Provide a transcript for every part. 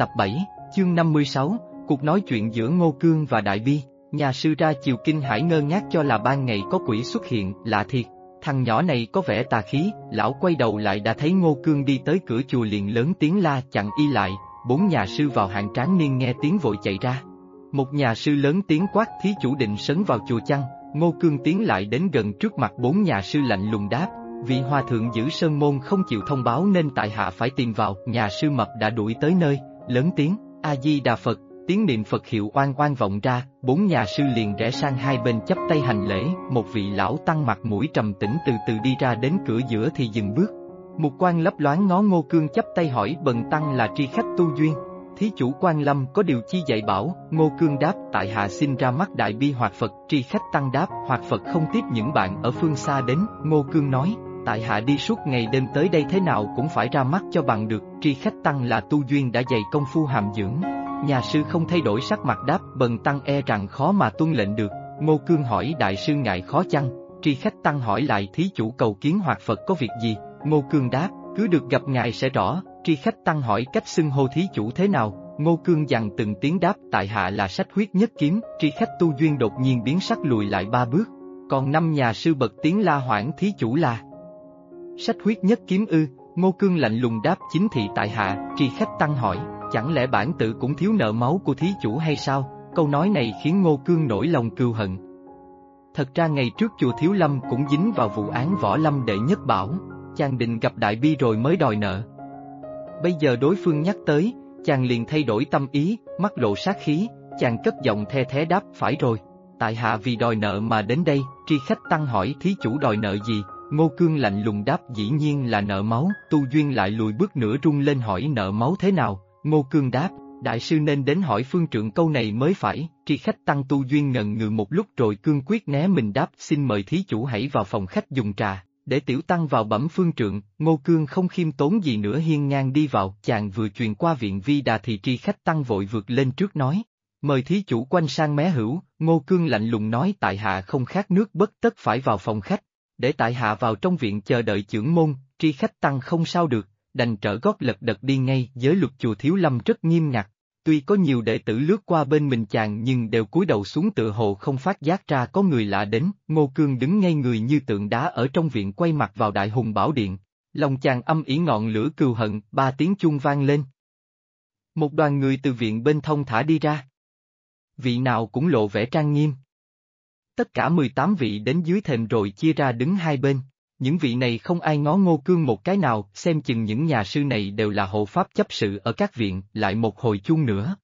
Tập 7, chương 56, cuộc nói chuyện giữa Ngô Cương và Đại Bi, nhà sư ra chiều kinh hải ngơ ngác cho là ban ngày có quỷ xuất hiện, lạ thiệt. Thằng nhỏ này có vẻ tà khí, lão quay đầu lại đã thấy Ngô Cương đi tới cửa chùa liền lớn tiếng la chặn y lại, bốn nhà sư vào hạng tráng niên nghe tiếng vội chạy ra. Một nhà sư lớn tiếng quát thí chủ định sấn vào chùa chăng, Ngô Cương tiến lại đến gần trước mặt bốn nhà sư lạnh lùng đáp, vị hòa thượng giữ sơn môn không chịu thông báo nên tại hạ phải tìm vào, nhà sư mập đã đuổi tới nơi, lớn tiếng, A-di-đà Phật, tiếng niệm Phật hiệu oan oan vọng ra, bốn nhà sư liền rẽ sang hai bên chấp tay hành lễ, một vị lão tăng mặt mũi trầm tĩnh từ từ đi ra đến cửa giữa thì dừng bước. Một quan lấp loáng ngó ngô cương chấp tay hỏi bần tăng là tri khách tu duyên. Thí chủ quan lâm có điều chi dạy bảo, ngô cương đáp tại hạ xin ra mắt đại bi hoạt Phật, tri khách tăng đáp hoạt Phật không tiếp những bạn ở phương xa đến, ngô cương nói, tại hạ đi suốt ngày đêm tới đây thế nào cũng phải ra mắt cho bằng được, tri khách tăng là tu duyên đã dày công phu hàm dưỡng. Nhà sư không thay đổi sắc mặt đáp bần tăng e rằng khó mà tuân lệnh được, ngô cương hỏi đại sư ngại khó chăng, tri khách tăng hỏi lại thí chủ cầu kiến hoạt Phật có việc gì, ngô cương đáp, cứ được gặp ngài sẽ rõ, tri khách tăng hỏi cách xưng hô thí chủ thế nào, ngô cương dằn từng tiếng đáp tại hạ là sách huyết nhất kiếm, tri khách tu duyên đột nhiên biến sắc lùi lại ba bước, còn năm nhà sư bật tiếng la hoảng thí chủ là Sách huyết nhất kiếm ư, Ngô Cương lạnh lùng đáp chính thị tại hạ, tri khách tăng hỏi, chẳng lẽ bản tự cũng thiếu nợ máu của thí chủ hay sao? Câu nói này khiến Ngô Cương nổi lòng cừu hận. Thật ra ngày trước chùa Thiếu Lâm cũng dính vào vụ án võ lâm đệ nhất bảo, chàng định gặp đại bi rồi mới đòi nợ. Bây giờ đối phương nhắc tới, chàng liền thay đổi tâm ý, mắt lộ sát khí, chàng cất giọng the thế đáp phải rồi. Tại hạ vì đòi nợ mà đến đây, tri khách tăng hỏi thí chủ đòi nợ gì, Ngô Cương lạnh lùng đáp dĩ nhiên là nợ máu, tu duyên lại lùi bước nửa rung lên hỏi nợ máu thế nào, Ngô Cương đáp, đại sư nên đến hỏi phương trượng câu này mới phải, tri khách tăng tu duyên ngần ngừ một lúc rồi cương quyết né mình đáp xin mời thí chủ hãy vào phòng khách dùng trà, để tiểu tăng vào bẩm phương trượng, Ngô Cương không khiêm tốn gì nữa hiên ngang đi vào, chàng vừa truyền qua viện vi đà thì tri khách tăng vội vượt lên trước nói. Mời thí chủ quanh sang mé hữu, Ngô Cương lạnh lùng nói tại hạ không khác nước bất tất phải vào phòng khách, để tại hạ vào trong viện chờ đợi trưởng môn, tri khách tăng không sao được, đành trở gót lật đật đi ngay, giới luật chùa Thiếu Lâm rất nghiêm ngặt. Tuy có nhiều đệ tử lướt qua bên mình chàng nhưng đều cúi đầu xuống tự hồ không phát giác ra có người lạ đến, Ngô Cương đứng ngay người như tượng đá ở trong viện quay mặt vào đại hùng bảo điện. Lòng chàng âm ỉ ngọn lửa cừu hận, ba tiếng chuông vang lên. Một đoàn người từ viện bên thông thả đi ra. Vị nào cũng lộ vẻ trang nghiêm. Tất cả 18 vị đến dưới thềm rồi chia ra đứng hai bên. Những vị này không ai ngó ngô cương một cái nào, xem chừng những nhà sư này đều là hộ pháp chấp sự ở các viện, lại một hồi chung nữa.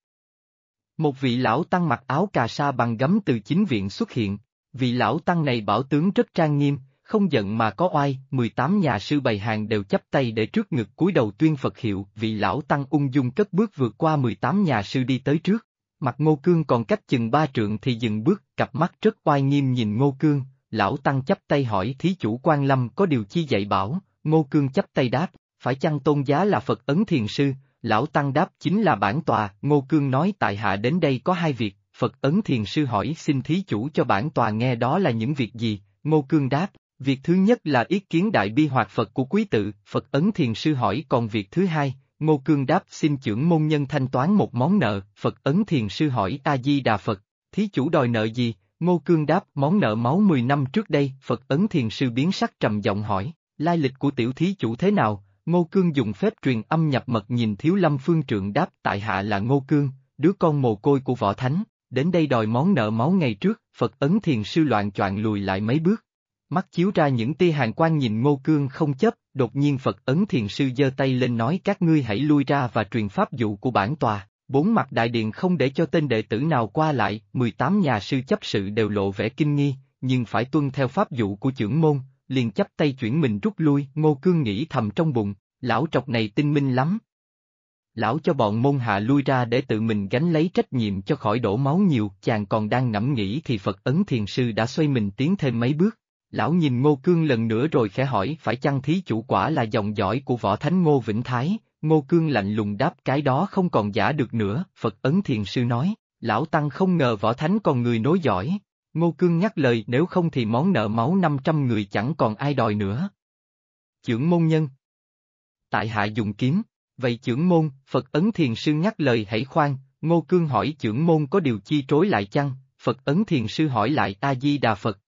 Một vị lão tăng mặc áo cà sa bằng gấm từ chính viện xuất hiện, vị lão tăng này bảo tướng rất trang nghiêm, không giận mà có oai, 18 nhà sư bày hàng đều chấp tay để trước ngực cúi đầu tuyên Phật hiệu, vị lão tăng ung dung cất bước vượt qua 18 nhà sư đi tới trước. Mặt ngô cương còn cách chừng ba trượng thì dừng bước, cặp mắt rất oai nghiêm nhìn ngô cương, lão tăng chấp tay hỏi thí chủ quan lâm có điều chi dạy bảo, ngô cương chấp tay đáp, phải chăng tôn giá là Phật ấn thiền sư, lão tăng đáp chính là bản tòa, ngô cương nói tại hạ đến đây có hai việc, Phật ấn thiền sư hỏi xin thí chủ cho bản tòa nghe đó là những việc gì, ngô cương đáp, việc thứ nhất là ý kiến đại bi hoạt Phật của quý tự, Phật ấn thiền sư hỏi còn việc thứ hai, Ngô Cương đáp xin trưởng môn nhân thanh toán một món nợ, Phật ấn thiền sư hỏi A-di-đà Phật, thí chủ đòi nợ gì, Ngô Cương đáp món nợ máu 10 năm trước đây, Phật ấn thiền sư biến sắc trầm giọng hỏi, lai lịch của tiểu thí chủ thế nào, Ngô Cương dùng phép truyền âm nhập mật nhìn thiếu lâm phương trượng đáp tại hạ là Ngô Cương, đứa con mồ côi của võ thánh, đến đây đòi món nợ máu ngày trước, Phật ấn thiền sư loạn choạng lùi lại mấy bước. Mắt chiếu ra những tia hàng quan nhìn Ngô Cương không chấp, đột nhiên Phật ấn thiền sư giơ tay lên nói các ngươi hãy lui ra và truyền pháp dụ của bản tòa. Bốn mặt đại điện không để cho tên đệ tử nào qua lại, 18 nhà sư chấp sự đều lộ vẻ kinh nghi, nhưng phải tuân theo pháp dụ của trưởng môn, liền chấp tay chuyển mình rút lui, ngô cương nghĩ thầm trong bụng, lão trọc này tinh minh lắm. Lão cho bọn môn hạ lui ra để tự mình gánh lấy trách nhiệm cho khỏi đổ máu nhiều, chàng còn đang ngẫm nghĩ thì Phật ấn thiền sư đã xoay mình tiến thêm mấy bước. Lão nhìn Ngô Cương lần nữa rồi khẽ hỏi phải chăng thí chủ quả là dòng dõi của võ thánh Ngô Vĩnh Thái, Ngô Cương lạnh lùng đáp cái đó không còn giả được nữa, Phật Ấn Thiền Sư nói, Lão Tăng không ngờ võ thánh còn người nối giỏi. Ngô Cương nhắc lời nếu không thì món nợ máu 500 người chẳng còn ai đòi nữa. Chưởng môn nhân Tại hạ dùng kiếm, Vậy chưởng môn, Phật Ấn Thiền Sư nhắc lời hãy khoan, Ngô Cương hỏi chưởng môn có điều chi trối lại chăng, Phật Ấn Thiền Sư hỏi lại A-di-đà Phật.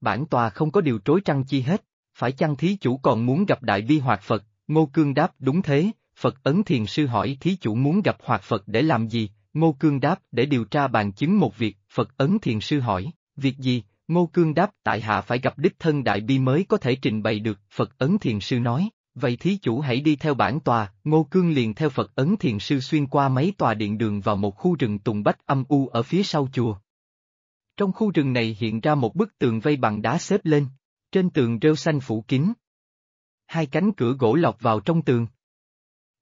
Bản tòa không có điều trối trăng chi hết, phải chăng thí chủ còn muốn gặp Đại Bi Hoạt Phật, Ngô Cương đáp đúng thế, Phật Ấn Thiền Sư hỏi thí chủ muốn gặp Hoạt Phật để làm gì, Ngô Cương đáp để điều tra bàn chứng một việc, Phật Ấn Thiền Sư hỏi, việc gì, Ngô Cương đáp tại hạ phải gặp đích thân Đại Bi mới có thể trình bày được, Phật Ấn Thiền Sư nói, vậy thí chủ hãy đi theo bản tòa, Ngô Cương liền theo Phật Ấn Thiền Sư xuyên qua mấy tòa điện đường vào một khu rừng tùng bách âm u ở phía sau chùa. Trong khu rừng này hiện ra một bức tường vây bằng đá xếp lên, trên tường rêu xanh phủ kín. Hai cánh cửa gỗ lọt vào trong tường.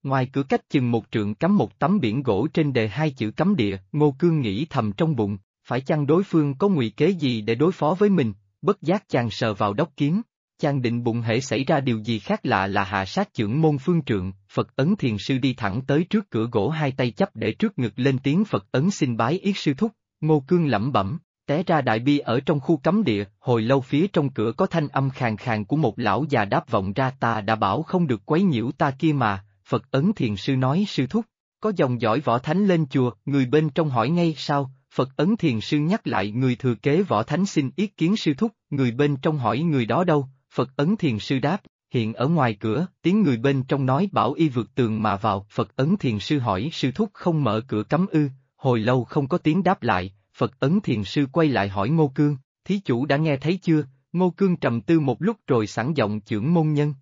Ngoài cửa cách chừng một trượng cắm một tấm biển gỗ trên đề hai chữ cấm địa, Ngô Cương nghĩ thầm trong bụng, phải chăng đối phương có ngụy kế gì để đối phó với mình, bất giác chàng sờ vào đốc kiếm, chàng định bụng hễ xảy ra điều gì khác lạ là hạ sát trưởng môn phương trượng, Phật ấn thiền sư đi thẳng tới trước cửa gỗ hai tay chấp để trước ngực lên tiếng Phật ấn xin bái yết sư thúc, Ngô Cương lẩm bẩm, té ra đại bi ở trong khu cấm địa, hồi lâu phía trong cửa có thanh âm khàn khàn của một lão già đáp vọng ra ta đã bảo không được quấy nhiễu ta kia mà, Phật ấn thiền sư nói sư thúc, có dòng dõi võ thánh lên chùa, người bên trong hỏi ngay sao, Phật ấn thiền sư nhắc lại người thừa kế võ thánh xin ý kiến sư thúc, người bên trong hỏi người đó đâu, Phật ấn thiền sư đáp, hiện ở ngoài cửa, tiếng người bên trong nói bảo y vượt tường mà vào, Phật ấn thiền sư hỏi sư thúc không mở cửa cấm ư, hồi lâu không có tiếng đáp lại, Phật ấn thiền sư quay lại hỏi Ngô Cương, thí chủ đã nghe thấy chưa, Ngô Cương trầm tư một lúc rồi sẵn giọng trưởng môn nhân.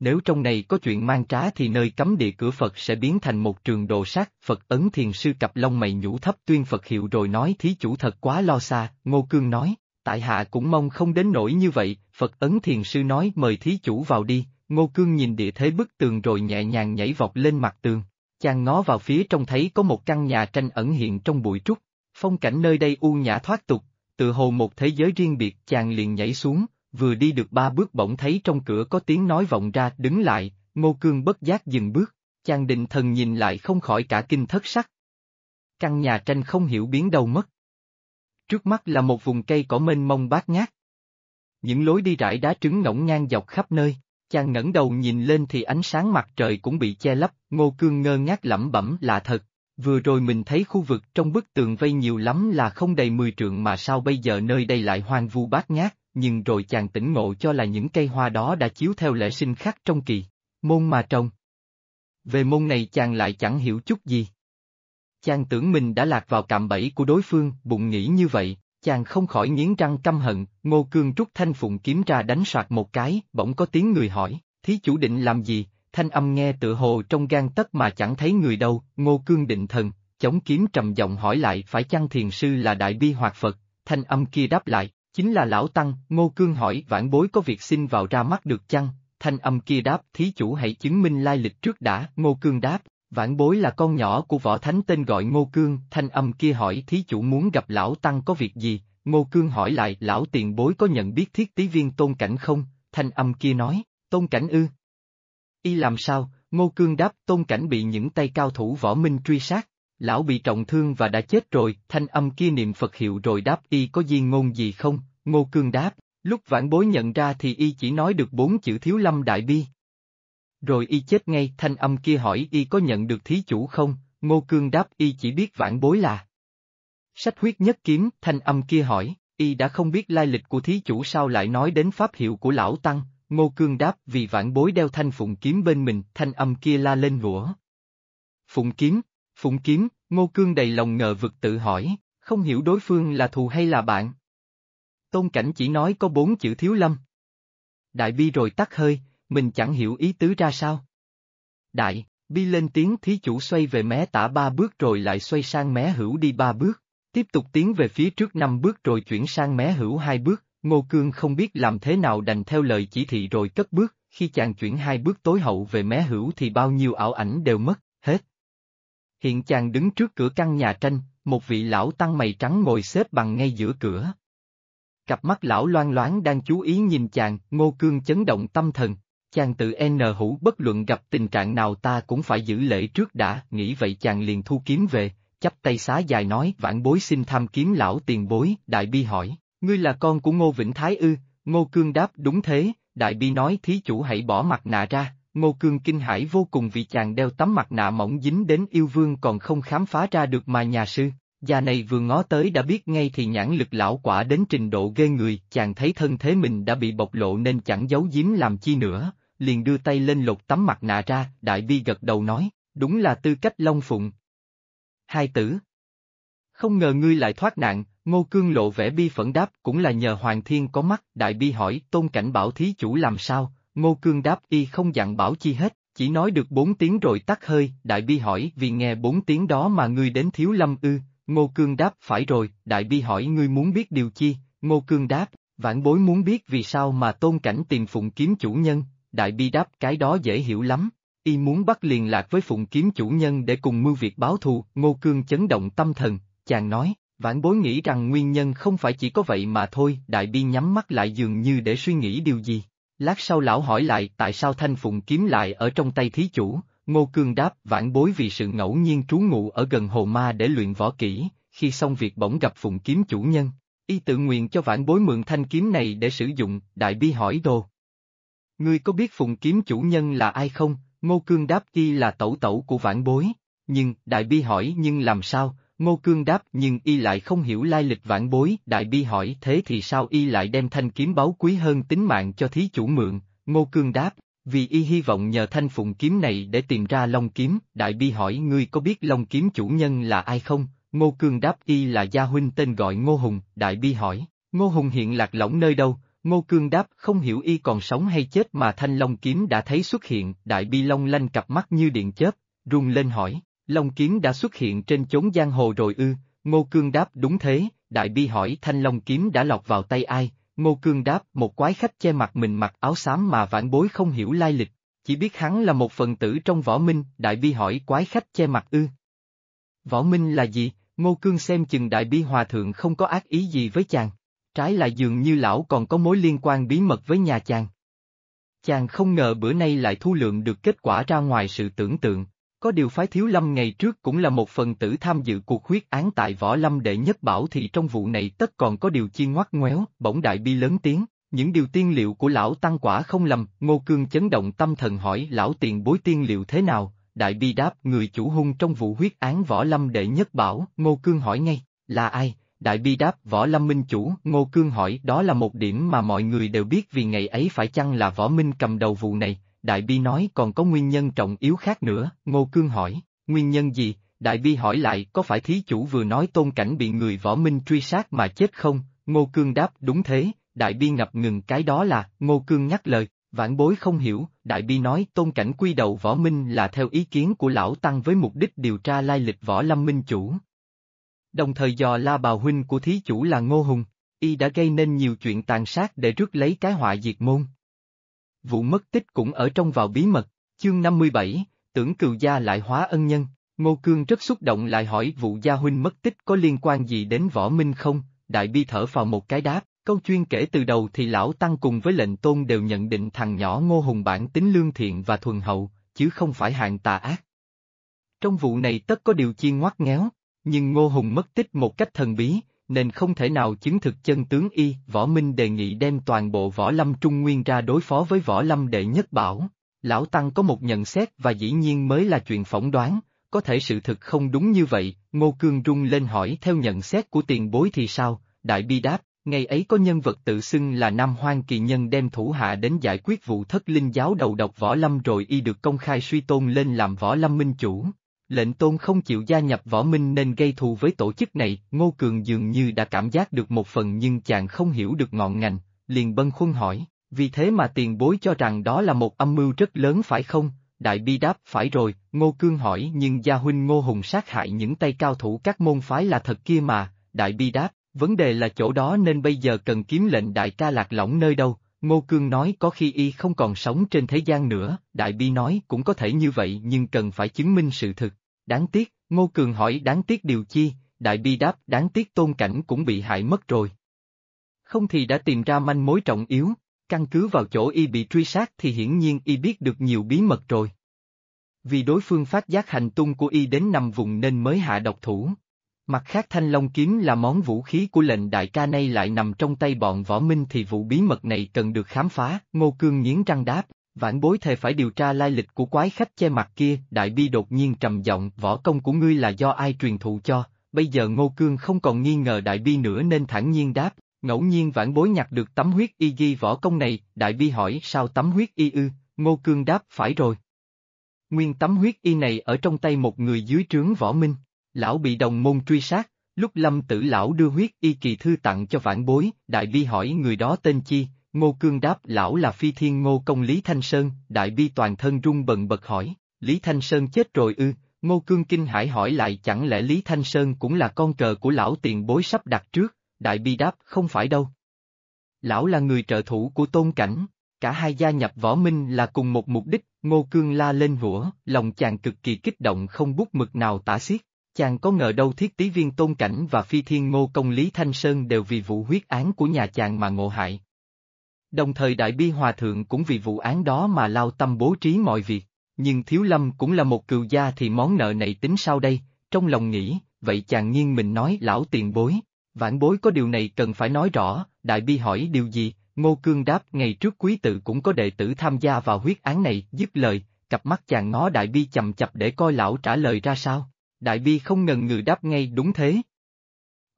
Nếu trong này có chuyện mang trá thì nơi cấm địa cửa Phật sẽ biến thành một trường đồ sát, Phật ấn thiền sư cặp lông mày nhũ thấp tuyên Phật hiệu rồi nói thí chủ thật quá lo xa, Ngô Cương nói, tại hạ cũng mong không đến nỗi như vậy, Phật ấn thiền sư nói mời thí chủ vào đi, Ngô Cương nhìn địa thế bức tường rồi nhẹ nhàng nhảy vọt lên mặt tường, chàng ngó vào phía trong thấy có một căn nhà tranh ẩn hiện trong bụi trúc, phong cảnh nơi đây u nhã thoát tục, tự hồ một thế giới riêng biệt chàng liền nhảy xuống, vừa đi được ba bước bỗng thấy trong cửa có tiếng nói vọng ra đứng lại, Ngô Cương bất giác dừng bước, chàng định thần nhìn lại không khỏi cả kinh thất sắc. Căn nhà tranh không hiểu biến đâu mất. Trước mắt là một vùng cây cỏ mênh mông bát ngát. Những lối đi rải đá trứng ngỗng ngang dọc khắp nơi, chàng ngẩng đầu nhìn lên thì ánh sáng mặt trời cũng bị che lấp, Ngô Cương ngơ ngác lẩm bẩm là thật. Vừa rồi mình thấy khu vực trong bức tường vây nhiều lắm là không đầy 10 trượng mà sao bây giờ nơi đây lại hoang vu bát ngát, nhưng rồi chàng tỉnh ngộ cho là những cây hoa đó đã chiếu theo lễ sinh khắc trong kỳ, môn mà trồng. Về môn này chàng lại chẳng hiểu chút gì. Chàng tưởng mình đã lạc vào cạm bẫy của đối phương, bụng nghĩ như vậy, chàng không khỏi nghiến răng căm hận, ngô cương trúc thanh phụng kiếm ra đánh soạt một cái, bỗng có tiếng người hỏi, thí chủ định làm gì, thanh âm nghe tự hồ trong gan tất mà chẳng thấy người đâu, ngô cương định thần, chống kiếm trầm giọng hỏi lại phải chăng thiền sư là đại bi hoặc Phật, thanh âm kia đáp lại, chính là lão tăng, ngô cương hỏi vãn bối có việc xin vào ra mắt được chăng, thanh âm kia đáp thí chủ hãy chứng minh lai lịch trước đã, ngô cương đáp, vãn bối là con nhỏ của võ thánh tên gọi ngô cương, thanh âm kia hỏi thí chủ muốn gặp lão tăng có việc gì, ngô cương hỏi lại lão tiền bối có nhận biết thiết tí viên tôn cảnh không, thanh âm kia nói, tôn cảnh ư, Y làm sao, Ngô Cương đáp tôn cảnh bị những tay cao thủ võ minh truy sát, lão bị trọng thương và đã chết rồi, thanh âm kia niệm Phật hiệu rồi đáp Y có di ngôn gì không, Ngô Cương đáp, lúc vãn bối nhận ra thì Y chỉ nói được bốn chữ thiếu lâm đại bi. Rồi Y chết ngay, thanh âm kia hỏi Y có nhận được thí chủ không, Ngô Cương đáp Y chỉ biết vãn bối là. Sách huyết nhất kiếm, thanh âm kia hỏi, Y đã không biết lai lịch của thí chủ sao lại nói đến pháp hiệu của lão Tăng, Ngô Cương đáp vì vãn bối đeo thanh phụng kiếm bên mình, thanh âm kia la lên ngũa. Phụng kiếm, phụng kiếm, Ngô Cương đầy lòng ngờ vực tự hỏi, không hiểu đối phương là thù hay là bạn. Tôn Cảnh chỉ nói có bốn chữ thiếu lâm. Đại bi rồi tắt hơi, mình chẳng hiểu ý tứ ra sao. Đại, bi lên tiếng thí chủ xoay về mé tả ba bước rồi lại xoay sang mé hữu đi ba bước, tiếp tục tiến về phía trước năm bước rồi chuyển sang mé hữu hai bước, Ngô Cương không biết làm thế nào đành theo lời chỉ thị rồi cất bước, khi chàng chuyển hai bước tối hậu về mé hữu thì bao nhiêu ảo ảnh đều mất, hết. Hiện chàng đứng trước cửa căn nhà tranh, một vị lão tăng mày trắng ngồi xếp bằng ngay giữa cửa. Cặp mắt lão loan loáng đang chú ý nhìn chàng, Ngô Cương chấn động tâm thần, chàng tự e n hữu bất luận gặp tình trạng nào ta cũng phải giữ lễ trước đã, nghĩ vậy chàng liền thu kiếm về, chắp tay xá dài nói vãn bối xin tham kiếm lão tiền bối, đại bi hỏi, Ngươi là con của Ngô Vĩnh Thái ư, Ngô Cương đáp đúng thế, Đại Bi nói thí chủ hãy bỏ mặt nạ ra, Ngô Cương kinh hãi vô cùng vì chàng đeo tấm mặt nạ mỏng dính đến yêu vương còn không khám phá ra được mà nhà sư. Già này vừa ngó tới đã biết ngay thì nhãn lực lão quả đến trình độ ghê người, chàng thấy thân thế mình đã bị bộc lộ nên chẳng giấu giếm làm chi nữa, liền đưa tay lên lột tấm mặt nạ ra, đại bi gật đầu nói, đúng là tư cách Long Phụng. Hai tử. Không ngờ ngươi lại thoát nạn, Ngô Cương lộ vẻ bi phẫn đáp cũng là nhờ Hoàng Thiên có mắt, đại bi hỏi tôn cảnh bảo thí chủ làm sao, Ngô Cương đáp y không dặn bảo chi hết, chỉ nói được bốn tiếng rồi tắt hơi, đại bi hỏi vì nghe bốn tiếng đó mà ngươi đến thiếu lâm ư, Ngô Cương đáp phải rồi, đại bi hỏi ngươi muốn biết điều chi, Ngô Cương đáp, vãn bối muốn biết vì sao mà tôn cảnh tìm phụng kiếm chủ nhân, đại bi đáp cái đó dễ hiểu lắm, y muốn bắt liền lạc với phụng kiếm chủ nhân để cùng mưu việc báo thù, Ngô Cương chấn động tâm thần, chàng nói, vãn bối nghĩ rằng nguyên nhân không phải chỉ có vậy mà thôi, đại bi nhắm mắt lại dường như để suy nghĩ điều gì. Lát sau lão hỏi lại tại sao thanh phụng kiếm lại ở trong tay thí chủ, Ngô Cương đáp vãn bối vì sự ngẫu nhiên trú ngụ ở gần hồ ma để luyện võ kỹ, khi xong việc bỗng gặp phụng kiếm chủ nhân, y tự nguyện cho vãn bối mượn thanh kiếm này để sử dụng, đại bi hỏi đồ. Ngươi có biết phụng kiếm chủ nhân là ai không? Ngô Cương đáp y là tẩu tẩu của vãn bối, nhưng, đại bi hỏi nhưng làm sao, Ngô Cương đáp nhưng y lại không hiểu lai lịch vãn bối, đại bi hỏi thế thì sao y lại đem thanh kiếm báu quý hơn tính mạng cho thí chủ mượn, Ngô Cương đáp, vì y hy vọng nhờ thanh phụng kiếm này để tìm ra Long kiếm, đại bi hỏi ngươi có biết Long kiếm chủ nhân là ai không, Ngô Cương đáp y là gia huynh tên gọi Ngô Hùng, đại bi hỏi, Ngô Hùng hiện lạc lõng nơi đâu, Ngô Cương đáp không hiểu y còn sống hay chết mà thanh long kiếm đã thấy xuất hiện, đại bi long lanh cặp mắt như điện chớp, rung lên hỏi, long kiếm đã xuất hiện trên chốn giang hồ rồi ư, Ngô Cương đáp đúng thế, đại bi hỏi thanh long kiếm đã lọt vào tay ai, Ngô Cương đáp một quái khách che mặt mình mặc áo xám mà vãn bối không hiểu lai lịch, chỉ biết hắn là một phần tử trong võ minh, đại bi hỏi quái khách che mặt ư. Võ minh là gì, Ngô Cương xem chừng đại bi hòa thượng không có ác ý gì với chàng. Trái lại dường như lão còn có mối liên quan bí mật với nhà chàng. Chàng không ngờ bữa nay lại thu lượng được kết quả ra ngoài sự tưởng tượng, có điều phái thiếu lâm ngày trước cũng là một phần tử tham dự cuộc huyết án tại võ lâm đệ nhất bảo thì trong vụ này tất còn có điều chi ngoắt ngoéo, bỗng đại bi lớn tiếng, những điều tiên liệu của lão tăng quả không lầm, ngô cương chấn động tâm thần hỏi lão tiền bối tiên liệu thế nào, đại bi đáp người chủ hung trong vụ huyết án võ lâm đệ nhất bảo, ngô cương hỏi ngay, là ai, Đại Bi đáp Võ Lâm Minh Chủ, Ngô Cương hỏi đó là một điểm mà mọi người đều biết vì ngày ấy phải chăng là Võ Minh cầm đầu vụ này, Đại Bi nói còn có nguyên nhân trọng yếu khác nữa, Ngô Cương hỏi, nguyên nhân gì, Đại Bi hỏi lại có phải thí chủ vừa nói tôn cảnh bị người Võ Minh truy sát mà chết không, Ngô Cương đáp đúng thế, Đại Bi ngập ngừng cái đó là, Ngô Cương nhắc lời, vãn bối không hiểu, Đại Bi nói tôn cảnh quy đầu Võ Minh là theo ý kiến của Lão Tăng với mục đích điều tra lai lịch Võ Lâm Minh Chủ. Đồng thời dò la bào huynh của thí chủ là Ngô Hùng, y đã gây nên nhiều chuyện tàn sát để rước lấy cái họa diệt môn. Vụ mất tích cũng ở trong vào bí mật, chương 57, tưởng cừu gia lại hóa ân nhân, Ngô Cương rất xúc động lại hỏi vụ gia huynh mất tích có liên quan gì đến võ minh không, đại bi thở vào một cái đáp, câu chuyên kể từ đầu thì lão tăng cùng với lệnh tôn đều nhận định thằng nhỏ Ngô Hùng bản tính lương thiện và thuần hậu, chứ không phải hạng tà ác. Trong vụ này tất có điều chi ngoắt ngéo, nhưng Ngô Hùng mất tích một cách thần bí, nên không thể nào chứng thực chân tướng y, Võ Minh đề nghị đem toàn bộ Võ Lâm Trung Nguyên ra đối phó với Võ Lâm Đệ Nhất Bảo. Lão Tăng có một nhận xét và dĩ nhiên mới là chuyện phỏng đoán, có thể sự thực không đúng như vậy, Ngô Cương rung lên hỏi theo nhận xét của tiền bối thì sao, Đại Bi đáp, ngày ấy có nhân vật tự xưng là Nam Hoang Kỳ Nhân đem thủ hạ đến giải quyết vụ thất linh giáo đầu độc Võ Lâm rồi y được công khai suy tôn lên làm Võ Lâm Minh Chủ. Lệnh tôn không chịu gia nhập võ minh nên gây thù với tổ chức này, Ngô Cường dường như đã cảm giác được một phần nhưng chàng không hiểu được ngọn ngành, liền bân khuân hỏi, vì thế mà tiền bối cho rằng đó là một âm mưu rất lớn phải không? Đại bi đáp phải rồi, Ngô Cương hỏi nhưng gia huynh Ngô Hùng sát hại những tay cao thủ các môn phái là thật kia mà, Đại bi đáp, vấn đề là chỗ đó nên bây giờ cần kiếm lệnh đại ca lạc lõng nơi đâu, Ngô Cương nói có khi y không còn sống trên thế gian nữa, Đại Bi nói cũng có thể như vậy nhưng cần phải chứng minh sự thực. Đáng tiếc, Ngô Cường hỏi đáng tiếc điều chi, Đại Bi đáp đáng tiếc tôn cảnh cũng bị hại mất rồi. Không thì đã tìm ra manh mối trọng yếu, căn cứ vào chỗ y bị truy sát thì hiển nhiên y biết được nhiều bí mật rồi. Vì đối phương phát giác hành tung của y đến nằm vùng nên mới hạ độc thủ. Mặt khác thanh long kiếm là món vũ khí của lệnh đại ca nay lại nằm trong tay bọn võ minh thì vụ bí mật này cần được khám phá, Ngô Cương nghiến răng đáp, Vãn bối thề phải điều tra lai lịch của quái khách che mặt kia, đại bi đột nhiên trầm giọng, võ công của ngươi là do ai truyền thụ cho, bây giờ ngô cương không còn nghi ngờ đại bi nữa nên thản nhiên đáp, ngẫu nhiên vãn bối nhặt được tấm huyết y ghi võ công này, đại bi hỏi sao tấm huyết y ư, ngô cương đáp phải rồi. Nguyên tấm huyết y này ở trong tay một người dưới trướng võ minh, lão bị đồng môn truy sát, lúc lâm tử lão đưa huyết y kỳ thư tặng cho vãn bối, đại bi hỏi người đó tên chi, ngô cương đáp lão là phi thiên ngô công Lý Thanh Sơn, đại bi toàn thân rung bần bật hỏi, Lý Thanh Sơn chết rồi ư, ngô cương kinh hải hỏi lại chẳng lẽ Lý Thanh Sơn cũng là con cờ của lão tiền bối sắp đặt trước, đại bi đáp không phải đâu. Lão là người trợ thủ của tôn cảnh, cả hai gia nhập võ minh là cùng một mục đích, ngô cương la lên hủa, lòng chàng cực kỳ kích động không bút mực nào tả xiết. Chàng có ngờ đâu thiết tí viên tôn cảnh và phi thiên ngô công Lý Thanh Sơn đều vì vụ huyết án của nhà chàng mà ngộ hại. Đồng thời Đại Bi Hòa Thượng cũng vì vụ án đó mà lao tâm bố trí mọi việc, nhưng Thiếu Lâm cũng là một cựu gia thì món nợ này tính sao đây, trong lòng nghĩ, vậy chàng nhiên mình nói lão tiền bối, vãn bối có điều này cần phải nói rõ, Đại Bi hỏi điều gì, Ngô Cương đáp ngày trước quý tự cũng có đệ tử tham gia vào huyết án này, dứt lời, cặp mắt chàng ngó Đại Bi chầm chập để coi lão trả lời ra sao. Đại Bi không ngần ngừ đáp ngay đúng thế.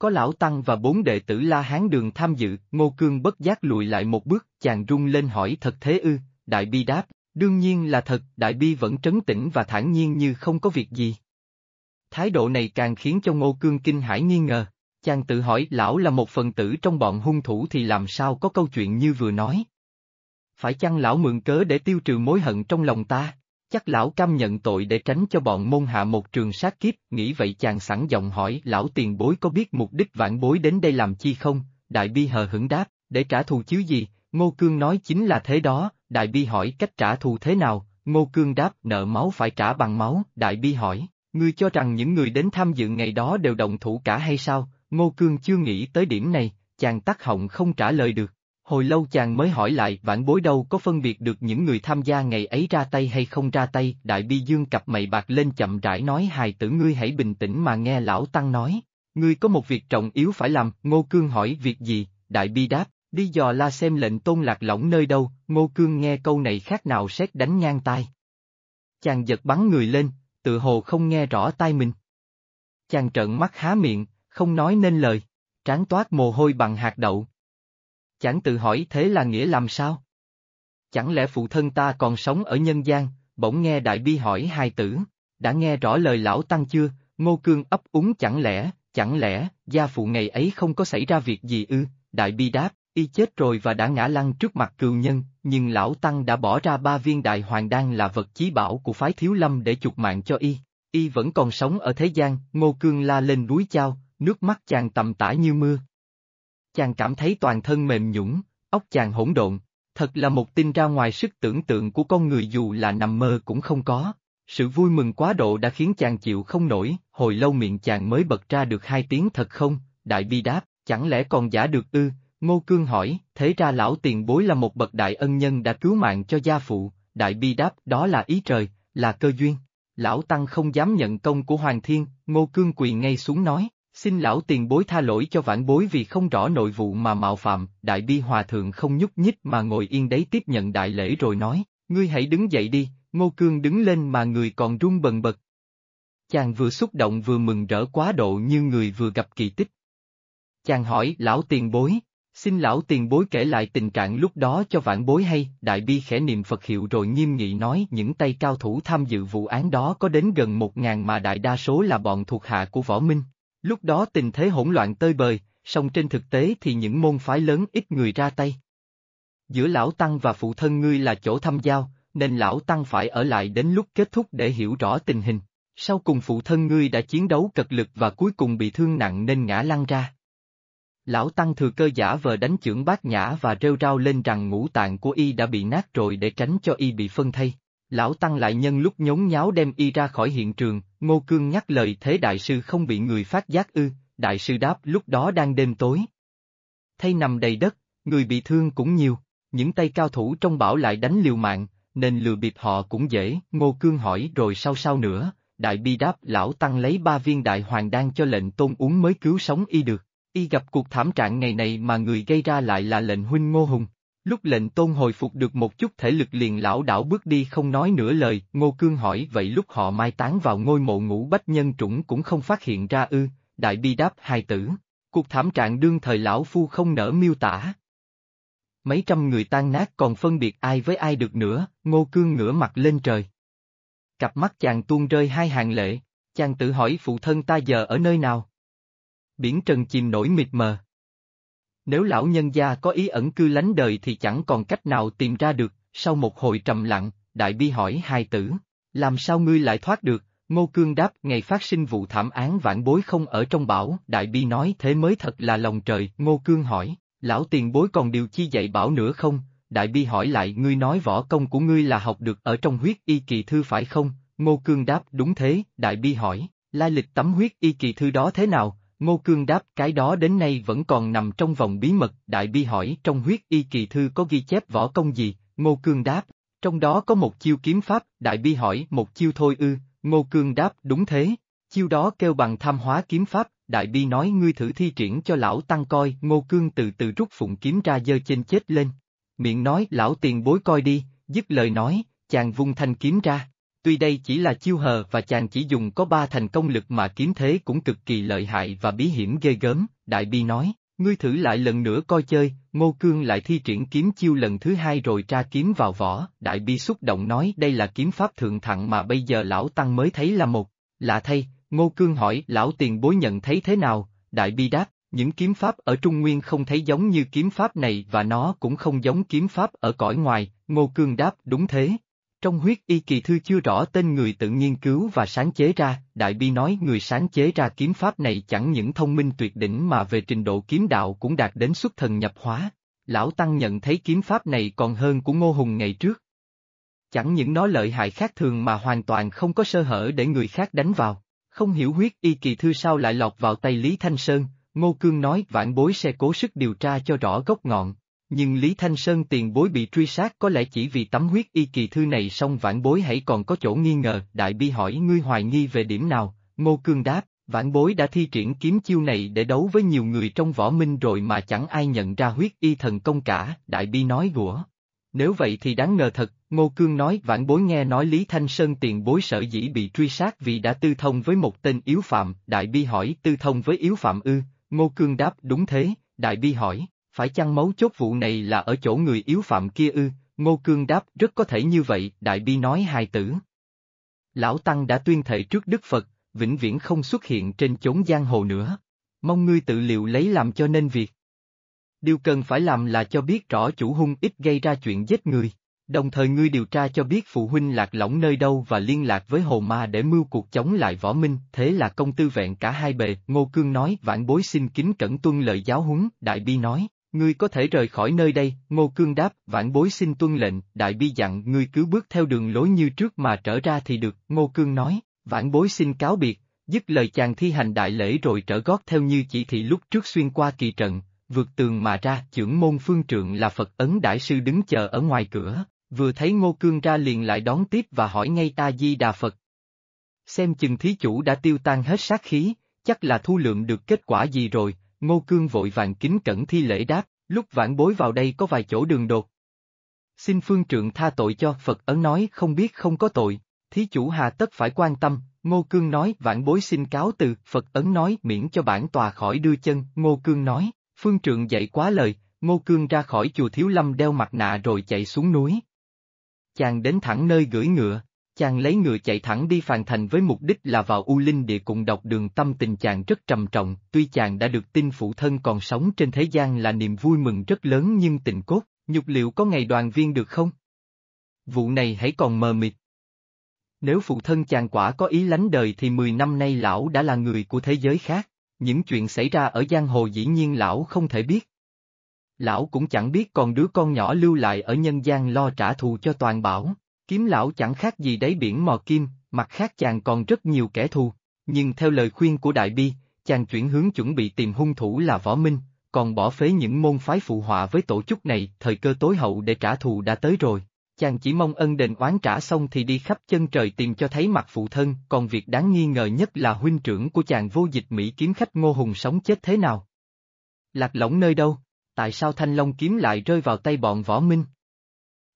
Có lão Tăng và bốn đệ tử La Hán Đường tham dự, Ngô Cương bất giác lùi lại một bước, chàng rung lên hỏi thật thế ư, Đại Bi đáp, đương nhiên là thật, Đại Bi vẫn trấn tĩnh và thản nhiên như không có việc gì. Thái độ này càng khiến cho Ngô Cương kinh hãi nghi ngờ, chàng tự hỏi lão là một phần tử trong bọn hung thủ thì làm sao có câu chuyện như vừa nói. Phải chăng lão mượn cớ để tiêu trừ mối hận trong lòng ta? Chắc lão cam nhận tội để tránh cho bọn môn hạ một trường sát kiếp, nghĩ vậy chàng sẵn giọng hỏi lão tiền bối có biết mục đích vãn bối đến đây làm chi không, đại bi hờ hững đáp, để trả thù chứ gì, ngô cương nói chính là thế đó, đại bi hỏi cách trả thù thế nào, ngô cương đáp nợ máu phải trả bằng máu, đại bi hỏi, ngươi cho rằng những người đến tham dự ngày đó đều đồng thủ cả hay sao, ngô cương chưa nghĩ tới điểm này, chàng tắt họng không trả lời được. Hồi lâu chàng mới hỏi lại vãn bối đâu có phân biệt được những người tham gia ngày ấy ra tay hay không ra tay, đại bi dương cặp mày bạc lên chậm rãi nói hài tử ngươi hãy bình tĩnh mà nghe lão tăng nói, ngươi có một việc trọng yếu phải làm, ngô cương hỏi việc gì, đại bi đáp, đi dò la xem lệnh tôn lạc lỏng nơi đâu, ngô cương nghe câu này khác nào xét đánh ngang tai. Chàng giật bắn người lên, tự hồ không nghe rõ tai mình. Chàng trợn mắt há miệng, không nói nên lời, trán toát mồ hôi bằng hạt đậu. Chẳng tự hỏi thế là nghĩa làm sao? Chẳng lẽ phụ thân ta còn sống ở nhân gian, bỗng nghe đại bi hỏi hai tử, đã nghe rõ lời lão tăng chưa, ngô cương ấp úng chẳng lẽ, chẳng lẽ, gia phụ ngày ấy không có xảy ra việc gì ư, đại bi đáp, y chết rồi và đã ngã lăn trước mặt cừu nhân, nhưng lão tăng đã bỏ ra ba viên đại hoàng đan là vật chí bảo của phái thiếu lâm để chuộc mạng cho y, y vẫn còn sống ở thế gian, ngô cương la lên núi chao, nước mắt chàng tầm tả như mưa, chàng cảm thấy toàn thân mềm nhũng, óc chàng hỗn độn, thật là một tin ra ngoài sức tưởng tượng của con người dù là nằm mơ cũng không có. Sự vui mừng quá độ đã khiến chàng chịu không nổi, hồi lâu miệng chàng mới bật ra được hai tiếng thật không, đại bi đáp, chẳng lẽ còn giả được ư, ngô cương hỏi, thế ra lão tiền bối là một bậc đại ân nhân đã cứu mạng cho gia phụ, đại bi đáp, đó là ý trời, là cơ duyên. Lão Tăng không dám nhận công của Hoàng Thiên, ngô cương quỳ ngay xuống nói, Xin lão tiền bối tha lỗi cho vãn bối vì không rõ nội vụ mà mạo phạm, đại bi hòa thượng không nhúc nhích mà ngồi yên đấy tiếp nhận đại lễ rồi nói, ngươi hãy đứng dậy đi, ngô cương đứng lên mà người còn run bần bật. Chàng vừa xúc động vừa mừng rỡ quá độ như người vừa gặp kỳ tích. Chàng hỏi lão tiền bối, xin lão tiền bối kể lại tình trạng lúc đó cho vãn bối hay, đại bi khẽ niệm Phật hiệu rồi nghiêm nghị nói những tay cao thủ tham dự vụ án đó có đến gần một ngàn mà đại đa số là bọn thuộc hạ của võ minh, Lúc đó tình thế hỗn loạn tơi bời, song trên thực tế thì những môn phái lớn ít người ra tay. Giữa lão Tăng và phụ thân ngươi là chỗ thăm giao, nên lão Tăng phải ở lại đến lúc kết thúc để hiểu rõ tình hình. Sau cùng phụ thân ngươi đã chiến đấu cật lực và cuối cùng bị thương nặng nên ngã lăn ra. Lão Tăng thừa cơ giả vờ đánh chưởng bát nhã và rêu rao lên rằng ngũ tạng của y đã bị nát rồi để tránh cho y bị phân thay. Lão Tăng lại nhân lúc nhốn nháo đem y ra khỏi hiện trường, Ngô Cương nhắc lời thế đại sư không bị người phát giác ư, đại sư đáp lúc đó đang đêm tối. Thay nằm đầy đất, người bị thương cũng nhiều, những tay cao thủ trong bảo lại đánh liều mạng, nên lừa bịp họ cũng dễ, Ngô Cương hỏi rồi sau sao nữa, đại bi đáp lão Tăng lấy ba viên đại hoàng đan cho lệnh tôn uống mới cứu sống y được, y gặp cuộc thảm trạng ngày này mà người gây ra lại là lệnh huynh Ngô Hùng. Lúc lệnh tôn hồi phục được một chút thể lực liền lão đảo bước đi không nói nửa lời, Ngô Cương hỏi vậy lúc họ mai táng vào ngôi mộ ngũ bách nhân trũng cũng không phát hiện ra ư, đại bi đáp hai tử. Cuộc thảm trạng đương thời lão phu không nỡ miêu tả. Mấy trăm người tan nát còn phân biệt ai với ai được nữa, Ngô Cương ngửa mặt lên trời. Cặp mắt chàng tuôn rơi hai hàng lệ, chàng tự hỏi phụ thân ta giờ ở nơi nào. Biển trần chìm nổi mịt mờ. Nếu lão nhân gia có ý ẩn cư lánh đời thì chẳng còn cách nào tìm ra được, sau một hồi trầm lặng, đại bi hỏi hai tử, làm sao ngươi lại thoát được, Ngô Cương đáp ngày phát sinh vụ thảm án vãn bối không ở trong bảo, đại bi nói thế mới thật là lòng trời, Ngô Cương hỏi, lão tiền bối còn điều chi dạy bảo nữa không, đại bi hỏi lại ngươi nói võ công của ngươi là học được ở trong huyết y kỳ thư phải không, Ngô Cương đáp đúng thế, đại bi hỏi, lai lịch tấm huyết y kỳ thư đó thế nào, Ngô Cương đáp cái đó đến nay vẫn còn nằm trong vòng bí mật, Đại Bi hỏi trong huyết y kỳ thư có ghi chép võ công gì, Ngô Cương đáp, trong đó có một chiêu kiếm pháp, Đại Bi hỏi một chiêu thôi ư, Ngô Cương đáp đúng thế, chiêu đó kêu bằng tham hóa kiếm pháp, Đại Bi nói ngươi thử thi triển cho lão tăng coi, Ngô Cương từ từ rút phụng kiếm ra dơ trên chết lên. Miệng nói lão tiền bối coi đi, dứt lời nói, chàng vung thanh kiếm ra. Tuy đây chỉ là chiêu hờ và chàng chỉ dùng có ba thành công lực mà kiếm thế cũng cực kỳ lợi hại và bí hiểm ghê gớm, Đại Bi nói, ngươi thử lại lần nữa coi chơi, Ngô Cương lại thi triển kiếm chiêu lần thứ hai rồi tra kiếm vào vỏ, Đại Bi xúc động nói đây là kiếm pháp thượng thặng mà bây giờ lão Tăng mới thấy là một, lạ thay, Ngô Cương hỏi lão tiền bối nhận thấy thế nào, Đại Bi đáp, những kiếm pháp ở Trung Nguyên không thấy giống như kiếm pháp này và nó cũng không giống kiếm pháp ở cõi ngoài, Ngô Cương đáp đúng thế, trong huyết y kỳ thư chưa rõ tên người tự nghiên cứu và sáng chế ra, Đại Bi nói người sáng chế ra kiếm pháp này chẳng những thông minh tuyệt đỉnh mà về trình độ kiếm đạo cũng đạt đến xuất thần nhập hóa. Lão Tăng nhận thấy kiếm pháp này còn hơn của Ngô Hùng ngày trước. Chẳng những nó lợi hại khác thường mà hoàn toàn không có sơ hở để người khác đánh vào. Không hiểu huyết y kỳ thư sao lại lọt vào tay Lý Thanh Sơn, Ngô Cương nói vãn bối sẽ cố sức điều tra cho rõ gốc ngọn, nhưng Lý Thanh Sơn tiền bối bị truy sát có lẽ chỉ vì tấm huyết y kỳ thư này song vãn bối hãy còn có chỗ nghi ngờ, đại bi hỏi ngươi hoài nghi về điểm nào, Ngô Cương đáp, vãn bối đã thi triển kiếm chiêu này để đấu với nhiều người trong võ minh rồi mà chẳng ai nhận ra huyết y thần công cả, đại bi nói gũa. Nếu vậy thì đáng ngờ thật, Ngô Cương nói vãn bối nghe nói Lý Thanh Sơn tiền bối sở dĩ bị truy sát vì đã tư thông với một tên yếu phạm, đại bi hỏi tư thông với yếu phạm ư, Ngô Cương đáp đúng thế, đại bi hỏi, phải chăng mấu chốt vụ này là ở chỗ người yếu phạm kia ư, Ngô Cương đáp rất có thể như vậy, Đại Bi nói hài tử. Lão Tăng đã tuyên thệ trước Đức Phật, vĩnh viễn không xuất hiện trên chốn giang hồ nữa. Mong ngươi tự liệu lấy làm cho nên việc. Điều cần phải làm là cho biết rõ chủ hung ít gây ra chuyện giết người. Đồng thời ngươi điều tra cho biết phụ huynh lạc lõng nơi đâu và liên lạc với hồ ma để mưu cuộc chống lại võ minh, thế là công tư vẹn cả hai bề, Ngô Cương nói vãn bối xin kính cẩn tuân lời giáo huấn, Đại Bi nói, Ngươi có thể rời khỏi nơi đây, Ngô Cương đáp, vãn bối xin tuân lệnh, đại bi dặn ngươi cứ bước theo đường lối như trước mà trở ra thì được, Ngô Cương nói, vãn bối xin cáo biệt, dứt lời chàng thi hành đại lễ rồi trở gót theo như chỉ thị lúc trước xuyên qua kỳ trận, vượt tường mà ra, trưởng môn phương trượng là Phật ấn đại sư đứng chờ ở ngoài cửa, vừa thấy Ngô Cương ra liền lại đón tiếp và hỏi ngay ta di đà Phật. Xem chừng thí chủ đã tiêu tan hết sát khí, chắc là thu lượng được kết quả gì rồi, Ngô Cương vội vàng kính cẩn thi lễ đáp, lúc vãn bối vào đây có vài chỗ đường đột. Xin phương trượng tha tội cho. Phật ấn nói không biết không có tội, thí chủ hà tất phải quan tâm, Ngô Cương nói vãn bối xin cáo từ, Phật ấn nói miễn cho bản tòa khỏi đưa chân, Ngô Cương nói, phương trượng dạy quá lời, Ngô Cương ra khỏi chùa Thiếu Lâm đeo mặt nạ rồi chạy xuống núi. Chàng đến thẳng nơi gửi ngựa, Chàng lấy ngựa chạy thẳng đi phàn thành với mục đích là vào U Linh địa cùng đọc đường tâm tình chàng rất trầm trọng, tuy chàng đã được tin phụ thân còn sống trên thế gian là niềm vui mừng rất lớn nhưng tình cốt, nhục liệu có ngày đoàn viên được không? Vụ này hãy còn mờ mịt. Nếu phụ thân chàng quả có ý lánh đời thì 10 năm nay lão đã là người của thế giới khác, những chuyện xảy ra ở giang hồ dĩ nhiên lão không thể biết. Lão cũng chẳng biết còn đứa con nhỏ lưu lại ở nhân gian lo trả thù cho toàn bảo. Kiếm lão chẳng khác gì đáy biển mò kim, mặt khác chàng còn rất nhiều kẻ thù, nhưng theo lời khuyên của Đại Bi, chàng chuyển hướng chuẩn bị tìm hung thủ là Võ Minh, còn bỏ phế những môn phái phụ họa với tổ chức này, thời cơ tối hậu để trả thù đã tới rồi. Chàng chỉ mong ân đền oán trả xong thì đi khắp chân trời tìm cho thấy mặt phụ thân, còn việc đáng nghi ngờ nhất là huynh trưởng của chàng vô dịch Mỹ kiếm khách Ngô Hùng sống chết thế nào. Lạc lõng nơi đâu? Tại Tại sao Thanh Long kiếm lại rơi vào tay bọn Võ Minh?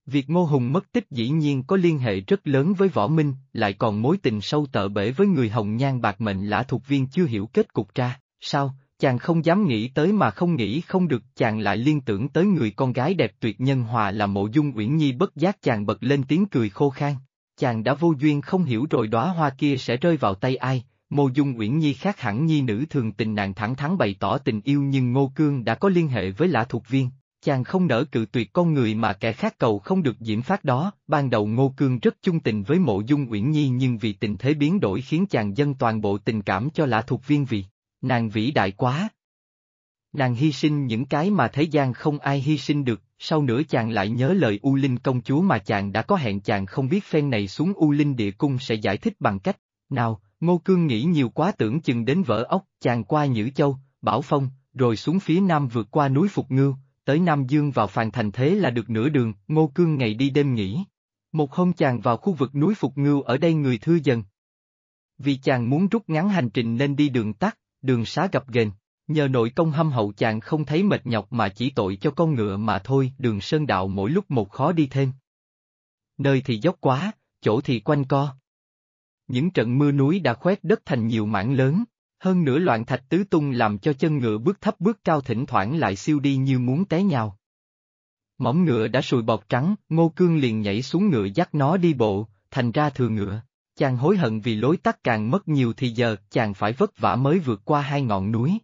Việc Ngô Hùng mất tích dĩ nhiên có liên hệ rất lớn với Võ Minh, lại còn mối tình sâu tợ bể với người hồng nhan bạc mệnh lã thuộc viên chưa hiểu kết cục ra, sao, chàng không dám nghĩ tới mà không nghĩ không được chàng lại liên tưởng tới người con gái đẹp tuyệt nhân hòa là mộ dung uyển nhi bất giác chàng bật lên tiếng cười khô khan. Chàng đã vô duyên không hiểu rồi đóa hoa kia sẽ rơi vào tay ai, mộ dung uyển nhi khác hẳn nhi nữ thường tình nàng thẳng thắn bày tỏ tình yêu nhưng ngô cương đã có liên hệ với lã thuộc viên, chàng không nỡ cự tuyệt con người mà kẻ khác cầu không được diễm phát đó, ban đầu Ngô Cương rất chung tình với mộ dung uyển nhi nhưng vì tình thế biến đổi khiến chàng dâng toàn bộ tình cảm cho lã thuộc viên vì, nàng vĩ đại quá. Nàng hy sinh những cái mà thế gian không ai hy sinh được, sau nữa chàng lại nhớ lời U Linh công chúa mà chàng đã có hẹn chàng không biết phen này xuống U Linh địa cung sẽ giải thích bằng cách, nào, Ngô Cương nghĩ nhiều quá tưởng chừng đến vỡ ốc, chàng qua Nhữ Châu, Bảo Phong, rồi xuống phía nam vượt qua núi Phục Ngưu, tới Nam Dương vào phàn thành thế là được nửa đường, Ngô Cương ngày đi đêm nghỉ. Một hôm chàng vào khu vực núi Phục Ngưu ở đây người thưa dần. Vì chàng muốn rút ngắn hành trình nên đi đường tắt, đường xá gập ghềnh. Nhờ nội công hâm hậu chàng không thấy mệt nhọc mà chỉ tội cho con ngựa mà thôi, đường sơn đạo mỗi lúc một khó đi thêm. Nơi thì dốc quá, chỗ thì quanh co. Những trận mưa núi đã khoét đất thành nhiều mảng lớn, hơn nữa loạn thạch tứ tung làm cho chân ngựa bước thấp bước cao thỉnh thoảng lại siêu đi như muốn té nhào. Mỏng ngựa đã sùi bọt trắng, Ngô Cương liền nhảy xuống ngựa dắt nó đi bộ, thành ra thừa ngựa. Chàng hối hận vì lối tắt càng mất nhiều thì giờ chàng phải vất vả mới vượt qua hai ngọn núi.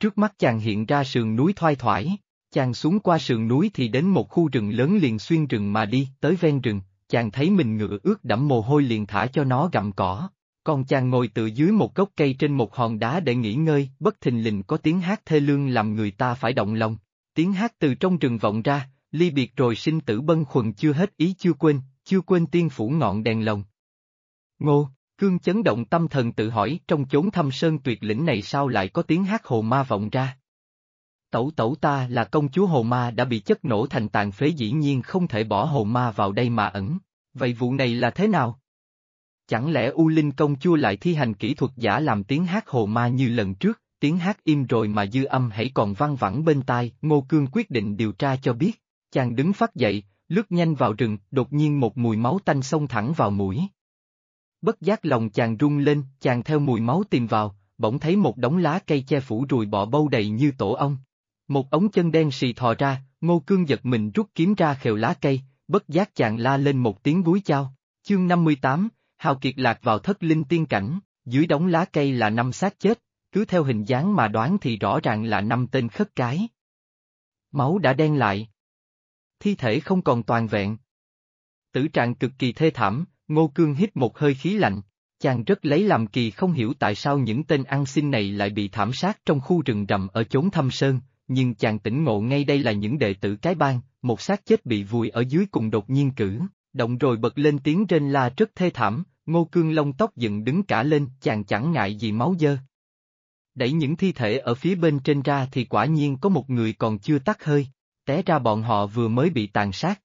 Trước mắt chàng hiện ra sườn núi thoai thoải, chàng xuống qua sườn núi thì đến một khu rừng lớn liền xuyên rừng mà đi, tới ven rừng, chàng thấy mình ngựa ướt đẫm mồ hôi liền thả cho nó gặm cỏ, con chàng ngồi tự dưới một gốc cây trên một hòn đá để nghỉ ngơi, bất thình lình có tiếng hát thê lương làm người ta phải động lòng. Tiếng hát từ trong rừng vọng ra, ly biệt rồi sinh tử bân khuần chưa hết ý chưa quên, chưa quên tiên phủ ngọn đèn lồng. Ngô, cương chấn động tâm thần tự hỏi trong chốn thâm sơn tuyệt lĩnh này sao lại có tiếng hát hồ ma vọng ra. Tẩu tẩu ta là công chúa hồ ma đã bị chất nổ thành tàn phế dĩ nhiên không thể bỏ hồ ma vào đây mà ẩn. Vậy vụ này là thế nào? Chẳng lẽ U Linh công chúa lại thi hành kỹ thuật giả làm tiếng hát hồ ma như lần trước, tiếng hát im rồi mà dư âm hãy còn văng vẳng bên tai, Ngô Cương quyết định điều tra cho biết. Chàng đứng phát dậy, lướt nhanh vào rừng, đột nhiên một mùi máu tanh xông thẳng vào mũi. Bất giác lòng chàng rung lên, chàng theo mùi máu tìm vào, bỗng thấy một đống lá cây che phủ rùi bọ bâu đầy như tổ ong. Một ống chân đen xì thò ra, Ngô Cương giật mình rút kiếm ra khều lá cây, bất giác chàng la lên một tiếng búi chao. Chương 58, Hào Kiệt lạc vào thất linh tiên cảnh, dưới đống lá cây là năm xác chết, cứ theo hình dáng mà đoán thì rõ ràng là năm tên khất cái. Máu đã đen lại. Thi thể không còn toàn vẹn. Tử trạng cực kỳ thê thảm, Ngô Cương hít một hơi khí lạnh, chàng rất lấy làm kỳ không hiểu tại sao những tên ăn xin này lại bị thảm sát trong khu rừng rậm ở chốn thâm sơn, nhưng chàng tỉnh ngộ ngay đây là những đệ tử cái bang, một xác chết bị vùi ở dưới cùng đột nhiên cử, động rồi bật lên tiếng trên la rất thê thảm, Ngô Cương lông tóc dựng đứng cả lên, chàng chẳng ngại gì máu dơ. Đẩy những thi thể ở phía bên trên ra thì quả nhiên có một người còn chưa tắt hơi, té ra bọn họ vừa mới bị tàn sát.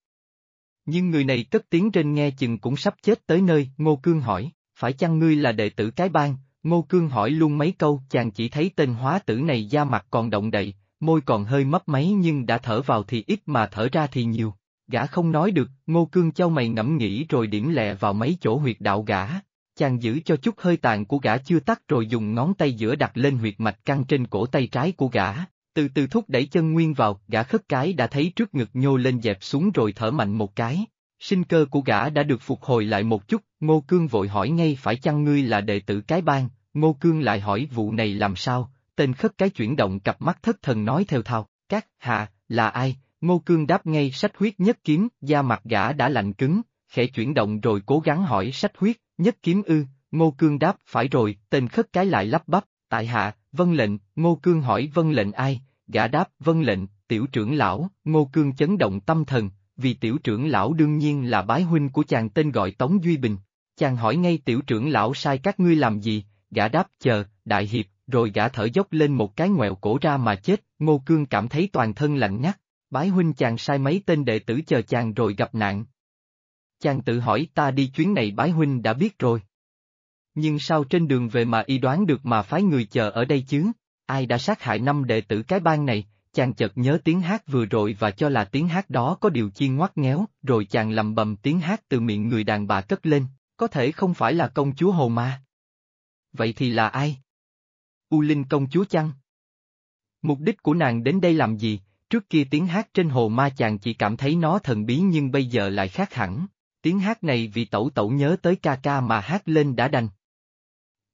Nhưng người này cất tiếng trên nghe chừng cũng sắp chết tới nơi, Ngô Cương hỏi, phải chăng ngươi là đệ tử cái bang? Ngô Cương hỏi luôn mấy câu, chàng chỉ thấy tên hóa tử này da mặt còn động đậy, môi còn hơi mấp máy nhưng đã thở vào thì ít mà thở ra thì nhiều. Gã không nói được, ngô cương châu mày ngẫm nghĩ rồi điểm lẹ vào mấy chỗ huyệt đạo gã. Chàng giữ cho chút hơi tàn của gã chưa tắt rồi dùng ngón tay giữa đặt lên huyệt mạch căng trên cổ tay trái của gã, từ từ thúc đẩy chân nguyên vào, gã khất cái đã thấy trước ngực nhô lên dẹp xuống rồi thở mạnh một cái. Sinh cơ của gã đã được phục hồi lại một chút, Ngô Cương vội hỏi ngay phải chăng ngươi là đệ tử cái bang, Ngô Cương lại hỏi vụ này làm sao, tên khất cái chuyển động cặp mắt thất thần nói theo thao, các, hạ, là ai, Ngô Cương đáp ngay sách huyết nhất kiếm, da mặt gã đã lạnh cứng, khẽ chuyển động rồi cố gắng hỏi sách huyết, nhất kiếm ư, Ngô Cương đáp phải rồi, tên khất cái lại lắp bắp, tại hạ, vân lệnh, Ngô Cương hỏi vân lệnh ai, gã đáp vân lệnh, tiểu trưởng lão, Ngô Cương chấn động tâm thần, vì tiểu trưởng lão đương nhiên là bái huynh của chàng tên gọi Tống Duy Bình. Chàng hỏi ngay tiểu trưởng lão sai các ngươi làm gì, gã đáp chờ, đại hiệp, rồi gã thở dốc lên một cái ngoẹo cổ ra mà chết, Ngô Cương cảm thấy toàn thân lạnh ngắt, Bái huynh chàng sai mấy tên đệ tử chờ chàng rồi gặp nạn. Chàng tự hỏi ta đi chuyến này bái huynh đã biết rồi. Nhưng sao trên đường về mà y đoán được mà phái người chờ ở đây chứ? Ai đã sát hại năm đệ tử cái bang này, chàng chợt nhớ tiếng hát vừa rồi và cho là tiếng hát đó có điều chiên ngoắt ngéo, rồi chàng lầm bầm tiếng hát từ miệng người đàn bà cất lên, có thể không phải là công chúa Hồ Ma. Vậy thì là ai? U Linh công chúa chăng? Mục đích của nàng đến đây làm gì? Trước kia tiếng hát trên hồ ma chàng chỉ cảm thấy nó thần bí nhưng bây giờ lại khác hẳn. Tiếng hát này vì tẩu tẩu nhớ tới ca ca mà hát lên đã đành.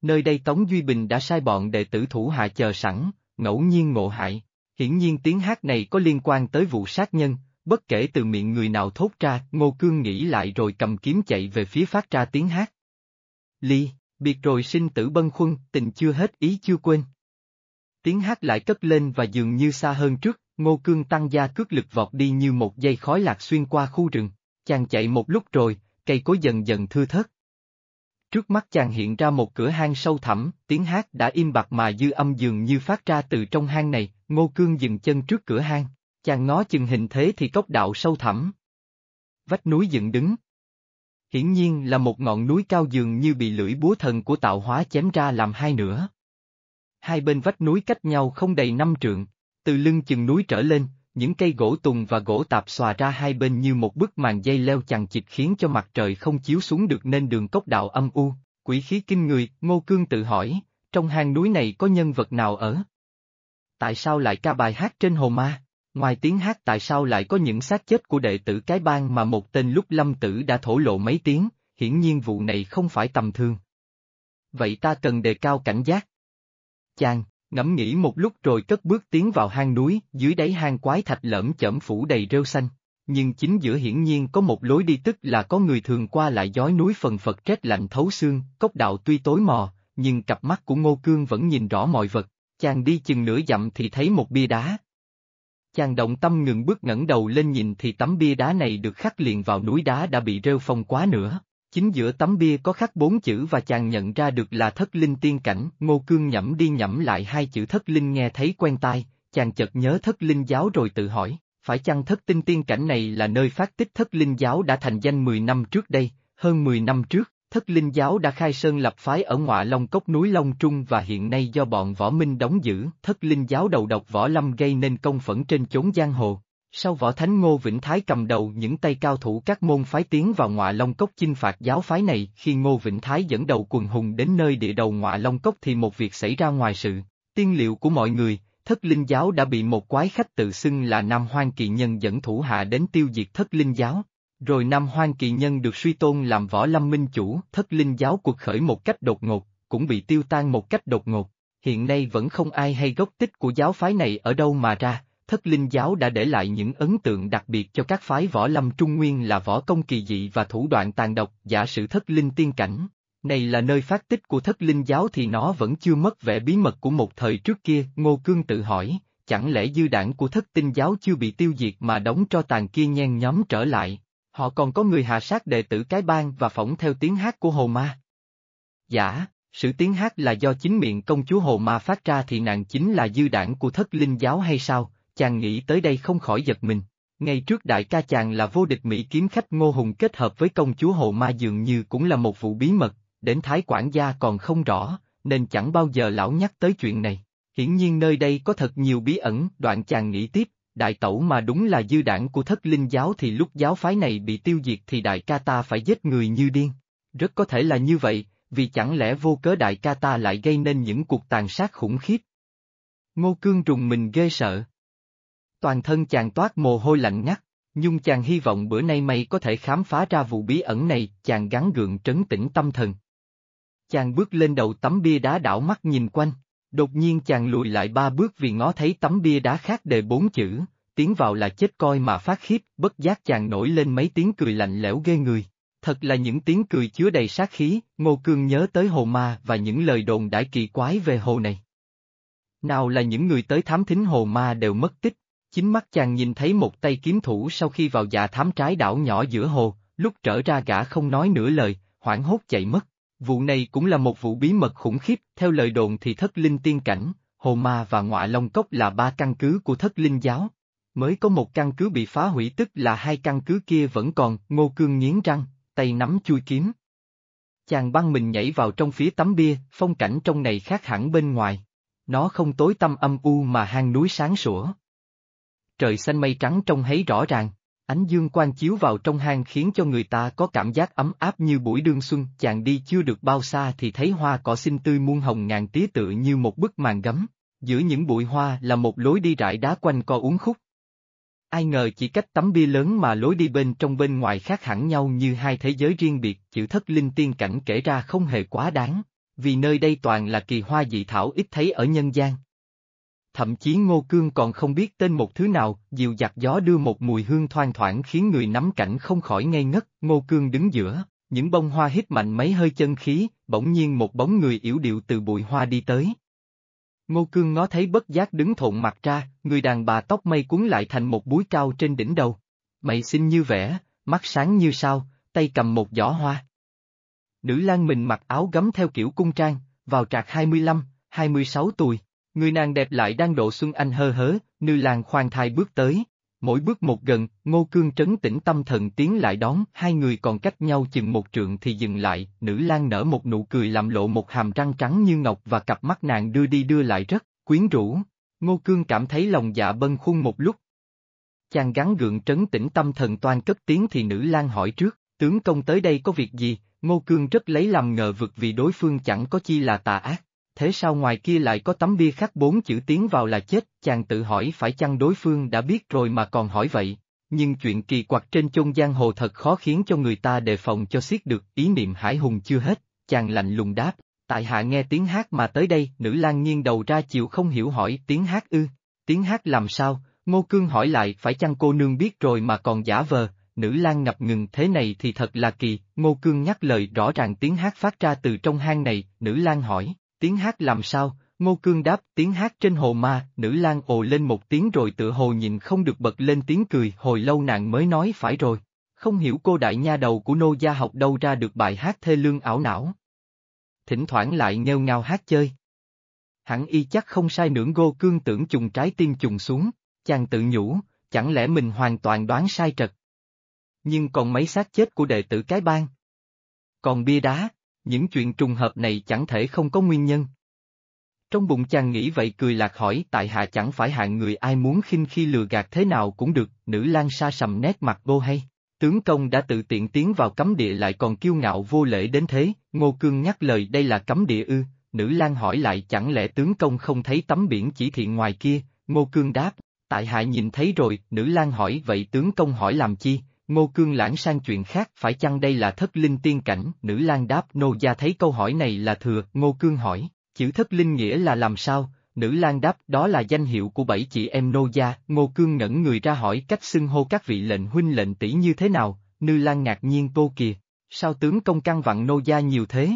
Nơi đây Tống Duy Bình đã sai bọn đệ tử thủ hạ chờ sẵn, ngẫu nhiên ngộ hại. Hiển nhiên tiếng hát này có liên quan tới vụ sát nhân, bất kể từ miệng người nào thốt ra, Ngô Cương nghĩ lại rồi cầm kiếm chạy về phía phát ra tiếng hát. Ly, biệt rồi sinh tử bân khuân, tình chưa hết ý chưa quên. Tiếng hát lại cất lên và dường như xa hơn trước, Ngô Cương tăng gia cước lực vọt đi như một dây khói lạc xuyên qua khu rừng. Chàng chạy một lúc rồi, cây cối dần dần thưa thớt. Trước mắt chàng hiện ra một cửa hang sâu thẳm, tiếng hát đã im bặt mà dư âm dường như phát ra từ trong hang này, Ngô Cương dừng chân trước cửa hang, chàng ngó chừng hình thế thì cốc đạo sâu thẳm. Vách núi dựng đứng. Hiển nhiên là một ngọn núi cao dường như bị lưỡi búa thần của tạo hóa chém ra làm hai nửa. Hai bên vách núi cách nhau không đầy năm trượng, từ lưng chừng núi trở lên, những cây gỗ tùng và gỗ tạp xòa ra hai bên như một bức màn dây leo chằng chịt khiến cho mặt trời không chiếu xuống được nên đường cốc đạo âm u, quỷ khí kinh người, Ngô Cương tự hỏi, trong hang núi này có nhân vật nào ở? Tại sao lại ca bài hát trên hồ ma? Ngoài tiếng hát tại sao lại có những xác chết của đệ tử cái bang mà một tên lúc lâm tử đã thổ lộ mấy tiếng, hiển nhiên vụ này không phải tầm thường. Vậy ta cần đề cao cảnh giác. Chàng, ngẫm nghĩ một lúc rồi cất bước tiến vào hang núi, dưới đáy hang quái thạch lởm chởm phủ đầy rêu xanh. Nhưng chính giữa hiển nhiên có một lối đi tức là có người thường qua lại giói núi phần phật rét lạnh thấu xương, cốc đạo tuy tối mò, nhưng cặp mắt của Ngô Cương vẫn nhìn rõ mọi vật, chàng đi chừng nửa dặm thì thấy một bia đá. Chàng động tâm ngừng bước ngẩng đầu lên nhìn thì tấm bia đá này được khắc liền vào núi đá đã bị rêu phong quá nữa. Chính giữa tấm bia có khắc bốn chữ và chàng nhận ra được là thất linh tiên cảnh, ngô cương nhẩm đi nhẩm lại hai chữ thất linh nghe thấy quen tai, chàng chợt nhớ thất linh giáo rồi tự hỏi, phải chăng thất tinh tiên cảnh này là nơi phát tích thất linh giáo đã thành danh 10 năm trước đây, hơn 10 năm trước, thất linh giáo đã khai sơn lập phái ở ngọa Long Cốc núi Long Trung và hiện nay do bọn võ minh đóng giữ, thất linh giáo đầu độc võ lâm gây nên công phẫn trên chốn giang hồ, sau võ thánh Ngô Vĩnh Thái cầm đầu những tay cao thủ các môn phái tiến vào ngọa Long Cốc chinh phạt giáo phái này, khi Ngô Vĩnh Thái dẫn đầu quần hùng đến nơi địa đầu ngọa Long Cốc thì một việc xảy ra ngoài sự, tiên liệu của mọi người, thất linh giáo đã bị một quái khách tự xưng là Nam Hoang Kỳ Nhân dẫn thủ hạ đến tiêu diệt thất linh giáo. Rồi Nam Hoang Kỳ Nhân được suy tôn làm võ lâm minh chủ, thất linh giáo cuộc khởi một cách đột ngột, cũng bị tiêu tan một cách đột ngột. Hiện nay vẫn không ai hay gốc tích của giáo phái này ở đâu mà ra, thất linh giáo đã để lại những ấn tượng đặc biệt cho các phái võ lâm trung nguyên là võ công kỳ dị và thủ đoạn tàn độc, giả sử thất linh tiên cảnh. Này là nơi phát tích của thất linh giáo thì nó vẫn chưa mất vẻ bí mật của một thời trước kia, Ngô Cương tự hỏi, chẳng lẽ dư đảng của thất tinh giáo chưa bị tiêu diệt mà đóng cho tàn kia nhen nhóm trở lại, họ còn có người hạ sát đệ tử cái bang và phỏng theo tiếng hát của Hồ Ma. Giả, sự tiếng hát là do chính miệng công chúa Hồ Ma phát ra thì nàng chính là dư đảng của thất linh giáo hay sao, chàng nghĩ tới đây không khỏi giật mình. Ngày trước đại ca chàng là vô địch Mỹ kiếm khách Ngô Hùng kết hợp với công chúa Hồ Ma dường như cũng là một vụ bí mật, đến Thái quản gia còn không rõ, nên chẳng bao giờ lão nhắc tới chuyện này. Hiển nhiên nơi đây có thật nhiều bí ẩn, đoạn chàng nghĩ tiếp, đại tẩu mà đúng là dư đảng của thất linh giáo thì lúc giáo phái này bị tiêu diệt thì đại ca ta phải giết người như điên. Rất có thể là như vậy, vì chẳng lẽ vô cớ đại ca ta lại gây nên những cuộc tàn sát khủng khiếp. Ngô Cương trùng mình ghê sợ. Toàn thân chàng toát mồ hôi lạnh ngắt, nhưng chàng hy vọng bữa nay mày có thể khám phá ra vụ bí ẩn này, chàng gắn gượng trấn tĩnh tâm thần. Chàng bước lên đầu tấm bia đá đảo mắt nhìn quanh, đột nhiên chàng lùi lại ba bước vì ngó thấy tấm bia đá khác đề bốn chữ, tiến vào là chết coi mà phát khiếp, bất giác chàng nổi lên mấy tiếng cười lạnh lẽo ghê người. Thật là những tiếng cười chứa đầy sát khí, Ngô Cương nhớ tới hồ ma và những lời đồn đãi kỳ quái về hồ này. Nào là những người tới thám thính hồ ma đều mất tích, Chính mắt chàng nhìn thấy một tay kiếm thủ sau khi vào dạ thám trái đảo nhỏ giữa hồ, lúc trở ra gã không nói nửa lời, hoảng hốt chạy mất. Vụ này cũng là một vụ bí mật khủng khiếp, theo lời đồn thì thất linh tiên cảnh, hồ ma và ngọa long cốc là ba căn cứ của thất linh giáo. Mới có một căn cứ bị phá hủy tức là hai căn cứ kia vẫn còn, ngô cương nghiến răng, tay nắm chui kiếm. Chàng băng mình nhảy vào trong phía tấm bia, phong cảnh trong này khác hẳn bên ngoài. Nó không tối tăm âm u mà hang núi sáng sủa trời xanh mây trắng trông thấy rõ ràng. Ánh dương quang chiếu vào trong hang khiến cho người ta có cảm giác ấm áp như buổi đương xuân, chàng đi chưa được bao xa thì thấy hoa cỏ xinh tươi muôn hồng ngàn tía tự như một bức màn gấm. Giữa những bụi hoa là một lối đi rải đá quanh co uốn khúc. Ai ngờ chỉ cách tấm bia lớn mà lối đi bên trong bên ngoài khác hẳn nhau như hai thế giới riêng biệt, chữ thất linh tiên cảnh kể ra không hề quá đáng, vì nơi đây toàn là kỳ hoa dị thảo ít thấy ở nhân gian. Thậm chí Ngô Cương còn không biết tên một thứ nào, dịu giặt gió đưa một mùi hương thoang thoảng khiến người nắm cảnh không khỏi ngây ngất, Ngô Cương đứng giữa, những bông hoa hít mạnh mấy hơi chân khí, bỗng nhiên một bóng người yếu điệu từ bụi hoa đi tới. Ngô Cương ngó thấy bất giác đứng thộn mặt ra, người đàn bà tóc mây cuốn lại thành một búi cao trên đỉnh đầu. Mày xinh như vẻ, mắt sáng như sao, tay cầm một giỏ hoa. Nữ lang mình mặc áo gấm theo kiểu cung trang, vào trạc 25, 26 tuổi. Người nàng đẹp lại đang độ xuân anh hơ hớ, nữ lang khoan thai bước tới. Mỗi bước một gần, ngô cương trấn tĩnh tâm thần tiến lại đón, hai người còn cách nhau chừng một trượng thì dừng lại, nữ lang nở một nụ cười làm lộ một hàm răng trắng như ngọc và cặp mắt nàng đưa đi đưa lại rất, quyến rũ. Ngô cương cảm thấy lòng dạ bâng khuâng một lúc. Chàng gắn gượng trấn tĩnh tâm thần toan cất tiếng thì nữ lang hỏi trước, tướng công tới đây có việc gì, Ngô Cương rất lấy làm ngờ vực vì đối phương chẳng có chi là tà ác, thế sao ngoài kia lại có tấm bia khắc bốn chữ tiến vào là chết, chàng tự hỏi phải chăng đối phương đã biết rồi mà còn hỏi vậy. Nhưng chuyện kỳ quặc trên chôn giang hồ thật khó khiến cho người ta đề phòng cho xiết được, ý niệm hải hùng chưa hết, chàng lạnh lùng đáp, tại hạ nghe tiếng hát mà tới đây, nữ lang nghiêng đầu ra chịu không hiểu hỏi tiếng hát ư, tiếng hát làm sao, Ngô Cương hỏi lại phải chăng cô nương biết rồi mà còn giả vờ, nữ lang ngập ngừng thế này thì thật là kỳ, Ngô Cương nhắc lời rõ ràng tiếng hát phát ra từ trong hang này, nữ lang hỏi, tiếng hát làm sao, Ngô Cương đáp tiếng hát trên hồ ma, nữ lang ồ lên một tiếng rồi tựa hồ nhìn không được bật lên tiếng cười, hồi lâu nàng mới nói phải rồi, không hiểu cô đại nha đầu của nô gia học đâu ra được bài hát thê lương ảo não. Thỉnh thoảng lại nghêu ngao hát chơi. Hẳn y chắc không sai nưỡng Ngô Cương tưởng trùng trái tim trùng xuống, chàng tự nhủ, chẳng lẽ mình hoàn toàn đoán sai trật nhưng còn mấy xác chết của đệ tử cái bang. Còn bia đá, những chuyện trùng hợp này chẳng thể không có nguyên nhân. Trong bụng chàng nghĩ vậy cười lạc hỏi tại hạ chẳng phải hạng người ai muốn khinh khi lừa gạt thế nào cũng được, nữ lang sa sầm nét mặt vô hay. Tướng công đã tự tiện tiến vào cấm địa lại còn kiêu ngạo vô lễ đến thế, Ngô Cương nhắc lời đây là cấm địa ư, nữ lang hỏi lại chẳng lẽ tướng công không thấy tấm biển chỉ thị ngoài kia, Ngô Cương đáp, tại hạ nhìn thấy rồi, nữ lang hỏi vậy tướng công hỏi làm chi, Ngô Cương lãng sang chuyện khác phải chăng đây là thất linh tiên cảnh, nữ lang đáp nô gia thấy câu hỏi này là thừa, Ngô Cương hỏi, chữ thất linh nghĩa là làm sao, nữ lang đáp đó là danh hiệu của bảy chị em nô gia, Ngô Cương ngẩn người ra hỏi cách xưng hô các vị lệnh huynh lệnh tỷ như thế nào, nữ lang ngạc nhiên tô kìa, sao tướng công căn vặn nô gia nhiều thế?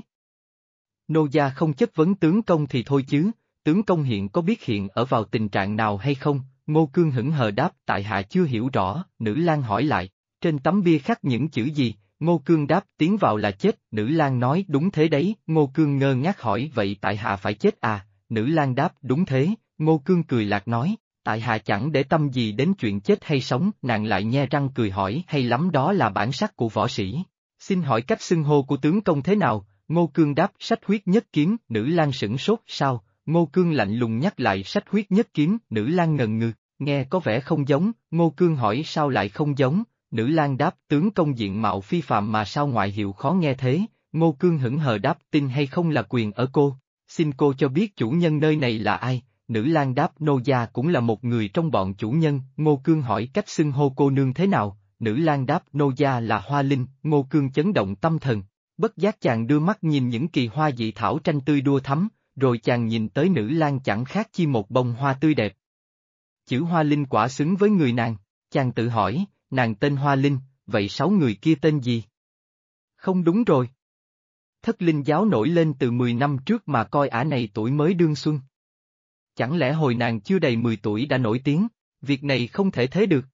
Nô gia không chất vấn tướng công thì thôi chứ, tướng công hiện có biết hiện ở vào tình trạng nào hay không, Ngô Cương hững hờ đáp tại hạ chưa hiểu rõ, nữ lang hỏi lại, trên tấm bia khắc những chữ gì, Ngô Cương đáp tiến vào là chết, nữ lang nói đúng thế đấy, Ngô Cương ngơ ngác hỏi vậy tại hạ phải chết à, nữ lang đáp đúng thế, Ngô Cương cười lạc nói, tại hạ chẳng để tâm gì đến chuyện chết hay sống, nàng lại nhe răng cười hỏi hay lắm đó là bản sắc của võ sĩ. Xin hỏi cách xưng hô của tướng công thế nào, Ngô Cương đáp sách huyết nhất kiếm, nữ lang sửng sốt, sao, Ngô Cương lạnh lùng nhắc lại sách huyết nhất kiếm, nữ lang ngần ngừ, nghe có vẻ không giống, Ngô Cương hỏi sao lại không giống, Nữ lang đáp tướng công diện mạo phi phạm mà sao ngoại hiệu khó nghe thế, Ngô Cương hững hờ đáp tin hay không là quyền ở cô, xin cô cho biết chủ nhân nơi này là ai, nữ lang đáp nô gia cũng là một người trong bọn chủ nhân, Ngô Cương hỏi cách xưng hô cô nương thế nào, nữ lang đáp nô gia là hoa linh, Ngô Cương chấn động tâm thần, bất giác chàng đưa mắt nhìn những kỳ hoa dị thảo tranh tươi đua thắm, rồi chàng nhìn tới nữ lang chẳng khác chi một bông hoa tươi đẹp. Chữ hoa linh quả xứng với người nàng, chàng tự hỏi, nàng tên Hoa Linh, vậy sáu người kia tên gì? Không đúng rồi. Thất linh giáo nổi lên từ 10 năm trước mà coi ả này tuổi mới đương xuân. Chẳng lẽ hồi nàng chưa đầy 10 tuổi đã nổi tiếng, việc này không thể thế được.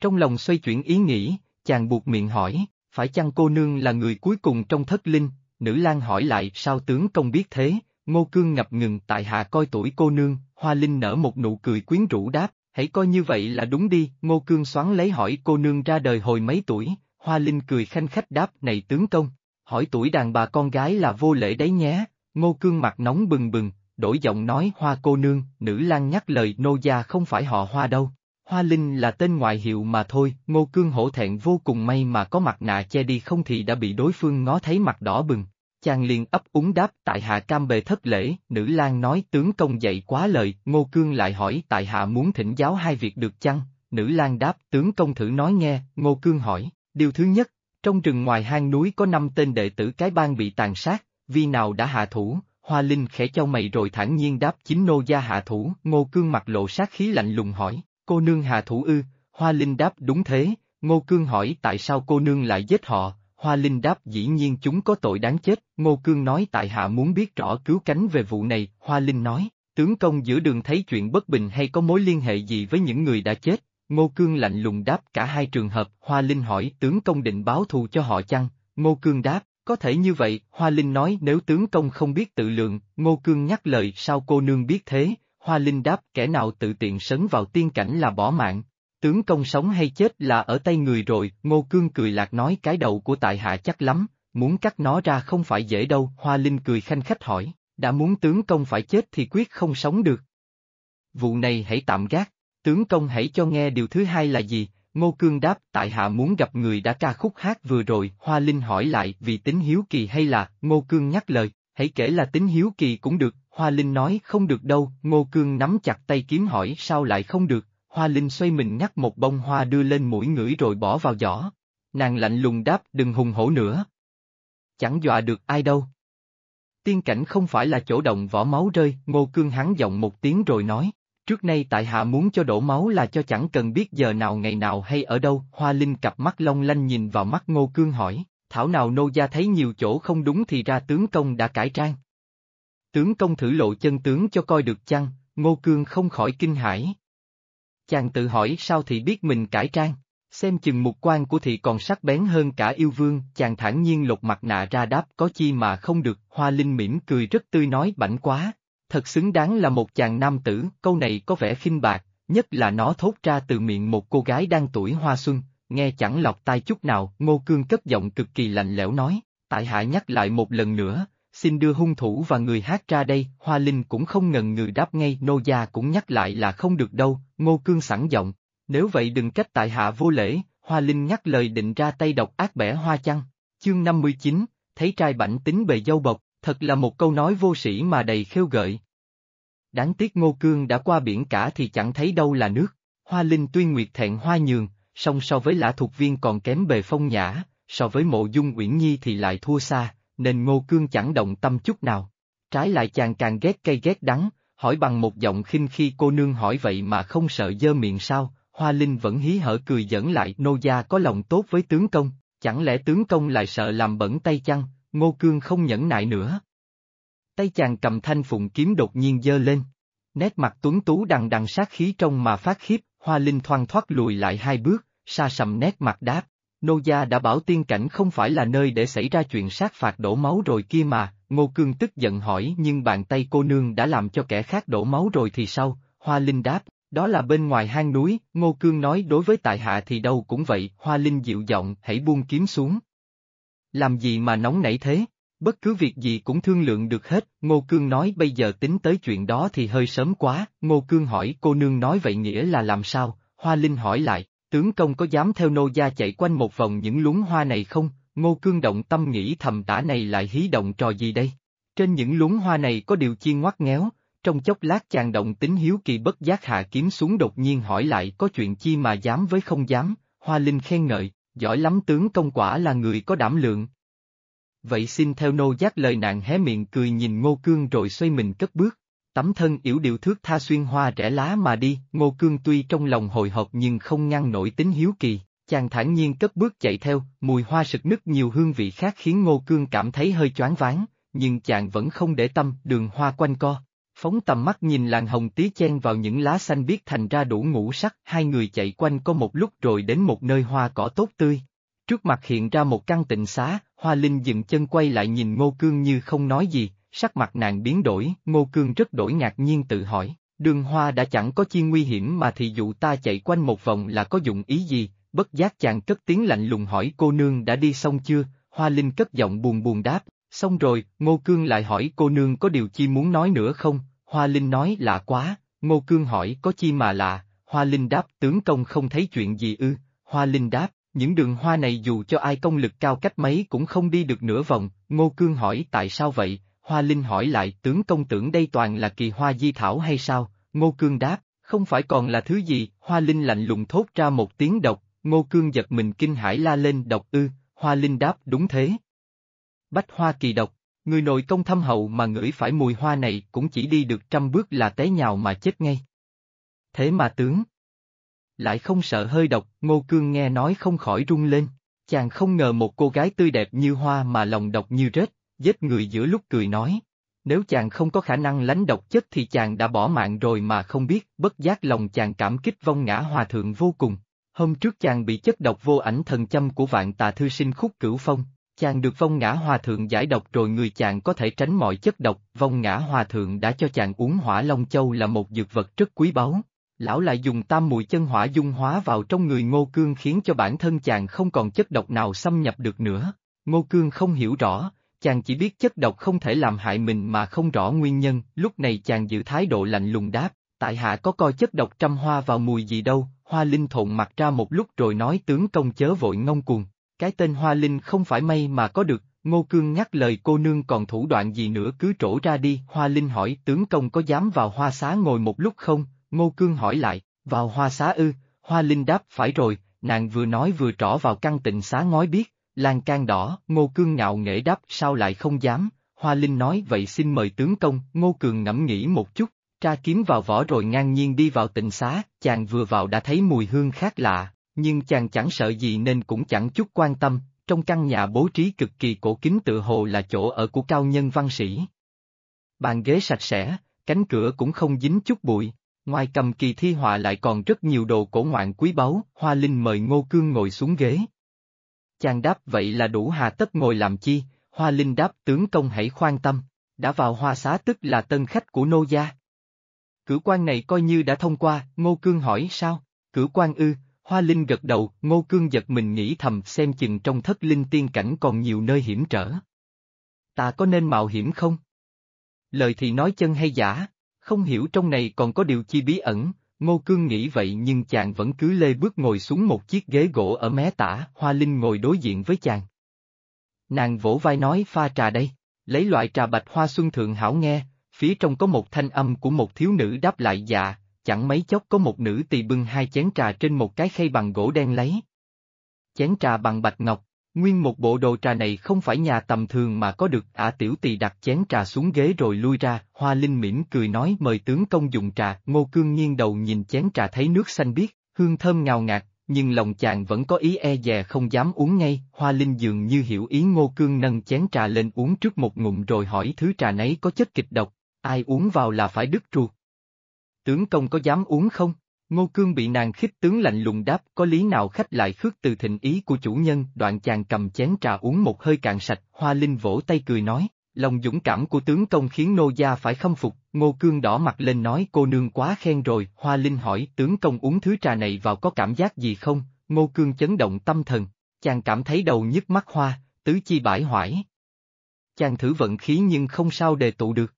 Trong lòng xoay chuyển ý nghĩ, chàng buộc miệng hỏi, phải chăng cô nương là người cuối cùng trong thất linh, nữ lang hỏi lại sao tướng công biết thế, ngô cương ngập ngừng tại hạ coi tuổi cô nương, hoa linh nở một nụ cười quyến rũ đáp, hãy coi như vậy là đúng đi, Ngô Cương xoắn lấy hỏi cô nương ra đời hồi mấy tuổi, Hoa Linh cười khanh khách đáp này tướng công, hỏi tuổi đàn bà con gái là vô lễ đấy nhé, Ngô Cương mặt nóng bừng bừng, đổi giọng nói hoa cô nương, nữ lang nhắc lời nô gia không phải họ hoa đâu. Hoa Linh là tên ngoại hiệu mà thôi, Ngô Cương hổ thẹn vô cùng may mà có mặt nạ che đi không thì đã bị đối phương ngó thấy mặt đỏ bừng. Chàng liền ấp úng đáp tại hạ cam bề thất lễ, nữ lang nói tướng công dạy quá lời, Ngô Cương lại hỏi tại hạ muốn thỉnh giáo hai việc được chăng, nữ lang đáp tướng công thử nói nghe, Ngô Cương hỏi, điều thứ nhất, trong rừng ngoài hang núi có năm tên đệ tử cái bang bị tàn sát, vì nào đã hạ thủ, Hoa Linh khẽ cho mày rồi thản nhiên đáp chính nô gia hạ thủ, Ngô Cương mặt lộ sát khí lạnh lùng hỏi, cô nương hạ thủ ư, Hoa Linh đáp đúng thế, Ngô Cương hỏi tại sao cô nương lại giết họ, Hoa Linh đáp dĩ nhiên chúng có tội đáng chết, Ngô Cương nói tại hạ muốn biết rõ cứu cánh về vụ này, Hoa Linh nói, tướng công giữa đường thấy chuyện bất bình hay có mối liên hệ gì với những người đã chết, Ngô Cương lạnh lùng đáp cả hai trường hợp, Hoa Linh hỏi tướng công định báo thù cho họ chăng, Ngô Cương đáp, có thể như vậy, Hoa Linh nói nếu tướng công không biết tự lượng, Ngô Cương nhắc lời sao cô nương biết thế, Hoa Linh đáp kẻ nào tự tiện sấn vào tiên cảnh là bỏ mạng. Tướng công sống hay chết là ở tay người rồi, Ngô Cương cười lạc nói cái đầu của tại hạ chắc lắm, muốn cắt nó ra không phải dễ đâu, Hoa Linh cười khanh khách hỏi, đã muốn tướng công phải chết thì quyết không sống được. Vụ này hãy tạm gác, tướng công hãy cho nghe điều thứ hai là gì, Ngô Cương đáp tại hạ muốn gặp người đã ca khúc hát vừa rồi, Hoa Linh hỏi lại vì tính hiếu kỳ hay là, Ngô Cương nhắc lời, hãy kể là tính hiếu kỳ cũng được, Hoa Linh nói không được đâu, Ngô Cương nắm chặt tay kiếm hỏi sao lại không được, Hoa Linh xoay mình ngắt một bông hoa đưa lên mũi ngửi rồi bỏ vào giỏ. Nàng lạnh lùng đáp đừng hùng hổ nữa. Chẳng dọa được ai đâu. Tiên cảnh không phải là chỗ động vỏ máu rơi, Ngô Cương hắn giọng một tiếng rồi nói, trước nay tại hạ muốn cho đổ máu là cho chẳng cần biết giờ nào ngày nào hay ở đâu, Hoa Linh cặp mắt long lanh nhìn vào mắt Ngô Cương hỏi, thảo nào nô gia thấy nhiều chỗ không đúng thì ra tướng công đã cải trang. Tướng công thử lộ chân tướng cho coi được chăng, Ngô Cương không khỏi kinh hãi. Chàng tự hỏi sao thì biết mình cải trang, xem chừng mục quan của thị còn sắc bén hơn cả yêu vương, chàng thản nhiên lột mặt nạ ra đáp có chi mà không được, Hoa Linh mỉm cười rất tươi nói bảnh quá, thật xứng đáng là một chàng nam tử, câu này có vẻ khinh bạc, nhất là nó thốt ra từ miệng một cô gái đang tuổi hoa xuân, nghe chẳng lọt tai chút nào, Ngô Cương cất giọng cực kỳ lạnh lẽo nói, tại hạ nhắc lại một lần nữa, xin đưa hung thủ và người hát ra đây, Hoa Linh cũng không ngần ngừ đáp ngay, nô gia cũng nhắc lại là không được đâu, Ngô Cương sẵn giọng, nếu vậy đừng trách tại hạ vô lễ, Hoa Linh nhắc lời định ra tay độc ác bẻ hoa chăng, chương 59, thấy trai bảnh tính bề dâu bọc, thật là một câu nói vô sĩ mà đầy khêu gợi. Đáng tiếc Ngô Cương đã qua biển cả thì chẳng thấy đâu là nước, Hoa Linh tuy nguyệt thẹn hoa nhường, song so với lã thuộc viên còn kém bề phong nhã, so với mộ dung uyển nhi thì lại thua xa, nên Ngô Cương chẳng động tâm chút nào. Trái lại chàng càng ghét cây ghét đắng, hỏi bằng một giọng khinh khi cô nương hỏi vậy mà không sợ dơ miệng sao, Hoa Linh vẫn hí hở cười dẫn lại nô gia có lòng tốt với tướng công, chẳng lẽ tướng công lại sợ làm bẩn tay chăng, Ngô Cương không nhẫn nại nữa. Tay chàng cầm thanh phụng kiếm đột nhiên dơ lên. Nét mặt tuấn tú đằng đằng sát khí trong mà phát khiếp, Hoa Linh thoăn thoát lùi lại hai bước, xa sầm nét mặt đáp, Nô gia đã bảo tiên cảnh không phải là nơi để xảy ra chuyện sát phạt đổ máu rồi kia mà, Ngô Cương tức giận hỏi nhưng bàn tay cô nương đã làm cho kẻ khác đổ máu rồi thì sao, Hoa Linh đáp, đó là bên ngoài hang núi, Ngô Cương nói đối với tại hạ thì đâu cũng vậy, Hoa Linh dịu giọng hãy buông kiếm xuống. Làm gì mà nóng nảy thế? Bất cứ việc gì cũng thương lượng được hết, Ngô Cương nói bây giờ tính tới chuyện đó thì hơi sớm quá, Ngô Cương hỏi cô nương nói vậy nghĩa là làm sao, Hoa Linh hỏi lại, tướng công có dám theo nô gia chạy quanh một vòng những luống hoa này không? Ngô Cương động tâm nghĩ thầm tả này lại hí động trò gì đây? Trên những luống hoa này có điều chi ngoắt ngéo, trong chốc lát chàng động tính hiếu kỳ bất giác hạ kiếm xuống đột nhiên hỏi lại có chuyện chi mà dám với không dám, Hoa Linh khen ngợi, giỏi lắm tướng công quả là người có đảm lượng. Vậy xin theo nô giác lời nạn hé miệng cười nhìn Ngô Cương rồi xoay mình cất bước tấm thân yểu điệu thước tha xuyên hoa rẽ lá mà đi, Ngô Cương tuy trong lòng hồi hộp nhưng không ngăn nổi tính hiếu kỳ, chàng thản nhiên cất bước chạy theo, mùi hoa sực nức nhiều hương vị khác khiến Ngô Cương cảm thấy hơi choáng váng, nhưng chàng vẫn không để tâm, đường hoa quanh co. Phóng tầm mắt nhìn làn hồng tí chen vào những lá xanh biết thành ra đủ ngũ sắc, hai người chạy quanh có một lúc rồi đến một nơi hoa cỏ tốt tươi. Trước mặt hiện ra một căn tịnh xá, Hoa Linh dừng chân quay lại nhìn Ngô Cương như không nói gì, sắc mặt nàng biến đổi, Ngô Cương rất đổi ngạc nhiên tự hỏi, đường hoa đã chẳng có chi nguy hiểm mà thì dụ ta chạy quanh một vòng là có dụng ý gì, bất giác chàng cất tiếng lạnh lùng hỏi cô nương đã đi xong chưa, Hoa Linh cất giọng buồn buồn đáp, xong rồi, Ngô Cương lại hỏi cô nương có điều chi muốn nói nữa không, Hoa Linh nói lạ quá, Ngô Cương hỏi có chi mà lạ, Hoa Linh đáp tướng công không thấy chuyện gì ư, Hoa Linh đáp, những đường hoa này dù cho ai công lực cao cách mấy cũng không đi được nửa vòng, Ngô Cương hỏi tại sao vậy, Hoa Linh hỏi lại tướng công tưởng đây toàn là kỳ hoa di thảo hay sao, Ngô Cương đáp, không phải còn là thứ gì, Hoa Linh lạnh lùng thốt ra một tiếng độc, Ngô Cương giật mình kinh hãi la lên độc ư, Hoa Linh đáp đúng thế. Bách hoa kỳ độc, người nội công thâm hậu mà ngửi phải mùi hoa này cũng chỉ đi được trăm bước là té nhào mà chết ngay. Thế mà tướng lại không sợ hơi độc, Ngô Cương nghe nói không khỏi rung lên, chàng không ngờ một cô gái tươi đẹp như hoa mà lòng độc như rết, giết người giữa lúc cười nói. Nếu chàng không có khả năng lánh độc chất thì chàng đã bỏ mạng rồi mà không biết, bất giác lòng chàng cảm kích vong ngã hòa thượng vô cùng. Hôm trước chàng bị chất độc vô ảnh thần châm của vạn tà thư sinh khúc cửu phong, chàng được vong ngã hòa thượng giải độc rồi người chàng có thể tránh mọi chất độc, vong ngã hòa thượng đã cho chàng uống hỏa long châu là một dược vật rất quý báu. Lão lại dùng tam mùi chân hỏa dung hóa vào trong người Ngô Cương khiến cho bản thân chàng không còn chất độc nào xâm nhập được nữa. Ngô Cương không hiểu rõ, chàng chỉ biết chất độc không thể làm hại mình mà không rõ nguyên nhân, lúc này chàng giữ thái độ lạnh lùng đáp, tại hạ có coi chất độc trăm hoa vào mùi gì đâu, hoa linh thộn mặt ra một lúc rồi nói tướng công chớ vội ngông cuồng, cái tên hoa linh không phải may mà có được, ngô cương nhắc lời cô nương còn thủ đoạn gì nữa cứ trổ ra đi, hoa linh hỏi tướng công có dám vào hoa xá ngồi một lúc không, ngô cương hỏi lại, vào hoa xá ư, hoa linh đáp phải rồi, nàng vừa nói vừa trỏ vào căn tịnh xá ngói biết, Lan can đỏ, Ngô Cương ngạo nghễ đáp sao lại không dám, Hoa Linh nói vậy xin mời tướng công, Ngô Cường ngẫm nghĩ một chút, tra kiếm vào vỏ rồi ngang nhiên đi vào tịnh xá, chàng vừa vào đã thấy mùi hương khác lạ, nhưng chàng chẳng sợ gì nên cũng chẳng chút quan tâm, trong căn nhà bố trí cực kỳ cổ kính tự hồ là chỗ ở của cao nhân văn sĩ. Bàn ghế sạch sẽ, cánh cửa cũng không dính chút bụi, ngoài cầm kỳ thi họa lại còn rất nhiều đồ cổ ngoạn quý báu, Hoa Linh mời Ngô Cương ngồi xuống ghế, Chàng đáp vậy là đủ hà tất ngồi làm chi, Hoa Linh đáp tướng công hãy khoan tâm, đã vào hoa xá tức là tân khách của nô gia. Cử quan này coi như đã thông qua, Ngô Cương hỏi sao, cử quan ư, Hoa Linh gật đầu, Ngô Cương giật mình nghĩ thầm xem chừng trong thất linh tiên cảnh còn nhiều nơi hiểm trở. Ta có nên mạo hiểm không? Lời thì nói chân hay giả, không hiểu trong này còn có điều chi bí ẩn, Ngô Cương nghĩ vậy nhưng chàng vẫn cứ lê bước ngồi xuống một chiếc ghế gỗ ở mé tả, Hoa Linh ngồi đối diện với chàng. Nàng vỗ vai nói pha trà đây, lấy loại trà bạch hoa xuân thượng hảo nghe, phía trong có một thanh âm của một thiếu nữ đáp lại dạ, chẳng mấy chốc có một nữ tỳ bưng hai chén trà trên một cái khay bằng gỗ đen lấy. Chén trà bằng bạch ngọc, nguyên một bộ đồ trà này không phải nhà tầm thường mà có được ả tiểu tỳ đặt chén trà xuống ghế rồi lui ra, hoa linh mỉm cười nói mời tướng công dùng trà, ngô cương nghiêng đầu nhìn chén trà thấy nước xanh biếc, hương thơm ngào ngạt, nhưng lòng chàng vẫn có ý e dè không dám uống ngay, hoa linh dường như hiểu ý ngô cương nâng chén trà lên uống trước một ngụm rồi hỏi thứ trà nấy có chất kịch độc, ai uống vào là phải đứt ruột. Tướng công có dám uống không? Ngô Cương bị nàng khích tướng lạnh lùng đáp có lý nào khách lại khước từ thịnh ý của chủ nhân, đoạn chàng cầm chén trà uống một hơi cạn sạch, Hoa Linh vỗ tay cười nói, lòng dũng cảm của tướng công khiến nô gia phải khâm phục, Ngô Cương đỏ mặt lên nói cô nương quá khen rồi, Hoa Linh hỏi tướng công uống thứ trà này vào có cảm giác gì không, Ngô Cương chấn động tâm thần, chàng cảm thấy đầu nhức mắt hoa, tứ chi bãi hoải. Chàng thử vận khí nhưng không sao đề tụ được.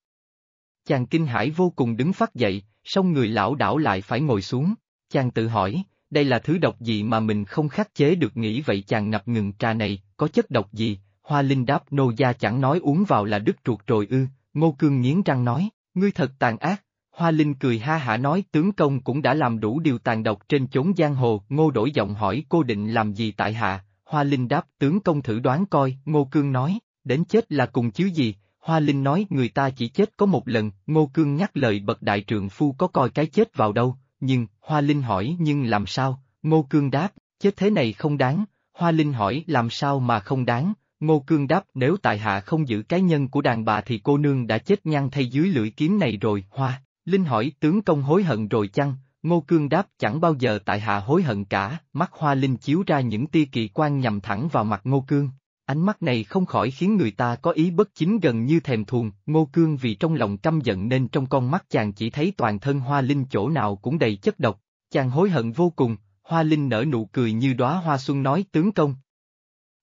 Chàng kinh hãi vô cùng đứng phát dậy, song người lão đảo lại phải ngồi xuống, chàng tự hỏi, đây là thứ độc gì mà mình không khắc chế được nghĩ vậy chàng ngập ngừng trà này, có chất độc gì, hoa linh đáp nô gia chẳng nói uống vào là đứt ruột rồi ư, ngô cương nghiến răng nói, ngươi thật tàn ác, hoa linh cười ha hả nói tướng công cũng đã làm đủ điều tàn độc trên chốn giang hồ, ngô đổi giọng hỏi cô định làm gì tại hạ, hoa linh đáp tướng công thử đoán coi, ngô cương nói, đến chết là cùng chứ gì, Hoa Linh nói người ta chỉ chết có một lần, Ngô Cương nhắc lời bậc đại trượng phu có coi cái chết vào đâu, nhưng, Hoa Linh hỏi nhưng làm sao, Ngô Cương đáp, chết thế này không đáng, Hoa Linh hỏi làm sao mà không đáng, Ngô Cương đáp nếu tại hạ không giữ cái nhân của đàn bà thì cô nương đã chết nhăn thay dưới lưỡi kiếm này rồi, Hoa. Linh hỏi tướng công hối hận rồi chăng, Ngô Cương đáp chẳng bao giờ tại hạ hối hận cả, mắt Hoa Linh chiếu ra những tia kỳ quan nhằm thẳng vào mặt Ngô Cương, Ánh mắt này không khỏi khiến người ta có ý bất chính gần như thèm thuồng, ngô cương vì trong lòng căm giận nên trong con mắt chàng chỉ thấy toàn thân hoa linh chỗ nào cũng đầy chất độc, chàng hối hận vô cùng, hoa linh nở nụ cười như đóa hoa xuân nói tướng công.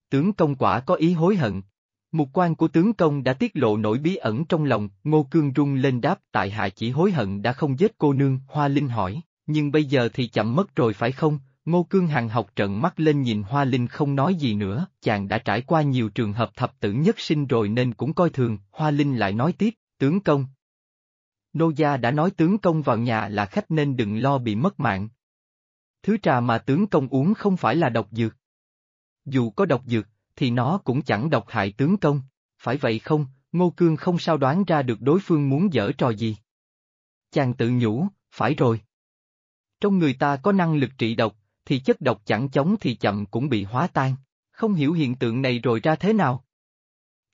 Tướng công quả có ý hối hận. Mục quan của tướng công đã tiết lộ nỗi bí ẩn trong lòng, ngô cương rung lên đáp tại hạ chỉ hối hận đã không giết cô nương, hoa linh hỏi, nhưng bây giờ thì chậm mất rồi phải không? Ngô Cương Hằng học trận mắt lên nhìn Hoa Linh không nói gì nữa, chàng đã trải qua nhiều trường hợp thập tử nhất sinh rồi nên cũng coi thường, Hoa Linh lại nói tiếp, tướng công. Nô gia đã nói tướng công vào nhà là khách nên đừng lo bị mất mạng. Thứ trà mà tướng công uống không phải là độc dược. Dù có độc dược, thì nó cũng chẳng độc hại tướng công, phải vậy không, Ngô Cương không sao đoán ra được đối phương muốn dở trò gì. Chàng tự nhủ, phải rồi. Trong người ta có năng lực trị độc, thì chất độc chẳng chống thì chậm cũng bị hóa tan. Không hiểu hiện tượng này rồi ra thế nào?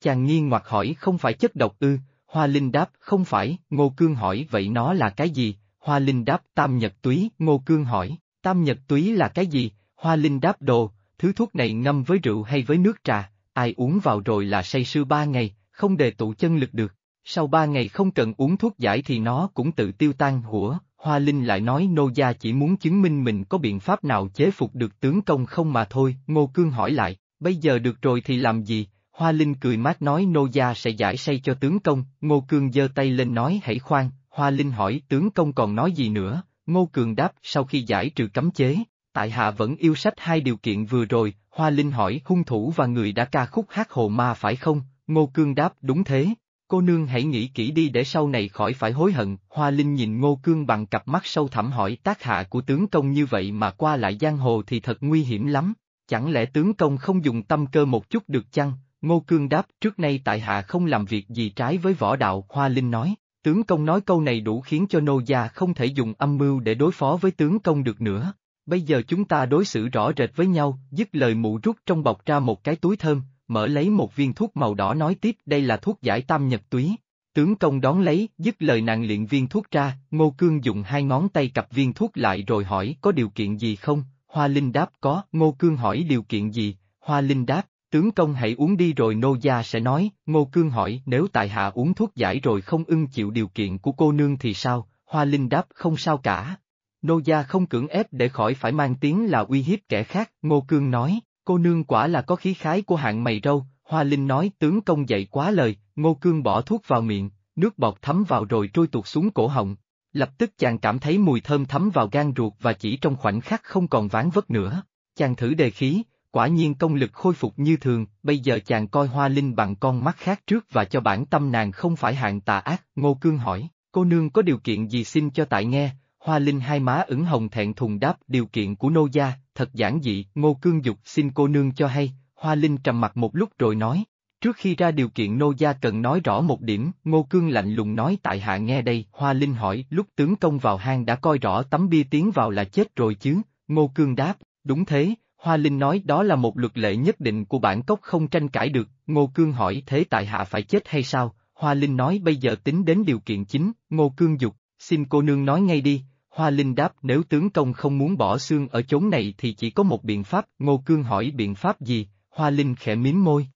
Chàng nghiêng ngoặt hỏi không phải chất độc ư, Hoa Linh đáp không phải, Ngô Cương hỏi vậy nó là cái gì? Hoa Linh đáp tam nhật túy, Ngô Cương hỏi, tam nhật túy là cái gì? Hoa Linh đáp đồ, thứ thuốc này ngâm với rượu hay với nước trà, ai uống vào rồi là say sưa ba ngày, không đề tụ chân lực được. Sau ba ngày không cần uống thuốc giải thì nó cũng tự tiêu tan hủa, Hoa Linh lại nói nô gia chỉ muốn chứng minh mình có biện pháp nào chế phục được tướng công không mà thôi, Ngô Cương hỏi lại, bây giờ được rồi thì làm gì? Hoa Linh cười mát nói nô gia sẽ giải say cho tướng công, Ngô Cương giơ tay lên nói hãy khoan, Hoa Linh hỏi tướng công còn nói gì nữa, Ngô Cường đáp sau khi giải trừ cấm chế, tại hạ vẫn yêu sách hai điều kiện vừa rồi, Hoa Linh hỏi hung thủ và người đã ca khúc hát hồ ma phải không, Ngô Cương đáp đúng thế, Cô nương hãy nghĩ kỹ đi để sau này khỏi phải hối hận, Hoa Linh nhìn Ngô Cương bằng cặp mắt sâu thẳm hỏi tác hạ của tướng công như vậy mà qua lại giang hồ thì thật nguy hiểm lắm, chẳng lẽ tướng công không dùng tâm cơ một chút được chăng? Ngô Cương đáp trước nay tại hạ không làm việc gì trái với võ đạo, Hoa Linh nói, tướng công nói câu này đủ khiến cho nô gia không thể dùng âm mưu để đối phó với tướng công được nữa. Bây giờ chúng ta đối xử rõ rệt với nhau, dứt lời mụ rút trong bọc ra một cái túi thơm, mở lấy một viên thuốc màu đỏ nói tiếp đây là thuốc giải tam nhật túy. Tướng công đón lấy, dứt lời nàng luyện viên thuốc ra, Ngô Cương dùng hai ngón tay cặp viên thuốc lại rồi hỏi có điều kiện gì không, Hoa Linh đáp có, Ngô Cương hỏi điều kiện gì, Hoa Linh đáp, tướng công hãy uống đi rồi nô gia sẽ nói, Ngô Cương hỏi nếu tại hạ uống thuốc giải rồi không ưng chịu điều kiện của cô nương thì sao, Hoa Linh đáp không sao cả. Nô gia không cưỡng ép để khỏi phải mang tiếng là uy hiếp kẻ khác, Ngô Cương nói, Cô nương quả là có khí khái của hạng mày râu, Hoa Linh nói tướng công dạy quá lời, Ngô Cương bỏ thuốc vào miệng, nước bọt thấm vào rồi trôi tuột xuống cổ họng. Lập tức chàng cảm thấy mùi thơm thấm vào gan ruột và chỉ trong khoảnh khắc không còn ván vất nữa. Chàng thử đề khí, quả nhiên công lực khôi phục như thường, bây giờ chàng coi Hoa Linh bằng con mắt khác trước và cho bản tâm nàng không phải hạng tà ác, Ngô Cương hỏi, cô nương có điều kiện gì xin cho tại nghe, Hoa Linh hai má ửng hồng thẹn thùng đáp điều kiện của nô gia, thật giản dị, ngô cương dục xin cô nương cho hay, Hoa Linh trầm mặt một lúc rồi nói, trước khi ra điều kiện nô gia cần nói rõ một điểm, ngô cương lạnh lùng nói tại hạ nghe đây, Hoa Linh hỏi, lúc tướng công vào hang đã coi rõ tấm bia tiến vào là chết rồi chứ, ngô cương đáp, đúng thế, Hoa Linh nói đó là một luật lệ nhất định của bản cốc không tranh cãi được, ngô cương hỏi thế tại hạ phải chết hay sao, Hoa Linh nói bây giờ tính đến điều kiện chính, ngô cương dục, xin cô nương nói ngay đi, Hoa Linh đáp nếu tướng công không muốn bỏ xương ở chốn này thì chỉ có một biện pháp, Ngô Cương hỏi biện pháp gì, Hoa Linh khẽ mím môi.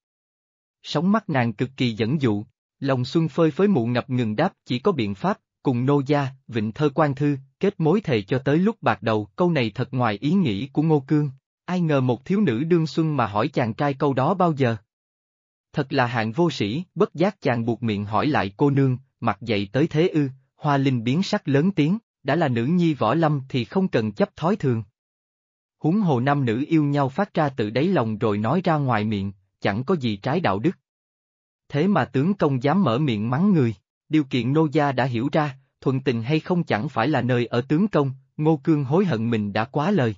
Sống mắt nàng cực kỳ dẫn dụ, lòng xuân phơi phới mụ ngập ngừng đáp chỉ có biện pháp, cùng nô gia, vịnh thơ quan thư, kết mối thề cho tới lúc bạc đầu, câu này thật ngoài ý nghĩ của Ngô Cương, ai ngờ một thiếu nữ đương xuân mà hỏi chàng trai câu đó bao giờ. Thật là hạng vô sĩ, bất giác chàng buộc miệng hỏi lại cô nương, mặt dậy tới thế ư, hoa linh biến sắc lớn tiếng, đã là nữ nhi võ lâm thì không cần chấp thói thường. Huống hồ nam nữ yêu nhau phát ra từ đáy lòng rồi nói ra ngoài miệng, chẳng có gì trái đạo đức. Thế mà tướng công dám mở miệng mắng người, điều kiện nô gia đã hiểu ra, thuận tình hay không chẳng phải là nơi ở tướng công, ngô cương hối hận mình đã quá lời.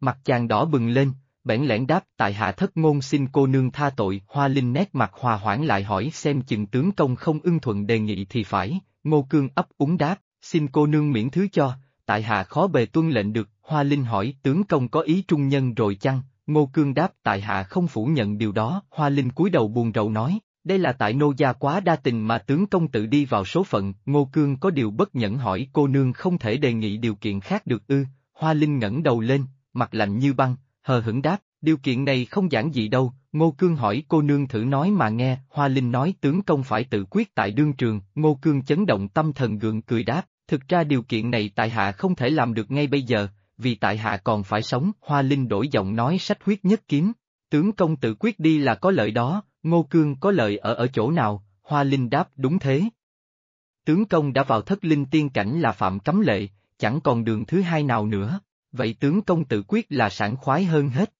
Mặt chàng đỏ bừng lên, bẽn lẽn đáp tại hạ thất ngôn xin cô nương tha tội, hoa linh nét mặt hòa hoãn lại hỏi xem chừng tướng công không ưng thuận đề nghị thì phải, ngô cương ấp úng đáp, xin cô nương miễn thứ cho, tại hạ khó bề tuân lệnh được, Hoa Linh hỏi tướng công có ý trung nhân rồi chăng, Ngô Cương đáp tại hạ không phủ nhận điều đó, Hoa Linh cúi đầu buồn rầu nói, đây là tại nô gia quá đa tình mà tướng công tự đi vào số phận, Ngô Cương có điều bất nhẫn hỏi cô nương không thể đề nghị điều kiện khác được ư, Hoa Linh ngẩng đầu lên, mặt lạnh như băng, hờ hững đáp, điều kiện này không giản dị đâu, Ngô Cương hỏi cô nương thử nói mà nghe, Hoa Linh nói tướng công phải tự quyết tại đương trường, Ngô Cương chấn động tâm thần gượng cười đáp, Thực ra điều kiện này tại hạ không thể làm được ngay bây giờ, vì tại hạ còn phải sống, Hoa Linh đổi giọng nói sách huyết nhất kiếm. Tướng công tự quyết đi là có lợi đó, Ngô Cương có lợi ở ở chỗ nào, Hoa Linh đáp đúng thế. Tướng công đã vào thất linh tiên cảnh là phạm cấm lệ, chẳng còn đường thứ hai nào nữa, vậy tướng công tự quyết là sảng khoái hơn hết.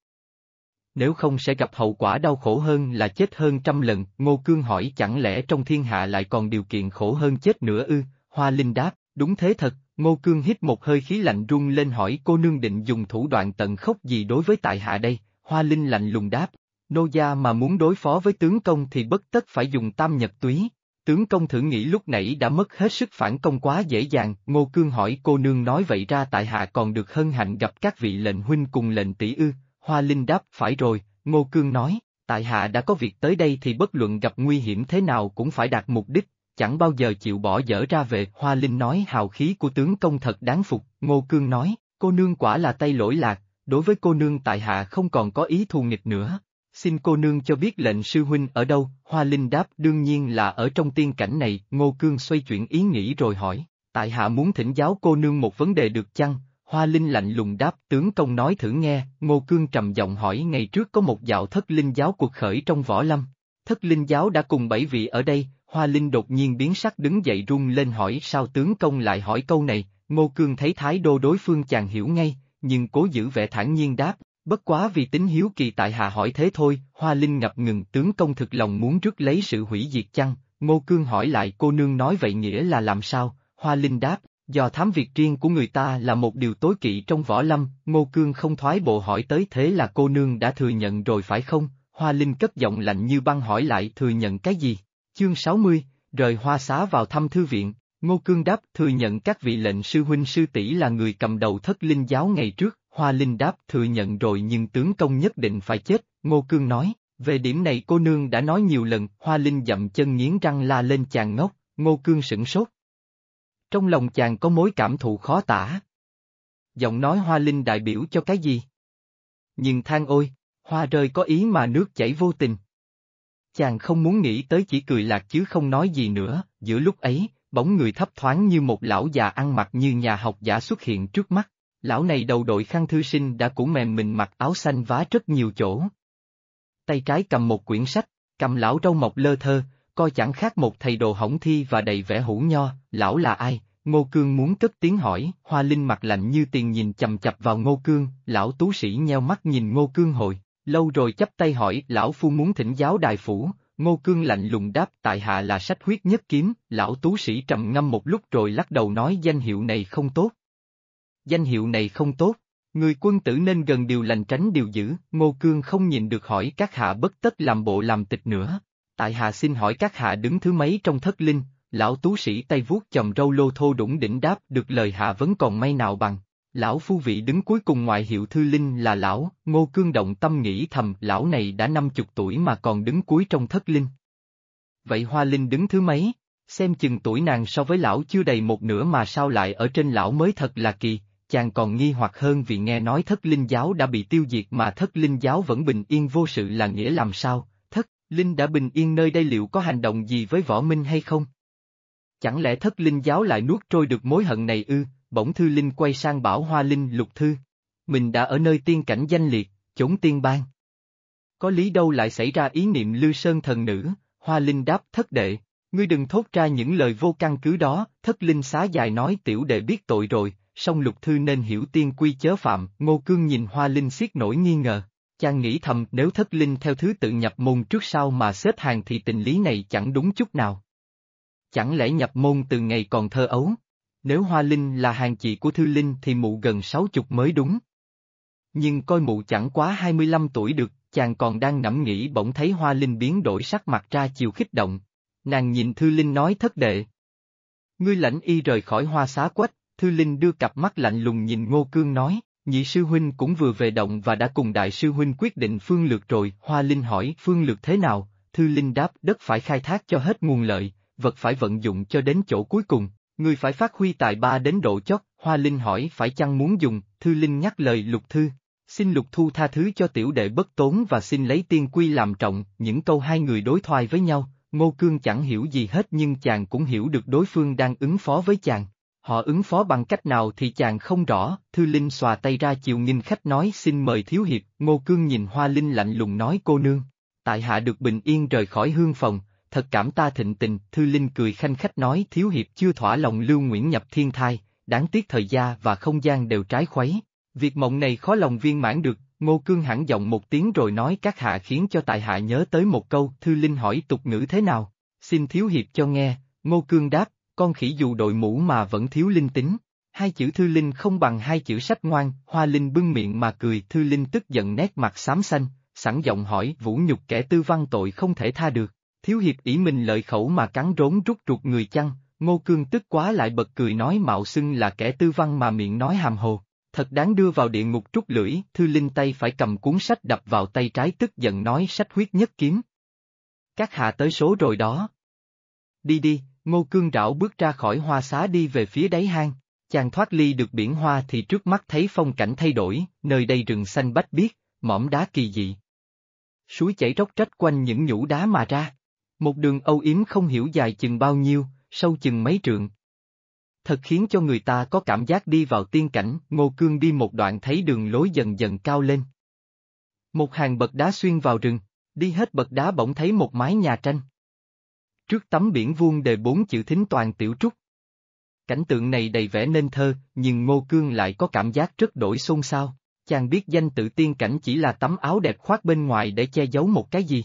Nếu không sẽ gặp hậu quả đau khổ hơn là chết hơn trăm lần, Ngô Cương hỏi chẳng lẽ trong thiên hạ lại còn điều kiện khổ hơn chết nữa ư, Hoa Linh đáp, đúng thế thật, Ngô Cương hít một hơi khí lạnh run lên hỏi cô nương định dùng thủ đoạn tận khốc gì đối với tại hạ đây, Hoa Linh lạnh lùng đáp, nô gia mà muốn đối phó với tướng công thì bất tất phải dùng tam nhật túy. Tướng công thử nghĩ lúc nãy đã mất hết sức phản công quá dễ dàng, Ngô Cương hỏi cô nương nói vậy ra tại hạ còn được hân hạnh gặp các vị lệnh huynh cùng lệnh tỷ ư, Hoa Linh đáp phải rồi, Ngô Cương nói, tại hạ đã có việc tới đây thì bất luận gặp nguy hiểm thế nào cũng phải đạt mục đích, chẳng bao giờ chịu bỏ dở ra về. Hoa Linh nói hào khí của tướng công thật đáng phục, Ngô Cương nói, cô nương quả là tay lỗi lạc, đối với cô nương tại hạ không còn có ý thù nghịch nữa. Xin cô nương cho biết lệnh sư huynh ở đâu, Hoa Linh đáp đương nhiên là ở trong tiên cảnh này, Ngô Cương xoay chuyển ý nghĩ rồi hỏi, tại hạ muốn thỉnh giáo cô nương một vấn đề được chăng, Hoa Linh lạnh lùng đáp tướng công nói thử nghe, Ngô Cương trầm giọng hỏi ngày trước có một dạo thất linh giáo cuộc khởi trong võ lâm. Thất linh giáo đã cùng bảy vị ở đây, Hoa Linh đột nhiên biến sắc đứng dậy run lên hỏi sao tướng công lại hỏi câu này, Ngô Cương thấy thái đô đối phương chàng hiểu ngay, nhưng cố giữ vẻ thản nhiên đáp, bất quá vì tính hiếu kỳ tại hạ hỏi thế thôi, Hoa Linh ngập ngừng tướng công thực lòng muốn rước lấy sự hủy diệt chăng, Ngô Cương hỏi lại cô nương nói vậy nghĩa là làm sao, Hoa Linh đáp, do thám việc riêng của người ta là một điều tối kỵ trong võ lâm, Ngô Cương không thoái bộ hỏi tới thế là cô nương đã thừa nhận rồi phải không, Hoa Linh cất giọng lạnh như băng hỏi lại thừa nhận cái gì, chương 60, rời hoa xá vào thăm thư viện, Ngô Cương đáp thừa nhận các vị lệnh sư huynh sư tỷ là người cầm đầu thất linh giáo ngày trước, Hoa Linh đáp thừa nhận rồi nhưng tướng công nhất định phải chết, Ngô Cương nói, về điểm này cô nương đã nói nhiều lần, Hoa Linh dậm chân nghiến răng la lên chàng ngốc, Ngô Cương sửng sốt. Trong lòng chàng có mối cảm thụ khó tả. Giọng nói Hoa Linh đại biểu cho cái gì? Nhưng than ôi, hoa rơi có ý mà nước chảy vô tình. Chàng không muốn nghĩ tới chỉ cười lạc chứ không nói gì nữa, giữa lúc ấy, bóng người thấp thoáng như một lão già ăn mặc như nhà học giả xuất hiện trước mắt. Lão này đầu đội khăn thư sinh đã cũ mềm mình mặc áo xanh vá rất nhiều chỗ. Tay trái cầm một quyển sách, cầm lão râu mọc lơ thơ, coi chẳng khác một thầy đồ hỏng thi và đầy vẻ hủ nho, lão là ai? Ngô Cương muốn cất tiếng hỏi, Hoa Linh mặt lạnh như tiền nhìn chầm chập vào Ngô Cương, lão tú sĩ nheo mắt nhìn Ngô Cương hồi, lâu rồi chấp tay hỏi, lão phu muốn thỉnh giáo đại phủ, Ngô Cương lạnh lùng đáp tại hạ là sách huyết nhất kiếm, lão tú sĩ trầm ngâm một lúc rồi lắc đầu nói danh hiệu này không tốt. Danh hiệu này không tốt, người quân tử nên gần điều lành tránh điều dữ, Ngô Cương không nhìn được hỏi các hạ bất tất làm bộ làm tịch nữa. Tại hạ xin hỏi các hạ đứng thứ mấy trong thất linh, lão tú sĩ tay vuốt chồng râu lô thô đủng đỉnh đáp được lời hạ vẫn còn may nào bằng. Lão phu vị đứng cuối cùng ngoại hiệu thư linh là lão, ngô cương động tâm nghĩ thầm lão này đã năm chục tuổi mà còn đứng cuối trong thất linh. Vậy hoa linh đứng thứ mấy? Xem chừng tuổi nàng so với lão chưa đầy một nửa mà sao lại ở trên lão mới thật là kỳ, chàng còn nghi hoặc hơn vì nghe nói thất linh giáo đã bị tiêu diệt mà thất linh giáo vẫn bình yên vô sự là nghĩa làm sao, thất, linh đã bình yên nơi đây liệu có hành động gì với võ minh hay không? Chẳng lẽ thất linh giáo lại nuốt trôi được mối hận này ư, bỗng thư linh quay sang bảo hoa linh lục thư. Mình đã ở nơi tiên cảnh danh liệt, chốn tiên bang. Có lý đâu lại xảy ra ý niệm lư sơn thần nữ, hoa linh đáp thất đệ, ngươi đừng thốt ra những lời vô căn cứ đó, thất linh xá dài nói tiểu đệ biết tội rồi, song lục thư nên hiểu tiên quy chớ phạm, ngô cương nhìn hoa linh xiết nổi nghi ngờ. Chàng nghĩ thầm nếu thất linh theo thứ tự nhập môn trước sau mà xếp hàng thì tình lý này chẳng đúng chút nào. Chẳng lẽ nhập môn từ ngày còn thơ ấu? Nếu Hoa Linh là hàng chị của Thư Linh thì mụ gần sáu chục mới đúng. Nhưng coi mụ chẳng quá 25 tuổi được, chàng còn đang ngẫm nghĩ bỗng thấy Hoa Linh biến đổi sắc mặt ra chiều khích động. Nàng nhìn Thư Linh nói thất đệ. Ngươi lãnh y rời khỏi hoa xá quách, Thư Linh đưa cặp mắt lạnh lùng nhìn Ngô Cương nói, nhị sư huynh cũng vừa về động và đã cùng đại sư huynh quyết định phương lược rồi, Hoa Linh hỏi phương lược thế nào, Thư Linh đáp đất phải khai thác cho hết nguồn lợi, vật phải vận dụng cho đến chỗ cuối cùng, người phải phát huy tài ba đến độ chót, Hoa Linh hỏi phải chăng muốn dùng, Thư Linh nhắc lời lục thư. Xin lục thu tha thứ cho tiểu đệ bất tốn và xin lấy tiên quy làm trọng, những câu hai người đối thoại với nhau, Ngô Cương chẳng hiểu gì hết nhưng chàng cũng hiểu được đối phương đang ứng phó với chàng. Họ ứng phó bằng cách nào thì chàng không rõ, Thư Linh xòa tay ra chiều nghìn khách nói xin mời thiếu hiệp, Ngô Cương nhìn Hoa Linh lạnh lùng nói cô nương. Tại hạ được bình yên rời khỏi hương phòng, thật cảm ta thịnh tình, Thư Linh cười khanh khách nói thiếu hiệp chưa thỏa lòng Lưu Nguyễn nhập thiên thai, đáng tiếc thời gian và không gian đều trái khuấy. Việc mộng này khó lòng viên mãn được, Ngô Cương hẳn giọng một tiếng rồi nói các hạ khiến cho tại hạ nhớ tới một câu, Thư Linh hỏi tục ngữ thế nào? Xin thiếu hiệp cho nghe, Ngô Cương đáp, con khỉ dù đội mũ mà vẫn thiếu linh tính. Hai chữ Thư Linh không bằng hai chữ sách ngoan, Hoa Linh bưng miệng mà cười, Thư Linh tức giận nét mặt xám xanh, sẵn giọng hỏi vũ nhục kẻ tư văn tội không thể tha được. Thiếu hiệp ý mình lợi khẩu mà cắn rốn rút ruột người chăng, Ngô Cương tức quá lại bật cười nói mạo xưng là kẻ tư văn mà miệng nói hàm hồ. Thật đáng đưa vào địa ngục trút lưỡi, Thư Linh tay phải cầm cuốn sách đập vào tay trái tức giận nói sách huyết nhất kiếm. Các hạ tới số rồi đó. Đi đi, Ngô Cương rảo bước ra khỏi hoa xá đi về phía đáy hang. Chàng thoát ly được biển hoa thì trước mắt thấy phong cảnh thay đổi, nơi đây rừng xanh bách biếc, mỏm đá kỳ dị. Suối chảy róc rách quanh những nhũ đá mà ra. Một đường âu yếm không hiểu dài chừng bao nhiêu, sâu chừng mấy trượng. Thật khiến cho người ta có cảm giác đi vào tiên cảnh, Ngô Cương đi một đoạn thấy đường lối dần dần cao lên. Một hàng bậc đá xuyên vào rừng, đi hết bậc đá bỗng thấy một mái nhà tranh. Trước tấm biển vuông đề bốn chữ thính toàn tiểu trúc. Cảnh tượng này đầy vẻ nên thơ, nhưng Ngô Cương lại có cảm giác rất đổi xôn xao. Chàng biết danh tự tiên cảnh chỉ là tấm áo đẹp khoác bên ngoài để che giấu một cái gì.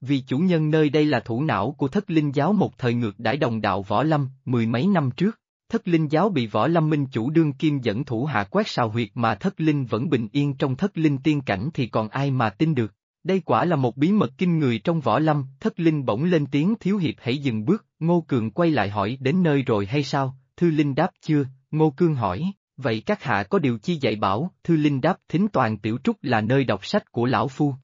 Vì chủ nhân nơi đây là thủ não của thất linh giáo một thời ngược đãi đồng đạo võ lâm, mười mấy năm trước, thất linh giáo bị võ lâm minh chủ đương kim dẫn thủ hạ quét sào huyệt mà thất linh vẫn bình yên trong thất linh tiên cảnh thì còn ai mà tin được. Đây quả là một bí mật kinh người trong võ lâm, thất linh bỗng lên tiếng thiếu hiệp hãy dừng bước, Ngô Cường quay lại hỏi đến nơi rồi hay sao, Thư Linh đáp chưa, Ngô Cương hỏi, vậy các hạ có điều chi dạy bảo, Thư Linh đáp thính toàn tiểu trúc là nơi đọc sách của lão phu.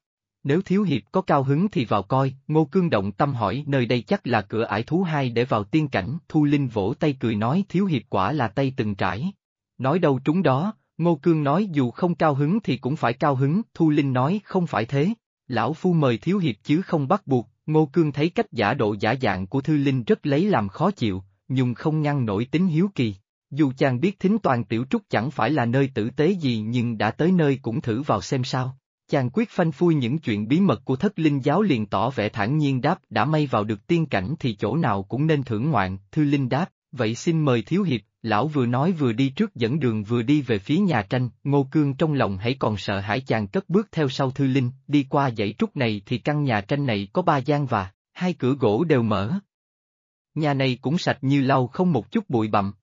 Nếu thiếu hiệp có cao hứng thì vào coi, Ngô Cương động tâm hỏi nơi đây chắc là cửa ải thú hai để vào tiên cảnh, Thu Linh vỗ tay cười nói thiếu hiệp quả là tay từng trải. Nói đâu trúng đó, Ngô Cương nói dù không cao hứng thì cũng phải cao hứng, Thu Linh nói không phải thế. Lão Phu mời thiếu hiệp chứ không bắt buộc, Ngô Cương thấy cách giả độ giả dạng của Thư Linh rất lấy làm khó chịu, nhưng không ngăn nổi tính hiếu kỳ. Dù chàng biết thính toàn tiểu trúc chẳng phải là nơi tử tế gì nhưng đã tới nơi cũng thử vào xem sao. Chàng quyết phanh phui những chuyện bí mật của thất linh giáo liền tỏ vẻ thản nhiên đáp đã may vào được tiên cảnh thì chỗ nào cũng nên thưởng ngoạn, Thư Linh đáp, vậy xin mời thiếu hiệp, lão vừa nói vừa đi trước dẫn đường vừa đi về phía nhà tranh, Ngô Cương trong lòng hãy còn sợ hãi chàng cất bước theo sau Thư Linh, đi qua dãy trúc này thì căn nhà tranh này có ba gian và, hai cửa gỗ đều mở. Nhà này cũng sạch như lau không một chút bụi bặm.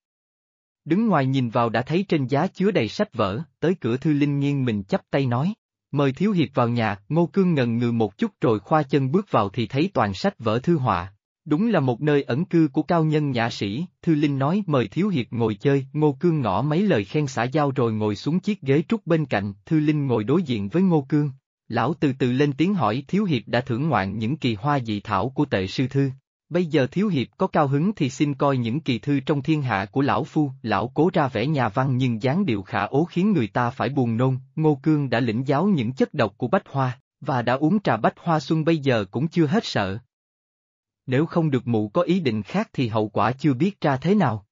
Đứng ngoài nhìn vào đã thấy trên giá chứa đầy sách vở, tới cửa Thư Linh nghiêng mình chắp tay nói. Mời Thiếu Hiệp vào nhà, Ngô Cương ngần ngừ một chút rồi khoa chân bước vào thì thấy toàn sách vở thư họa. Đúng là một nơi ẩn cư của cao nhân nhã sĩ, Thư Linh nói mời Thiếu Hiệp ngồi chơi, Ngô Cương ngỏ mấy lời khen xã giao rồi ngồi xuống chiếc ghế trúc bên cạnh, Thư Linh ngồi đối diện với Ngô Cương. Lão từ từ lên tiếng hỏi Thiếu Hiệp đã thưởng ngoạn những kỳ hoa dị thảo của tệ sư thư. Bây giờ Thiếu Hiệp có cao hứng thì xin coi những kỳ thư trong thiên hạ của Lão Phu, Lão cố ra vẻ nhà văn nhưng dáng điệu khả ố khiến người ta phải buồn nôn, Ngô Cương đã lĩnh giáo những chất độc của bách hoa, và đã uống trà bách hoa xuân bây giờ cũng chưa hết sợ. Nếu không được mụ có ý định khác thì hậu quả chưa biết ra thế nào.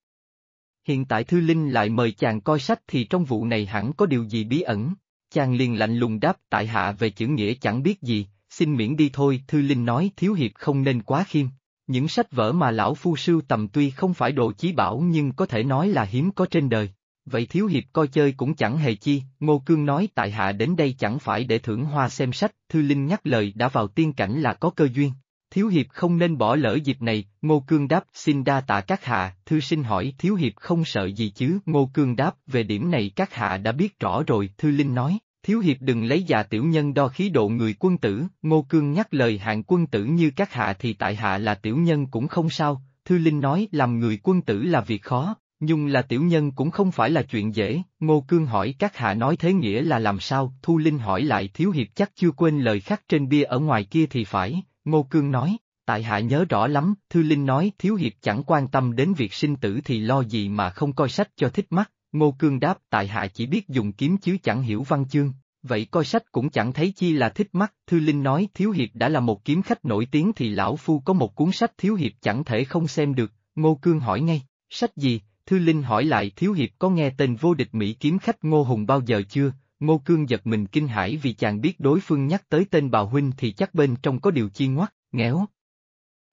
Hiện tại Thư Linh lại mời chàng coi sách thì trong vụ này hẳn có điều gì bí ẩn. Chàng liền lạnh lùng đáp tại hạ về chữ nghĩa chẳng biết gì, xin miễn đi thôi. Thư Linh nói thiếu hiệp không nên quá khiêm. Những sách vở mà lão phu sưu tầm tuy không phải đồ chí bảo nhưng có thể nói là hiếm có trên đời. Vậy thiếu hiệp coi chơi cũng chẳng hề chi, Ngô Cương nói tại hạ đến đây chẳng phải để thưởng hoa xem sách, Thư Linh nhắc lời đã vào tiên cảnh là có cơ duyên. Thiếu hiệp không nên bỏ lỡ dịp này, Ngô Cương đáp xin đa tạ các hạ, thư sinh hỏi thiếu hiệp không sợ gì chứ, Ngô Cương đáp về điểm này các hạ đã biết rõ rồi, thư linh nói, thiếu hiệp đừng lấy già tiểu nhân đo khí độ người quân tử, Ngô Cương nhắc lời hạng quân tử như các hạ thì tại hạ là tiểu nhân cũng không sao, thư linh nói làm người quân tử là việc khó, nhưng là tiểu nhân cũng không phải là chuyện dễ, Ngô Cương hỏi các hạ nói thế nghĩa là làm sao, Thu Linh hỏi lại thiếu hiệp chắc chưa quên lời khắc trên bia ở ngoài kia thì phải, Ngô Cương nói, tại hạ nhớ rõ lắm, Thư Linh nói thiếu hiệp chẳng quan tâm đến việc sinh tử thì lo gì mà không coi sách cho thích mắt, Ngô Cương đáp tại hạ chỉ biết dùng kiếm chứ chẳng hiểu văn chương, vậy coi sách cũng chẳng thấy chi là thích mắt, Thư Linh nói thiếu hiệp đã là một kiếm khách nổi tiếng thì lão phu có một cuốn sách thiếu hiệp chẳng thể không xem được, Ngô Cương hỏi ngay, sách gì, Thư Linh hỏi lại thiếu hiệp có nghe tên vô địch Mỹ kiếm khách Ngô Hùng bao giờ chưa, Ngô Cương giật mình kinh hãi vì chàng biết đối phương nhắc tới tên bào huynh thì chắc bên trong có điều chi ngoắt, ngéo.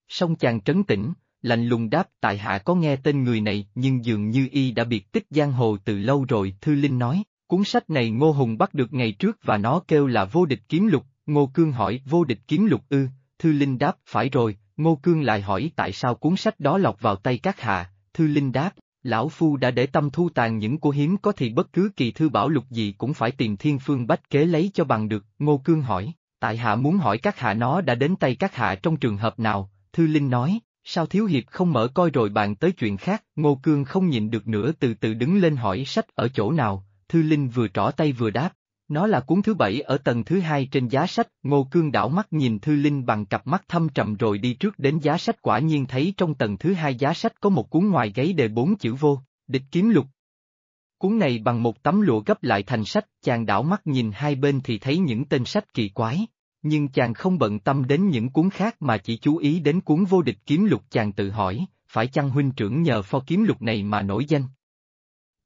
Song chàng trấn tĩnh, lạnh lùng đáp tại hạ có nghe tên người này nhưng dường như y đã biệt tích giang hồ từ lâu rồi, Thư Linh nói, cuốn sách này Ngô Hùng bắt được ngày trước và nó kêu là vô địch kiếm lục, Ngô Cương hỏi vô địch kiếm lục ư, Thư Linh đáp phải rồi, Ngô Cương lại hỏi tại sao cuốn sách đó lọt vào tay các hạ, Thư Linh đáp, Lão Phu đã để tâm thu tàn những của hiếm có thì bất cứ kỳ thư bảo lục gì cũng phải tìm thiên phương bách kế lấy cho bằng được, Ngô Cương hỏi, tại hạ muốn hỏi các hạ nó đã đến tay các hạ trong trường hợp nào, Thư Linh nói, sao Thiếu Hiệp không mở coi rồi bàn tới chuyện khác, Ngô Cương không nhịn được nữa từ từ đứng lên hỏi sách ở chỗ nào, Thư Linh vừa trỏ tay vừa đáp, nó là cuốn thứ bảy ở tầng thứ hai trên giá sách, Ngô Cương đảo mắt nhìn Thư Linh bằng cặp mắt thâm trầm rồi đi trước đến giá sách. Quả nhiên thấy trong tầng thứ hai giá sách có một cuốn ngoài gáy đề bốn chữ vô, địch kiếm lục. Cuốn này bằng một tấm lụa gấp lại thành sách, chàng đảo mắt nhìn hai bên thì thấy những tên sách kỳ quái. Nhưng chàng không bận tâm đến những cuốn khác mà chỉ chú ý đến cuốn vô địch kiếm lục chàng tự hỏi, phải chăng huynh trưởng nhờ pho kiếm lục này mà nổi danh?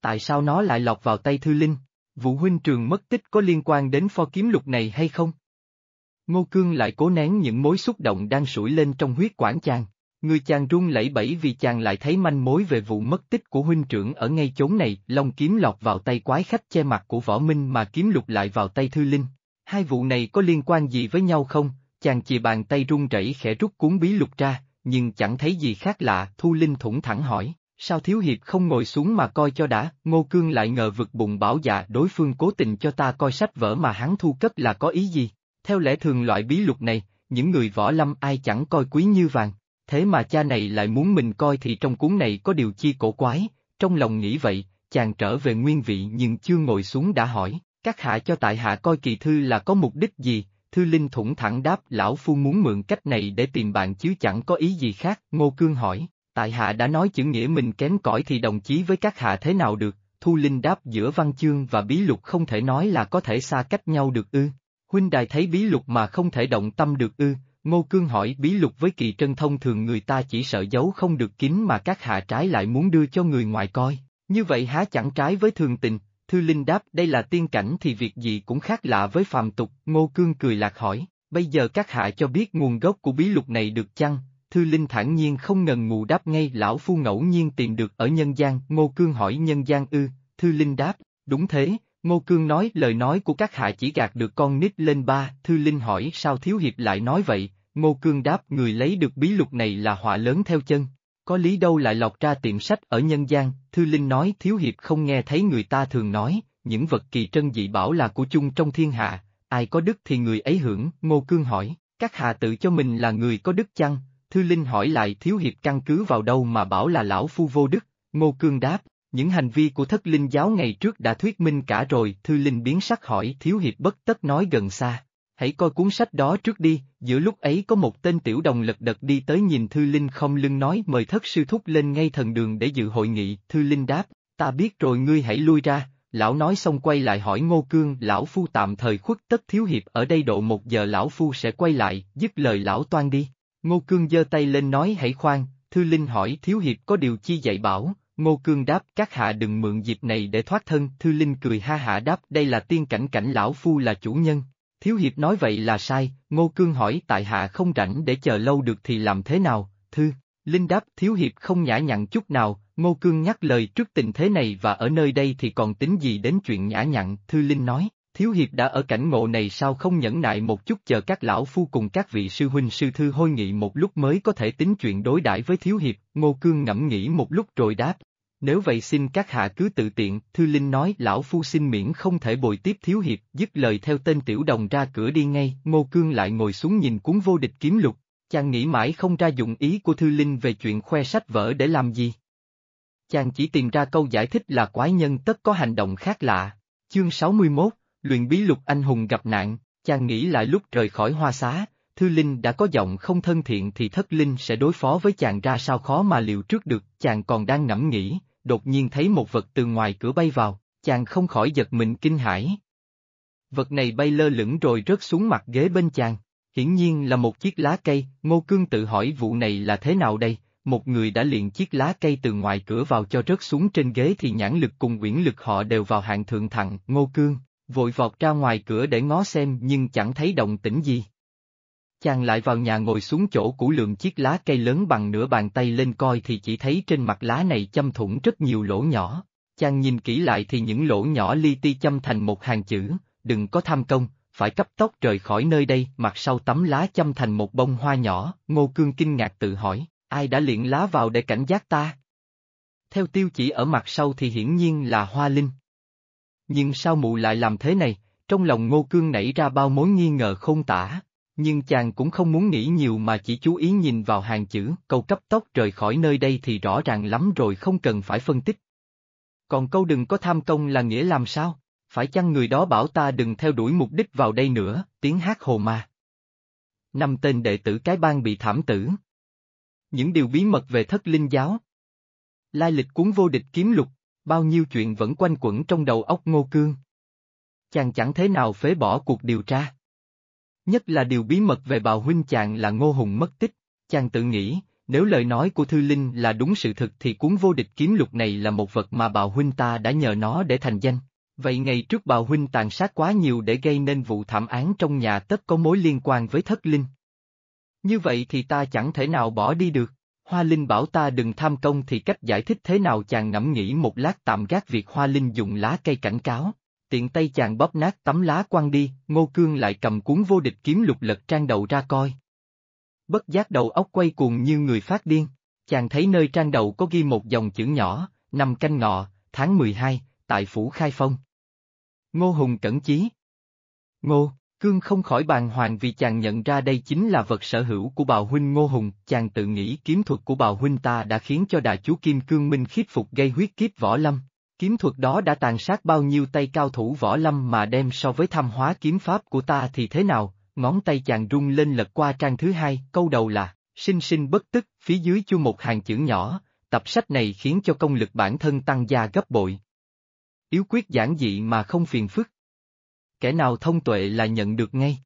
Tại sao nó lại lọt vào tay Thư Linh? Vụ huynh trường mất tích có liên quan đến pho kiếm lục này hay không? Ngô Cương lại cố nén những mối xúc động đang sủi lên trong huyết quản chàng. Người chàng run lẩy bẩy vì chàng lại thấy manh mối về vụ mất tích của huynh trưởng ở ngay chốn này, long kiếm lọt vào tay quái khách che mặt của võ minh mà kiếm lục lại vào tay thư linh. Hai vụ này có liên quan gì với nhau không? Chàng chìa bàn tay run rẩy khẽ rút cuốn bí lục ra, nhưng chẳng thấy gì khác lạ, Thu Linh thủng thẳng hỏi. Sao thiếu hiệp không ngồi xuống mà coi cho đã, Ngô Cương lại ngờ vực bụng bảo dạ đối phương cố tình cho ta coi sách vở mà hắn thu cất là có ý gì. Theo lẽ thường loại bí lục này, những người võ lâm ai chẳng coi quý như vàng, thế mà cha này lại muốn mình coi thì trong cuốn này có điều chi cổ quái, trong lòng nghĩ vậy, chàng trở về nguyên vị nhưng chưa ngồi xuống đã hỏi, các hạ cho tại hạ coi kỳ thư là có mục đích gì, thư linh thủng thẳng đáp lão phu muốn mượn cách này để tìm bạn chứ chẳng có ý gì khác, Ngô Cương hỏi, tại hạ đã nói chữ nghĩa mình kém cỏi thì đồng chí với các hạ thế nào được, Thu Linh đáp giữa văn chương và bí lục không thể nói là có thể xa cách nhau được ư. Huynh đài thấy bí lục mà không thể động tâm được ư, Ngô Cương hỏi bí lục với kỳ trân thông thường người ta chỉ sợ giấu không được kín mà các hạ trái lại muốn đưa cho người ngoài coi, như vậy há chẳng trái với thường tình, Thư Linh đáp đây là tiên cảnh thì việc gì cũng khác lạ với phàm tục, Ngô Cương cười lạc hỏi, bây giờ các hạ cho biết nguồn gốc của bí lục này được chăng, Thư Linh thản nhiên không ngần ngù đáp ngay lão phu ngẫu nhiên tìm được ở nhân gian, Ngô Cương hỏi nhân gian ư, Thư Linh đáp, đúng thế, Ngô Cương nói lời nói của các hạ chỉ gạt được con nít lên ba, Thư Linh hỏi sao Thiếu Hiệp lại nói vậy, Ngô Cương đáp người lấy được bí lục này là họa lớn theo chân. Có lý đâu lại lọt ra tiệm sách ở nhân gian, Thư Linh nói Thiếu Hiệp không nghe thấy người ta thường nói, những vật kỳ trân dị bảo là của chung trong thiên hạ, ai có đức thì người ấy hưởng, Ngô Cương hỏi, các hạ tự cho mình là người có đức chăng, Thư Linh hỏi lại thiếu hiệp căn cứ vào đâu mà bảo là lão phu vô đức, Ngô Cương đáp, những hành vi của thất linh giáo ngày trước đã thuyết minh cả rồi, Thư Linh biến sắc hỏi thiếu hiệp bất tất nói gần xa. Hãy coi cuốn sách đó trước đi, giữa lúc ấy có một tên tiểu đồng lật đật đi tới nhìn Thư Linh không lưng nói mời thất sư thúc lên ngay thần đường để dự hội nghị, Thư Linh đáp, ta biết rồi ngươi hãy lui ra, lão nói xong quay lại hỏi Ngô Cương, lão phu tạm thời khuất tất thiếu hiệp ở đây độ một giờ lão phu sẽ quay lại, dứt lời lão toan đi. Ngô Cương giơ tay lên nói hãy khoan, Thư Linh hỏi Thiếu Hiệp có điều chi dạy bảo, Ngô Cương đáp các hạ đừng mượn dịp này để thoát thân, Thư Linh cười ha hạ đáp đây là tiên cảnh cảnh lão phu là chủ nhân. Thiếu Hiệp nói vậy là sai, Ngô Cương hỏi tại hạ không rảnh để chờ lâu được thì làm thế nào, Thư. Linh đáp Thiếu Hiệp không nhã nhặn chút nào, Ngô Cương nhắc lời trước tình thế này và ở nơi đây thì còn tính gì đến chuyện nhã nhặn, Thư Linh nói, Thiếu Hiệp đã ở cảnh ngộ này sao không nhẫn nại một chút chờ các lão phu cùng các vị sư huynh sư thư hôi nghị một lúc mới có thể tính chuyện đối đãi với Thiếu Hiệp, Ngô Cương ngẫm nghĩ một lúc rồi đáp. Nếu vậy xin các hạ cứ tự tiện, Thư Linh nói lão phu xin miễn không thể bồi tiếp Thiếu Hiệp, dứt lời theo tên tiểu đồng ra cửa đi ngay, Ngô Cương lại ngồi xuống nhìn cuốn vô địch kiếm lục, chàng nghĩ mãi không ra dụng ý của Thư Linh về chuyện khoe sách vở để làm gì. Chàng chỉ tìm ra câu giải thích là quái nhân tất có hành động khác lạ. Chương 61 luyện bí lục anh hùng gặp nạn, chàng nghĩ lại lúc rời khỏi hoa xá, Thư Linh đã có giọng không thân thiện thì thất linh sẽ đối phó với chàng ra sao khó mà liệu trước được, chàng còn đang ngẫm nghĩ, đột nhiên thấy một vật từ ngoài cửa bay vào, chàng không khỏi giật mình kinh hãi. Vật này bay lơ lửng rồi rớt xuống mặt ghế bên chàng, hiển nhiên là một chiếc lá cây, Ngô Cương tự hỏi vụ này là thế nào đây, một người đã liền chiếc lá cây từ ngoài cửa vào cho rớt xuống trên ghế thì nhãn lực cùng quyển lực họ đều vào hạng thượng thặng, Ngô Cương, vội vọt ra ngoài cửa để ngó xem nhưng chẳng thấy động tĩnh gì. Chàng lại vào nhà ngồi xuống chỗ cũ lượng chiếc lá cây lớn bằng nửa bàn tay lên coi thì chỉ thấy trên mặt lá này châm thủng rất nhiều lỗ nhỏ. Chàng nhìn kỹ lại thì những lỗ nhỏ li ti châm thành một hàng chữ, đừng có tham công, phải cấp tốc rời khỏi nơi đây, mặt sau tấm lá châm thành một bông hoa nhỏ, Ngô Cương kinh ngạc tự hỏi, ai đã liện lá vào để cảnh giác ta? Theo tiêu chỉ ở mặt sau thì hiển nhiên là hoa linh. Nhưng sao mụ lại làm thế này, trong lòng Ngô Cương nảy ra bao mối nghi ngờ không tả. Nhưng chàng cũng không muốn nghĩ nhiều mà chỉ chú ý nhìn vào hàng chữ, câu cấp tốc rời khỏi nơi đây thì rõ ràng lắm rồi không cần phải phân tích. Còn câu đừng có tham công là nghĩa làm sao? Phải chăng người đó bảo ta đừng theo đuổi mục đích vào đây nữa, tiếng hát hồ ma. Năm tên đệ tử cái bang bị thảm tử. Những điều bí mật về thất linh giáo. Lai lịch cuốn vô địch kiếm lục, bao nhiêu chuyện vẫn quanh quẩn trong đầu óc ngô cương. Chàng chẳng thế nào phế bỏ cuộc điều tra. Nhất là điều bí mật về bào huynh chàng là ngô hùng mất tích, chàng tự nghĩ, nếu lời nói của Thư Linh là đúng sự thực thì cuốn vô địch kiếm lục này là một vật mà bào huynh ta đã nhờ nó để thành danh. Vậy ngày trước bào huynh tàn sát quá nhiều để gây nên vụ thảm án trong nhà tất có mối liên quan với thất linh. Như vậy thì ta chẳng thể nào bỏ đi được. Hoa Linh bảo ta đừng tham công thì cách giải thích thế nào chàng ngẫm nghĩ một lát tạm gác việc Hoa Linh dùng lá cây cảnh cáo. Tiện tay chàng bóp nát tấm lá quăng đi, Ngô Cương lại cầm cuốn vô địch kiếm lục lật trang đầu ra coi. Bất giác đầu óc quay cuồng như người phát điên, chàng thấy nơi trang đầu có ghi một dòng chữ nhỏ, năm canh ngọ, tháng 12, tại phủ khai phong. Ngô Hùng cẩn chí. Ngô, Cương không khỏi bàn hoàng vì chàng nhận ra đây chính là vật sở hữu của bào huynh Ngô Hùng, chàng tự nghĩ kiếm thuật của bào huynh ta đã khiến cho đại chú Kim Cương Minh khiếp phục gây huyết kiếp võ lâm. Kiếm thuật đó đã tàn sát bao nhiêu tay cao thủ võ lâm mà đem so với tham hóa kiếm pháp của ta thì thế nào, ngón tay chàng rung lên lật qua trang thứ hai, câu đầu là, sinh sinh bất tức, phía dưới chu một hàng chữ nhỏ, tập sách này khiến cho công lực bản thân tăng gia gấp bội. Yếu quyết giản dị mà không phiền phức. Kẻ nào thông tuệ là nhận được ngay.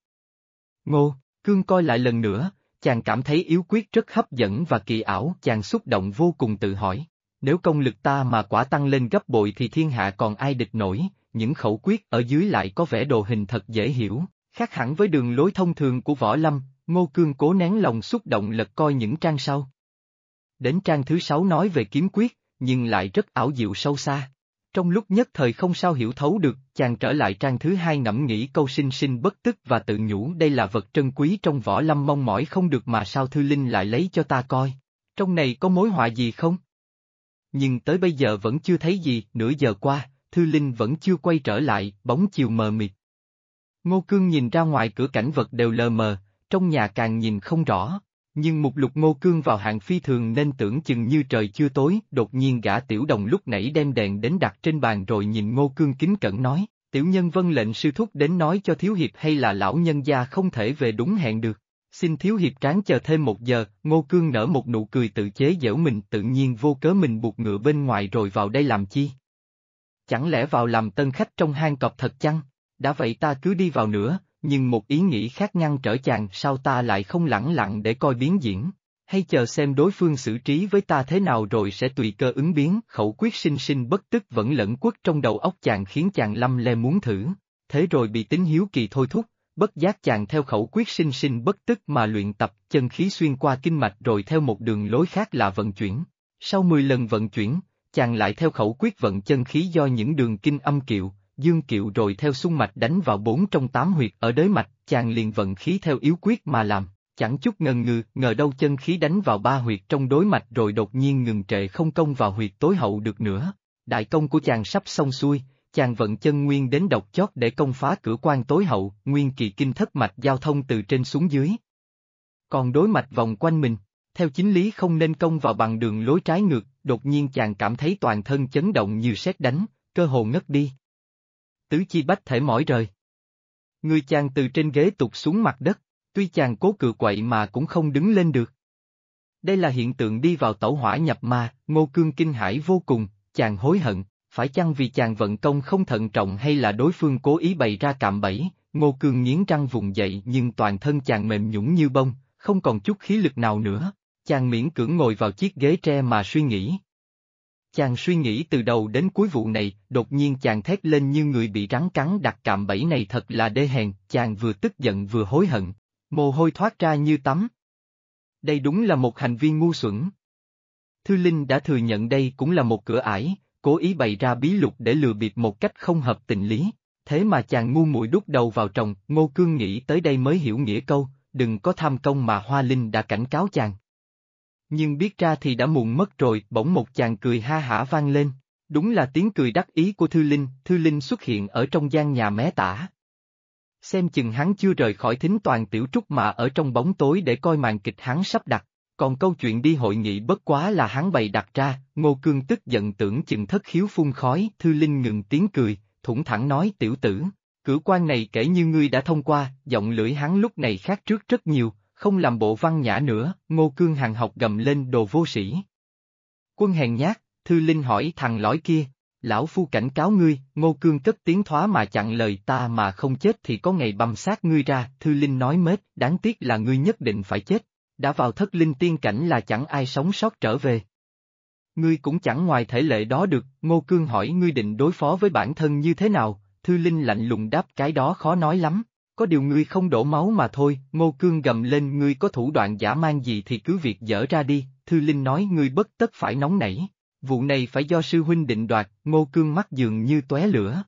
Ngô, cương coi lại lần nữa, chàng cảm thấy yếu quyết rất hấp dẫn và kỳ ảo, chàng xúc động vô cùng tự hỏi. Nếu công lực ta mà quả tăng lên gấp bội thì thiên hạ còn ai địch nổi, những khẩu quyết ở dưới lại có vẻ đồ hình thật dễ hiểu, khác hẳn với đường lối thông thường của võ lâm, Ngô Cương cố nén lòng xúc động lật coi những trang sau. Đến trang thứ sáu nói về kiếm quyết, nhưng lại rất ảo diệu sâu xa. Trong lúc nhất thời không sao hiểu thấu được, chàng trở lại trang thứ hai ngẫm nghĩ câu sinh sinh bất tức và tự nhủ đây là vật trân quý trong võ lâm mong mỏi không được mà sao Thư Linh lại lấy cho ta coi. Trong này có mối họa gì không? Nhưng tới bây giờ vẫn chưa thấy gì, nửa giờ qua, Thư Linh vẫn chưa quay trở lại, bóng chiều mờ mịt. Ngô Cương nhìn ra ngoài cửa cảnh vật đều lờ mờ, trong nhà càng nhìn không rõ, nhưng mục lục Ngô Cương vào hạng phi thường nên tưởng chừng như trời chưa tối, đột nhiên gã tiểu đồng lúc nãy đem đèn đến đặt trên bàn rồi nhìn Ngô Cương kính cẩn nói, tiểu nhân vân lệnh sư thúc đến nói cho thiếu hiệp hay là lão nhân gia không thể về đúng hẹn được. Xin thiếu hiệp tráng chờ thêm một giờ, Ngô Cương nở một nụ cười tự chế giễu mình tự nhiên vô cớ mình buộc ngựa bên ngoài rồi vào đây làm chi. Chẳng lẽ vào làm tân khách trong hang cọp thật chăng? Đã vậy ta cứ đi vào nữa, nhưng một ý nghĩ khác ngăn trở chàng sao ta lại không lẳng lặng để coi biến diễn, hay chờ xem đối phương xử trí với ta thế nào rồi sẽ tùy cơ ứng biến, khẩu quyết sinh sinh bất tức vẫn lẫn quất trong đầu óc chàng khiến chàng lâm le muốn thử, thế rồi bị tính hiếu kỳ thôi thúc, bất giác chàng theo khẩu quyết sinh sinh bất tức mà luyện tập chân khí xuyên qua kinh mạch rồi theo một đường lối khác là vận chuyển. Sau 10 lần vận chuyển, chàng lại theo khẩu quyết vận chân khí do những đường kinh âm kiệu, dương kiệu rồi theo xung mạch đánh vào bốn trong tám huyệt ở đới mạch, chàng liền vận khí theo yếu quyết mà làm, chẳng chút ngần ngừ, ngờ đâu chân khí đánh vào ba huyệt trong đối mạch rồi đột nhiên ngừng trệ không công vào huyệt tối hậu được nữa. Đại công của chàng sắp xong xuôi, chàng vận chân nguyên đến độc chót để công phá cửa quan tối hậu, nguyên kỳ kinh thất mạch giao thông từ trên xuống dưới. Còn đối mạch vòng quanh mình, theo chính lý không nên công vào bằng đường lối trái ngược, đột nhiên chàng cảm thấy toàn thân chấn động như sét đánh, cơ hồ ngất đi. Tứ chi bách thể mỏi rời. Người chàng từ trên ghế tụt xuống mặt đất, tuy chàng cố cự quậy mà cũng không đứng lên được. Đây là hiện tượng đi vào tẩu hỏa nhập ma, ngô cương kinh hãi vô cùng, chàng hối hận, phải chăng vì chàng vận công không thận trọng hay là đối phương cố ý bày ra cạm bẫy, ngô cương nghiến răng vùng dậy nhưng toàn thân chàng mềm nhũng như bông, không còn chút khí lực nào nữa, chàng miễn cưỡng ngồi vào chiếc ghế tre mà suy nghĩ. Chàng suy nghĩ từ đầu đến cuối vụ này, đột nhiên chàng thét lên như người bị rắn cắn đặt cạm bẫy này thật là đê hèn, chàng vừa tức giận vừa hối hận. Mồ hôi thoát ra như tắm. Đây đúng là một hành vi ngu xuẩn. Thư Linh đã thừa nhận đây cũng là một cửa ải, cố ý bày ra bí lục để lừa bịp một cách không hợp tình lý. Thế mà chàng ngu muội đút đầu vào trồng, Ngô Cương nghĩ tới đây mới hiểu nghĩa câu, đừng có tham công mà Hoa Linh đã cảnh cáo chàng. Nhưng biết ra thì đã muộn mất rồi, bỗng một chàng cười ha hả vang lên. Đúng là tiếng cười đắc ý của Thư Linh, Thư Linh xuất hiện ở trong gian nhà mé tả. Xem chừng hắn chưa rời khỏi thính toàn tiểu trúc mà ở trong bóng tối để coi màn kịch hắn sắp đặt, còn câu chuyện đi hội nghị bất quá là hắn bày đặt ra, Ngô Cương tức giận tưởng chừng thất khiếu phun khói, Thư Linh ngừng tiếng cười, thủng thẳng nói tiểu tử, cử quan này kể như ngươi đã thông qua, giọng lưỡi hắn lúc này khác trước rất nhiều, không làm bộ văn nhã nữa, Ngô Cương hàng học gầm lên đồ vô sĩ. Quân hèn nhát, Thư Linh hỏi thằng lõi kia, lão phu cảnh cáo ngươi, Ngô Cương cất tiếng thoá mà chặn lời ta mà không chết thì có ngày băm xác ngươi ra, Thư Linh nói mết, đáng tiếc là ngươi nhất định phải chết, đã vào thất linh tiên cảnh là chẳng ai sống sót trở về. Ngươi cũng chẳng ngoài thể lệ đó được, Ngô Cương hỏi ngươi định đối phó với bản thân như thế nào, Thư Linh lạnh lùng đáp cái đó khó nói lắm, có điều ngươi không đổ máu mà thôi, Ngô Cương gầm lên ngươi có thủ đoạn giả mang gì thì cứ việc dở ra đi, Thư Linh nói ngươi bất tất phải nóng nảy, vụ này phải do sư huynh định đoạt, Ngô Cương mắt dường như tóe lửa.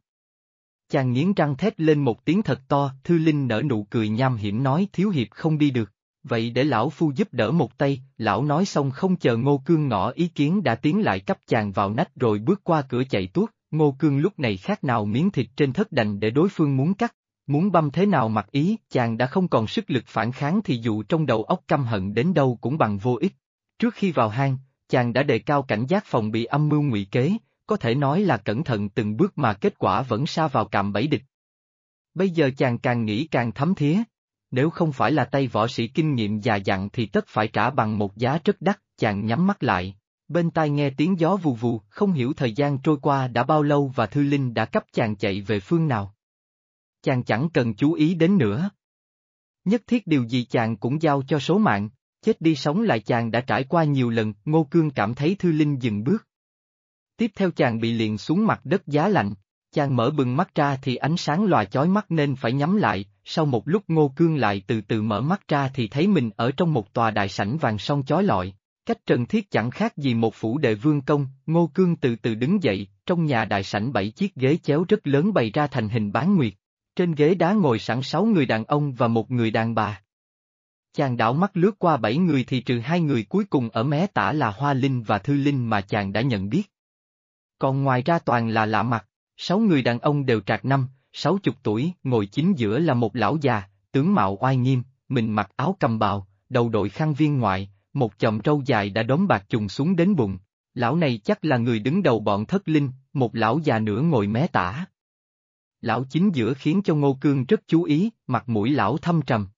Chàng nghiến răng thét lên một tiếng thật to, Thư Linh nở nụ cười nham hiểm nói thiếu hiệp không đi được, vậy để lão phu giúp đỡ một tay, lão nói xong không chờ Ngô Cương ngỏ ý kiến đã tiến lại cấp chàng vào nách rồi bước qua cửa chạy tuốt, Ngô Cương lúc này khác nào miếng thịt trên thất đành để đối phương muốn cắt, muốn băm thế nào mặc ý, chàng đã không còn sức lực phản kháng thì dù trong đầu óc căm hận đến đâu cũng bằng vô ích. Trước khi vào hang, chàng đã đề cao cảnh giác phòng bị âm mưu ngụy kế, có thể nói là cẩn thận từng bước mà kết quả vẫn xa vào cạm bẫy địch. Bây giờ chàng càng nghĩ càng thấm thía, nếu không phải là tay võ sĩ kinh nghiệm già dặn thì tất phải trả bằng một giá rất đắt, chàng nhắm mắt lại. Bên tai nghe tiếng gió vù vù, không hiểu thời gian trôi qua đã bao lâu và Thư Linh đã cấp chàng chạy về phương nào. Chàng chẳng cần chú ý đến nữa. Nhất thiết điều gì chàng cũng giao cho số mạng, chết đi sống lại chàng đã trải qua nhiều lần, Ngô Cương cảm thấy Thư Linh dừng bước. Tiếp theo chàng bị liền xuống mặt đất giá lạnh, chàng mở bừng mắt ra thì ánh sáng lòa chói mắt nên phải nhắm lại, sau một lúc Ngô Cương lại từ từ mở mắt ra thì thấy mình ở trong một tòa đại sảnh vàng son chói lọi, cách trần thiết chẳng khác gì một phủ đệ vương công, Ngô Cương từ từ đứng dậy, trong nhà đại sảnh bảy chiếc ghế chéo rất lớn bày ra thành hình bán nguyệt, trên ghế đá ngồi sẵn sáu người đàn ông và một người đàn bà. Chàng đảo mắt lướt qua bảy người thì trừ hai người cuối cùng ở mé tả là Hoa Linh và Thư Linh mà chàng đã nhận biết. Còn ngoài ra toàn là lạ mặt, sáu người đàn ông đều trạc năm, sáu chục tuổi, ngồi chính giữa là một lão già, tướng mạo oai nghiêm, mình mặc áo cầm bào, đầu đội khăn viên ngoại, một chòm râu dài đã đốm bạc trùng xuống đến bụng. Lão này chắc là người đứng đầu bọn thất linh, một lão già nữa ngồi mé tả. Lão chính giữa khiến cho Ngô Cương rất chú ý, mặt mũi lão thâm trầm.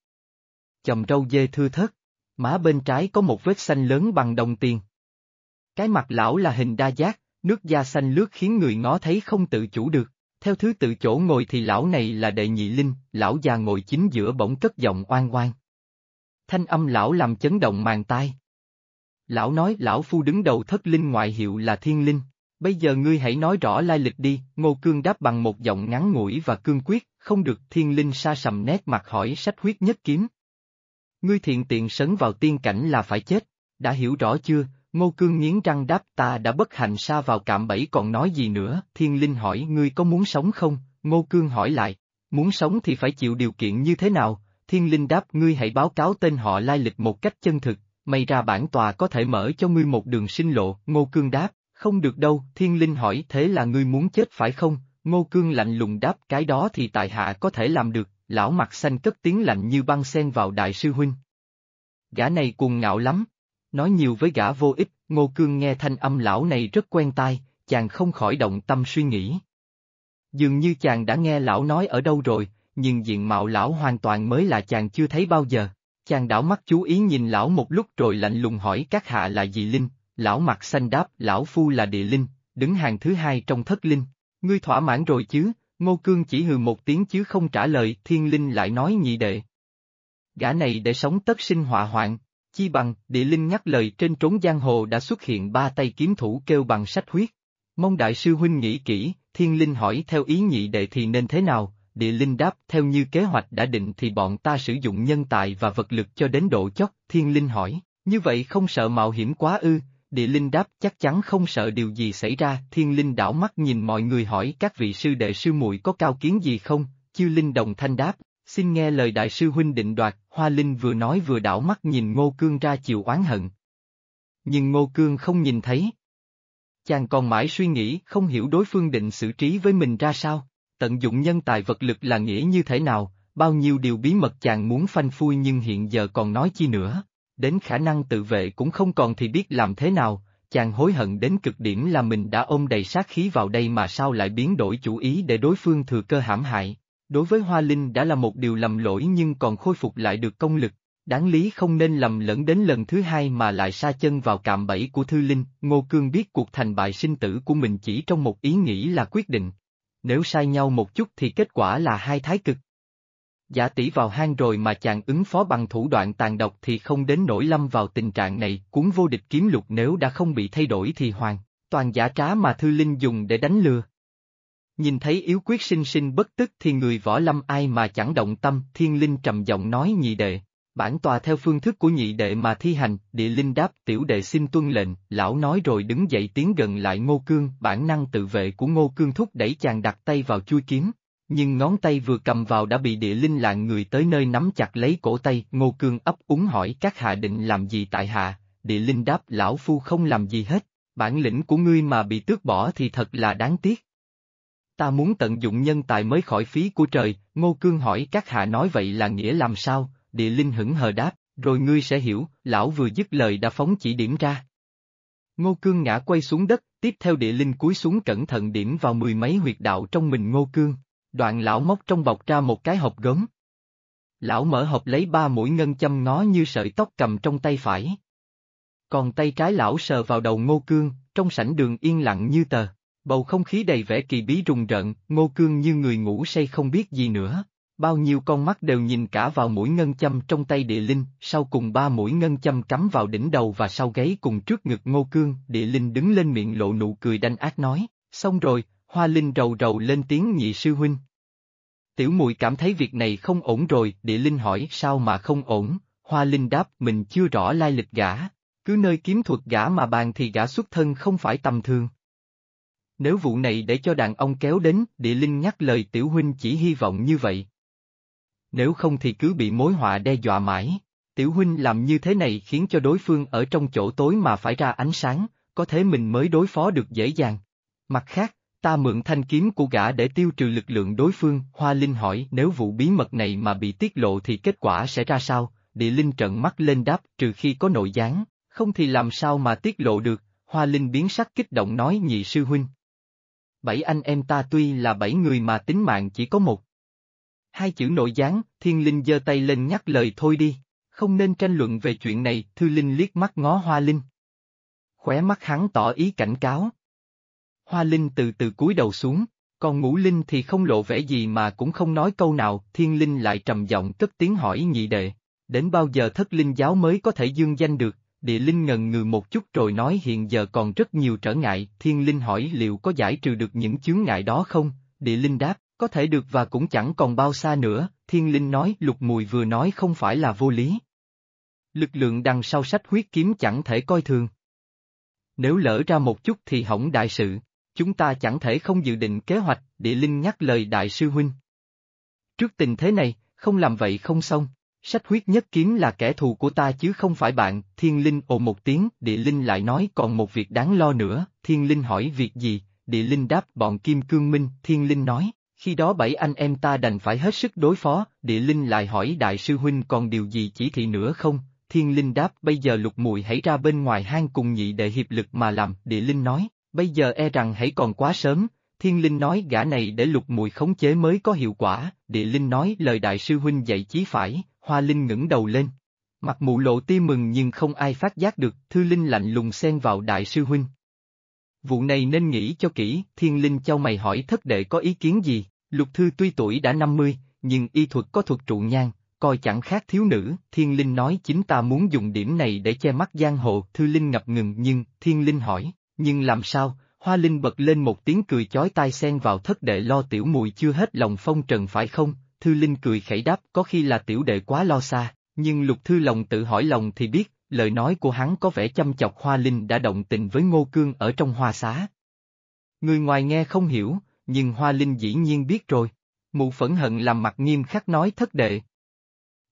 Chòm râu dê thưa thớt, má bên trái có một vết xanh lớn bằng đồng tiền. Cái mặt lão là hình đa giác, nước da xanh lướt khiến người ngó thấy không tự chủ được. Theo thứ tự chỗ ngồi thì lão này là đệ nhị linh, lão già ngồi chính giữa bỗng cất giọng oan oan. Thanh âm lão làm chấn động màn tai. Lão nói lão phu đứng đầu thất linh ngoại hiệu là thiên linh, bây giờ ngươi hãy nói rõ lai lịch đi, ngô cương đáp bằng một giọng ngắn ngủi và cương quyết, không được thiên linh sa sầm nét mặt hỏi sách huyết nhất kiếm. Ngươi thiện tiện sấn vào tiên cảnh là phải chết, đã hiểu rõ chưa, Ngô Cương nghiến răng đáp ta đã bất hạnh xa vào cạm bẫy còn nói gì nữa, thiên linh hỏi ngươi có muốn sống không, Ngô Cương hỏi lại, muốn sống thì phải chịu điều kiện như thế nào, thiên linh đáp ngươi hãy báo cáo tên họ lai lịch một cách chân thực, may ra bản tòa có thể mở cho ngươi một đường sinh lộ, Ngô Cương đáp, không được đâu, thiên linh hỏi thế là ngươi muốn chết phải không, Ngô Cương lạnh lùng đáp cái đó thì tại hạ có thể làm được, lão mặt xanh cất tiếng lạnh như băng sen vào đại sư huynh. Gã này cuồng ngạo lắm, Nói nhiều với gã vô ích, Ngô Cương nghe thanh âm lão này rất quen tai, chàng không khỏi động tâm suy nghĩ. Dường như chàng đã nghe lão nói ở đâu rồi, nhưng diện mạo lão hoàn toàn mới là chàng chưa thấy bao giờ. Chàng đảo mắt chú ý nhìn lão một lúc rồi lạnh lùng hỏi các hạ là gì linh, lão mặt xanh đáp lão phu là địa linh, đứng hàng thứ hai trong thất linh. Ngươi thỏa mãn rồi chứ, Ngô Cương chỉ hừ một tiếng chứ không trả lời, thiên linh lại nói nhị đệ. Gã này để sống tất sinh họa hoạn, Chi bằng, địa linh nhắc lời trên trốn giang hồ đã xuất hiện ba tay kiếm thủ kêu bằng sách huyết. Mong đại sư huynh nghĩ kỹ, thiên linh hỏi theo ý nhị đệ thì nên thế nào, địa linh đáp, theo như kế hoạch đã định thì bọn ta sử dụng nhân tài và vật lực cho đến độ chót, thiên linh hỏi, như vậy không sợ mạo hiểm quá ư, địa linh đáp chắc chắn không sợ điều gì xảy ra, thiên linh đảo mắt nhìn mọi người hỏi các vị sư đệ sư muội có cao kiến gì không, chư linh đồng thanh đáp, xin nghe lời đại sư huynh định đoạt, hoa linh vừa nói vừa đảo mắt nhìn ngô cương ra chiều oán hận. Nhưng ngô cương không nhìn thấy. Chàng còn mãi suy nghĩ không hiểu đối phương định xử trí với mình ra sao, tận dụng nhân tài vật lực là nghĩa như thế nào, bao nhiêu điều bí mật chàng muốn phanh phui nhưng hiện giờ còn nói chi nữa đến khả năng tự vệ cũng không còn thì biết làm thế nào, chàng hối hận đến cực điểm là mình đã ôm đầy sát khí vào đây mà sao lại biến đổi chủ ý để đối phương thừa cơ hãm hại. Đối với Hoa Linh đã là một điều lầm lỗi nhưng còn khôi phục lại được công lực, đáng lý không nên lầm lẫn đến lần thứ hai mà lại sa chân vào cạm bẫy của Thư Linh, Ngô Cương biết cuộc thành bại sinh tử của mình chỉ trong một ý nghĩ là quyết định. Nếu sai nhau một chút thì kết quả là hai thái cực. Giả tỷ vào hang rồi mà chàng ứng phó bằng thủ đoạn tàn độc thì không đến nỗi lâm vào tình trạng này, cuốn vô địch kiếm lục nếu đã không bị thay đổi thì hoàn, toàn giả trá mà Thư Linh dùng để đánh lừa. Nhìn thấy yếu quyết sinh sinh bất tức thì người võ lâm ai mà chẳng động tâm, thiên linh trầm giọng nói nhị đệ. Bản tòa theo phương thức của nhị đệ mà thi hành, địa linh đáp tiểu đệ xin tuân lệnh, lão nói rồi đứng dậy tiến gần lại ngô cương, bản năng tự vệ của ngô cương thúc đẩy chàng đặt tay vào chui kiếm, nhưng ngón tay vừa cầm vào đã bị địa linh lạng người tới nơi nắm chặt lấy cổ tay, Ngô Cương ấp úng hỏi các hạ định làm gì tại hạ, địa linh đáp lão phu không làm gì hết, bản lĩnh của ngươi mà bị tước bỏ thì thật là đáng tiếc. Ta muốn tận dụng nhân tài mới khỏi phí của trời, Ngô Cương hỏi các hạ nói vậy là nghĩa làm sao, địa linh hững hờ đáp, rồi ngươi sẽ hiểu, lão vừa dứt lời đã phóng chỉ điểm ra. Ngô Cương ngã quay xuống đất, tiếp theo địa linh cúi xuống cẩn thận điểm vào mười mấy huyệt đạo trong mình Ngô Cương. Đoạn lão móc trong bọc ra một cái hộp gấm. Lão mở hộp lấy ba mũi ngân châm ngó như sợi tóc cầm trong tay phải. Còn tay trái lão sờ vào đầu ngô cương, trong sảnh đường yên lặng như tờ. Bầu không khí đầy vẻ kỳ bí rùng rợn, ngô cương như người ngủ say không biết gì nữa. Bao nhiêu con mắt đều nhìn cả vào mũi ngân châm trong tay địa linh, sau cùng ba mũi ngân châm cắm vào đỉnh đầu và sau gáy cùng trước ngực ngô cương, địa linh đứng lên miệng lộ nụ cười đanh ác nói, xong rồi, Hoa Linh rầu rầu lên tiếng nhị sư huynh. Tiểu muội cảm thấy việc này không ổn rồi, địa linh hỏi sao mà không ổn, Hoa Linh đáp mình chưa rõ lai lịch gã, cứ nơi kiếm thuật gã mà bàn thì gã xuất thân không phải tầm thường. Nếu vụ này để cho đàn ông kéo đến, địa linh nhắc lời tiểu huynh chỉ hy vọng như vậy. Nếu không thì cứ bị mối họa đe dọa mãi. Tiểu huynh làm như thế này khiến cho đối phương ở trong chỗ tối mà phải ra ánh sáng, có thế mình mới đối phó được dễ dàng. Mặt khác, Ta mượn thanh kiếm của gã để tiêu trừ lực lượng đối phương, Hoa Linh hỏi nếu vụ bí mật này mà bị tiết lộ thì kết quả sẽ ra sao, địa linh trợn mắt lên đáp trừ khi có nội gián, không thì làm sao mà tiết lộ được, Hoa Linh biến sắc kích động nói nhị sư huynh. Bảy anh em ta tuy là bảy người mà tính mạng chỉ có một. Hai chữ nội gián, thiên linh giơ tay lên nhắc lời thôi đi, không nên tranh luận về chuyện này, thư linh liếc mắt ngó Hoa Linh. Khóe mắt hắn tỏ ý cảnh cáo. Hoa Linh từ từ cúi đầu xuống, còn Ngũ Linh thì không lộ vẻ gì mà cũng không nói câu nào, Thiên Linh lại trầm giọng cất tiếng hỏi nhị đệ, đến bao giờ thất linh giáo mới có thể dương danh được, địa linh ngần ngừ một chút rồi nói hiện giờ còn rất nhiều trở ngại, Thiên Linh hỏi liệu có giải trừ được những chướng ngại đó không, địa linh đáp, có thể được và cũng chẳng còn bao xa nữa, Thiên Linh nói lục mùi vừa nói không phải là vô lý. Lực lượng đằng sau sách huyết kiếm chẳng thể coi thường. Nếu lỡ ra một chút thì hỏng đại sự. Chúng ta chẳng thể không dự định kế hoạch, địa linh nhắc lời đại sư huynh. Trước tình thế này, không làm vậy không xong. Sách huyết nhất kiếm là kẻ thù của ta chứ không phải bạn, thiên linh ồ một tiếng, địa linh lại nói còn một việc đáng lo nữa, thiên linh hỏi việc gì, địa linh đáp bọn kim cương minh, thiên linh nói, khi đó bảy anh em ta đành phải hết sức đối phó, địa linh lại hỏi đại sư huynh còn điều gì chỉ thị nữa không, thiên linh đáp bây giờ lục mùi hãy ra bên ngoài hang cùng nhị đệ hiệp lực mà làm, địa linh nói, Bây giờ e rằng hãy còn quá sớm, thiên linh nói gã này để lục mùi khống chế mới có hiệu quả, địa linh nói lời đại sư huynh dạy chí phải, hoa linh ngẩng đầu lên. Mặt mụ lộ ti mừng nhưng không ai phát giác được, thư linh lạnh lùng xen vào đại sư huynh. Vụ này nên nghĩ cho kỹ, thiên linh cho mày hỏi thất đệ có ý kiến gì, lục thư tuy tuổi đã 50, nhưng y thuật có thuật trụ nhang, coi chẳng khác thiếu nữ, thiên linh nói chính ta muốn dùng điểm này để che mắt giang hồ, thư linh ngập ngừng nhưng, thiên linh hỏi, nhưng làm sao, Hoa Linh bật lên một tiếng cười chói tai xen vào thất đệ lo tiểu mùi chưa hết lòng phong trần phải không, Thư Linh cười khẩy đáp có khi là tiểu đệ quá lo xa, nhưng Lục Thư lòng tự hỏi lòng thì biết, lời nói của hắn có vẻ chăm chọc Hoa Linh đã động tình với Ngô Cương ở trong hoa xá. Người ngoài nghe không hiểu, nhưng Hoa Linh dĩ nhiên biết rồi. Mụ phẫn hận làm mặt nghiêm khắc nói thất đệ.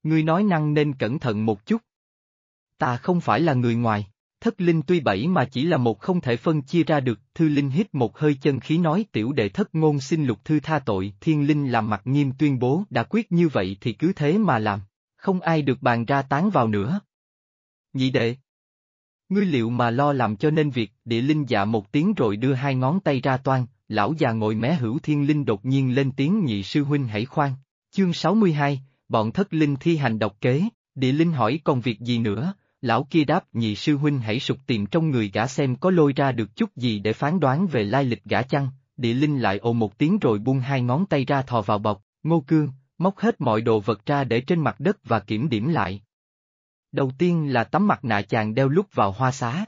Ngươi nói năng nên cẩn thận một chút. Ta không phải là người ngoài, thất linh tuy bảy mà chỉ là một không thể phân chia ra được, thư linh hít một hơi chân khí nói tiểu đệ thất ngôn xin lục thư tha tội, thiên linh làm mặt nghiêm tuyên bố đã quyết như vậy thì cứ thế mà làm, không ai được bàn ra tán vào nữa. Nhị đệ. Ngươi liệu mà lo làm cho nên việc, địa linh dạ một tiếng rồi đưa hai ngón tay ra toan, lão già ngồi mé hữu thiên linh đột nhiên lên tiếng nhị sư huynh hãy khoan. Chương 62, bọn thất linh thi hành độc kế, địa linh hỏi còn việc gì nữa, lão kia đáp nhị sư huynh hãy sục tìm trong người gã xem có lôi ra được chút gì để phán đoán về lai lịch gã chăng, địa linh lại ồ một tiếng rồi buông hai ngón tay ra thò vào bọc, ngô cương, móc hết mọi đồ vật ra để trên mặt đất và kiểm điểm lại. Đầu tiên là tấm mặt nạ chàng đeo lúc vào hoa xá.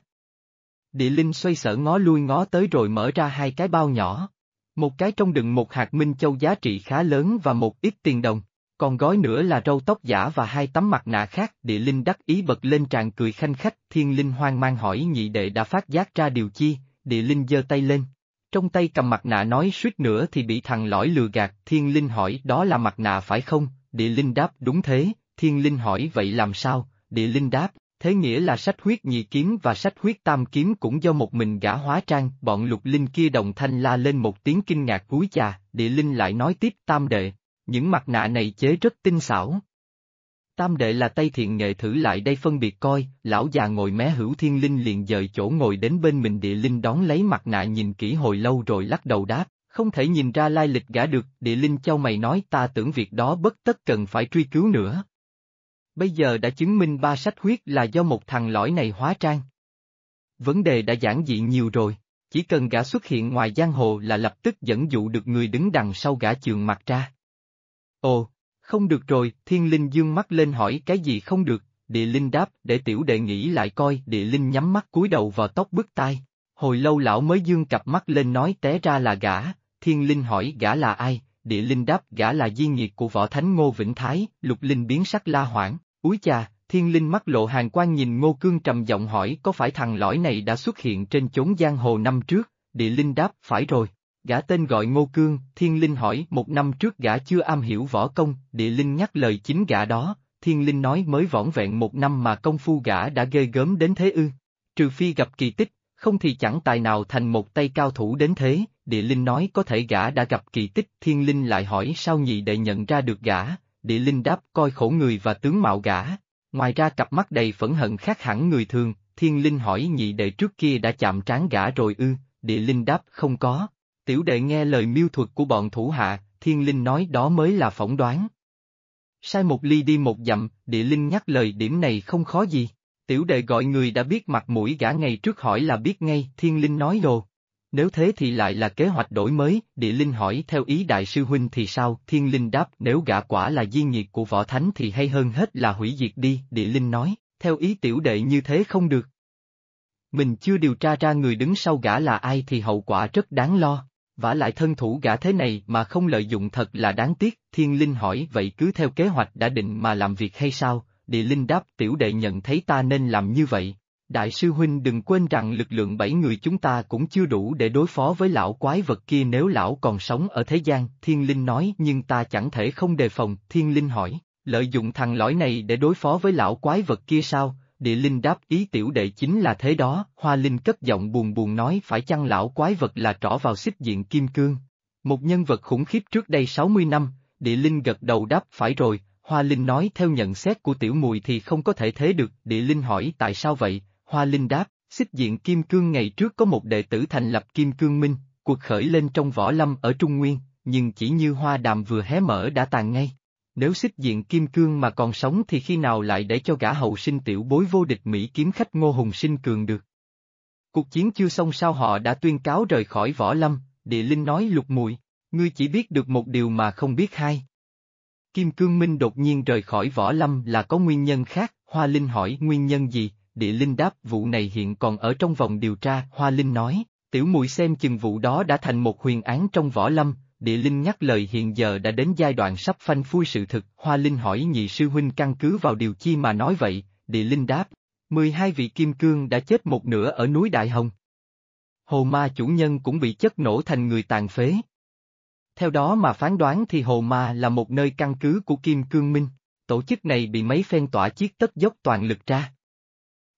Địa linh xoay sở ngó lui ngó tới rồi mở ra hai cái bao nhỏ. Một cái trong đựng một hạt minh châu giá trị khá lớn và một ít tiền đồng, còn gói nữa là râu tóc giả và hai tấm mặt nạ khác. Địa linh đắc ý bật lên tràn cười khanh khách, thiên linh hoang mang hỏi nhị đệ đã phát giác ra điều chi, địa linh giơ tay lên. Trong tay cầm mặt nạ nói suýt nữa thì bị thằng lõi lừa gạt, thiên linh hỏi đó là mặt nạ phải không, địa linh đáp đúng thế, thiên linh hỏi vậy làm sao, địa linh đáp, thế nghĩa là sách huyết nhị kiếm và sách huyết tam kiếm cũng do một mình gã hóa trang, bọn lục linh kia đồng thanh la lên một tiếng kinh ngạc cúi chà, địa linh lại nói tiếp tam đệ, những mặt nạ này chế rất tinh xảo. Tam đệ là Tây Thiện nghệ thử lại đây phân biệt coi, lão già ngồi mé hữu thiên linh liền dời chỗ ngồi đến bên mình địa linh đón lấy mặt nạ nhìn kỹ hồi lâu rồi lắc đầu đáp, không thể nhìn ra lai lịch gã được, địa linh châu mày nói ta tưởng việc đó bất tất cần phải truy cứu nữa. Bây giờ đã chứng minh ba sách huyết là do một thằng lõi này hóa trang. Vấn đề đã giản dị nhiều rồi, chỉ cần gã xuất hiện ngoài giang hồ là lập tức dẫn dụ được người đứng đằng sau gã trường mặt ra. Ồ, không được rồi, thiên linh dương mắt lên hỏi cái gì không được, địa linh đáp để tiểu đệ nghĩ lại coi, địa linh nhắm mắt cúi đầu vào tóc bức tai. Hồi lâu lão mới dương cặp mắt lên nói té ra là gã, thiên linh hỏi gã là ai, địa linh đáp gã là di nhiệt của võ thánh Ngô Vĩnh Thái, lục linh biến sắc la hoảng, úi cha, thiên linh mắt lộ hàng quan nhìn Ngô Cương trầm giọng hỏi có phải thằng lõi này đã xuất hiện trên chốn giang hồ năm trước, địa linh đáp phải rồi. Gã tên gọi Ngô Cương, Thiên Linh hỏi một năm trước gã chưa am hiểu võ công, địa linh nhắc lời chính gã đó, Thiên Linh nói mới vỏn vẹn một năm mà công phu gã đã ghê gớm đến thế ư, trừ phi gặp kỳ tích, không thì chẳng tài nào thành một tay cao thủ đến thế, địa linh nói có thể gã đã gặp kỳ tích, thiên linh lại hỏi sao nhị đệ nhận ra được gã, địa linh đáp coi khổ người và tướng mạo gã. Ngoài ra cặp mắt đầy phẫn hận khác hẳn người thường, thiên linh hỏi nhị đệ trước kia đã chạm trán gã rồi ư, địa linh đáp không có. Tiểu đệ nghe lời miêu thuật của bọn thủ hạ, thiên linh nói đó mới là phỏng đoán. Sai một ly đi một dặm, địa linh nhắc lời điểm này không khó gì. Tiểu đệ gọi người đã biết mặt mũi gã ngày trước hỏi là biết ngay, thiên linh nói đồ. Nếu thế thì lại là kế hoạch đổi mới, địa linh hỏi theo ý đại sư huynh thì sao, thiên linh đáp nếu gã quả là di nhiệt của võ thánh thì hay hơn hết là hủy diệt đi, địa linh nói, theo ý tiểu đệ như thế không được. Mình chưa điều tra ra người đứng sau gã là ai thì hậu quả rất đáng lo, vả lại thân thủ gã thế này mà không lợi dụng thật là đáng tiếc, thiên linh hỏi vậy cứ theo kế hoạch đã định mà làm việc hay sao, địa linh đáp tiểu đệ nhận thấy ta nên làm như vậy. Đại sư huynh đừng quên rằng lực lượng bảy người chúng ta cũng chưa đủ để đối phó với lão quái vật kia nếu lão còn sống ở thế gian, thiên linh nói nhưng ta chẳng thể không đề phòng, thiên linh hỏi, lợi dụng thằng lõi này để đối phó với lão quái vật kia sao, địa linh đáp ý tiểu đệ chính là thế đó, hoa linh cất giọng buồn buồn nói phải chăng lão quái vật là trỏ vào xích diện kim cương. Một nhân vật khủng khiếp trước đây 60 năm, địa linh gật đầu đáp phải rồi, Hoa Linh nói theo nhận xét của tiểu mùi thì không có thể thế được, địa linh hỏi tại sao vậy, Hoa Linh đáp, xích diện Kim Cương ngày trước có một đệ tử thành lập Kim Cương Minh, cuộc khởi lên trong võ lâm ở Trung Nguyên, nhưng chỉ như hoa đàm vừa hé mở đã tàn ngay. Nếu xích diện Kim Cương mà còn sống thì khi nào lại để cho gã hậu sinh tiểu bối vô địch Mỹ kiếm khách Ngô Hùng sinh cường được. Cuộc chiến chưa xong sao họ đã tuyên cáo rời khỏi võ lâm, địa linh nói lục mùi, ngươi chỉ biết được một điều mà không biết hai. Kim Cương Minh đột nhiên rời khỏi võ lâm là có nguyên nhân khác, Hoa Linh hỏi nguyên nhân gì, địa linh đáp vụ này hiện còn ở trong vòng điều tra, Hoa Linh nói, Tiểu mùi xem chừng vụ đó đã thành một huyền án trong võ lâm, địa linh nhắc lời hiện giờ đã đến giai đoạn sắp phanh phui sự thực, Hoa Linh hỏi nhị sư huynh căn cứ vào điều chi mà nói vậy, địa linh đáp, 12 vị kim cương đã chết một nửa ở núi Đại Hồng. Hồ ma chủ nhân cũng bị chất nổ thành người tàn phế. Theo đó mà phán đoán thì Hồ Ma là một nơi căn cứ của Kim Cương Minh, tổ chức này bị mấy phen tỏa chiết tất dốc toàn lực ra.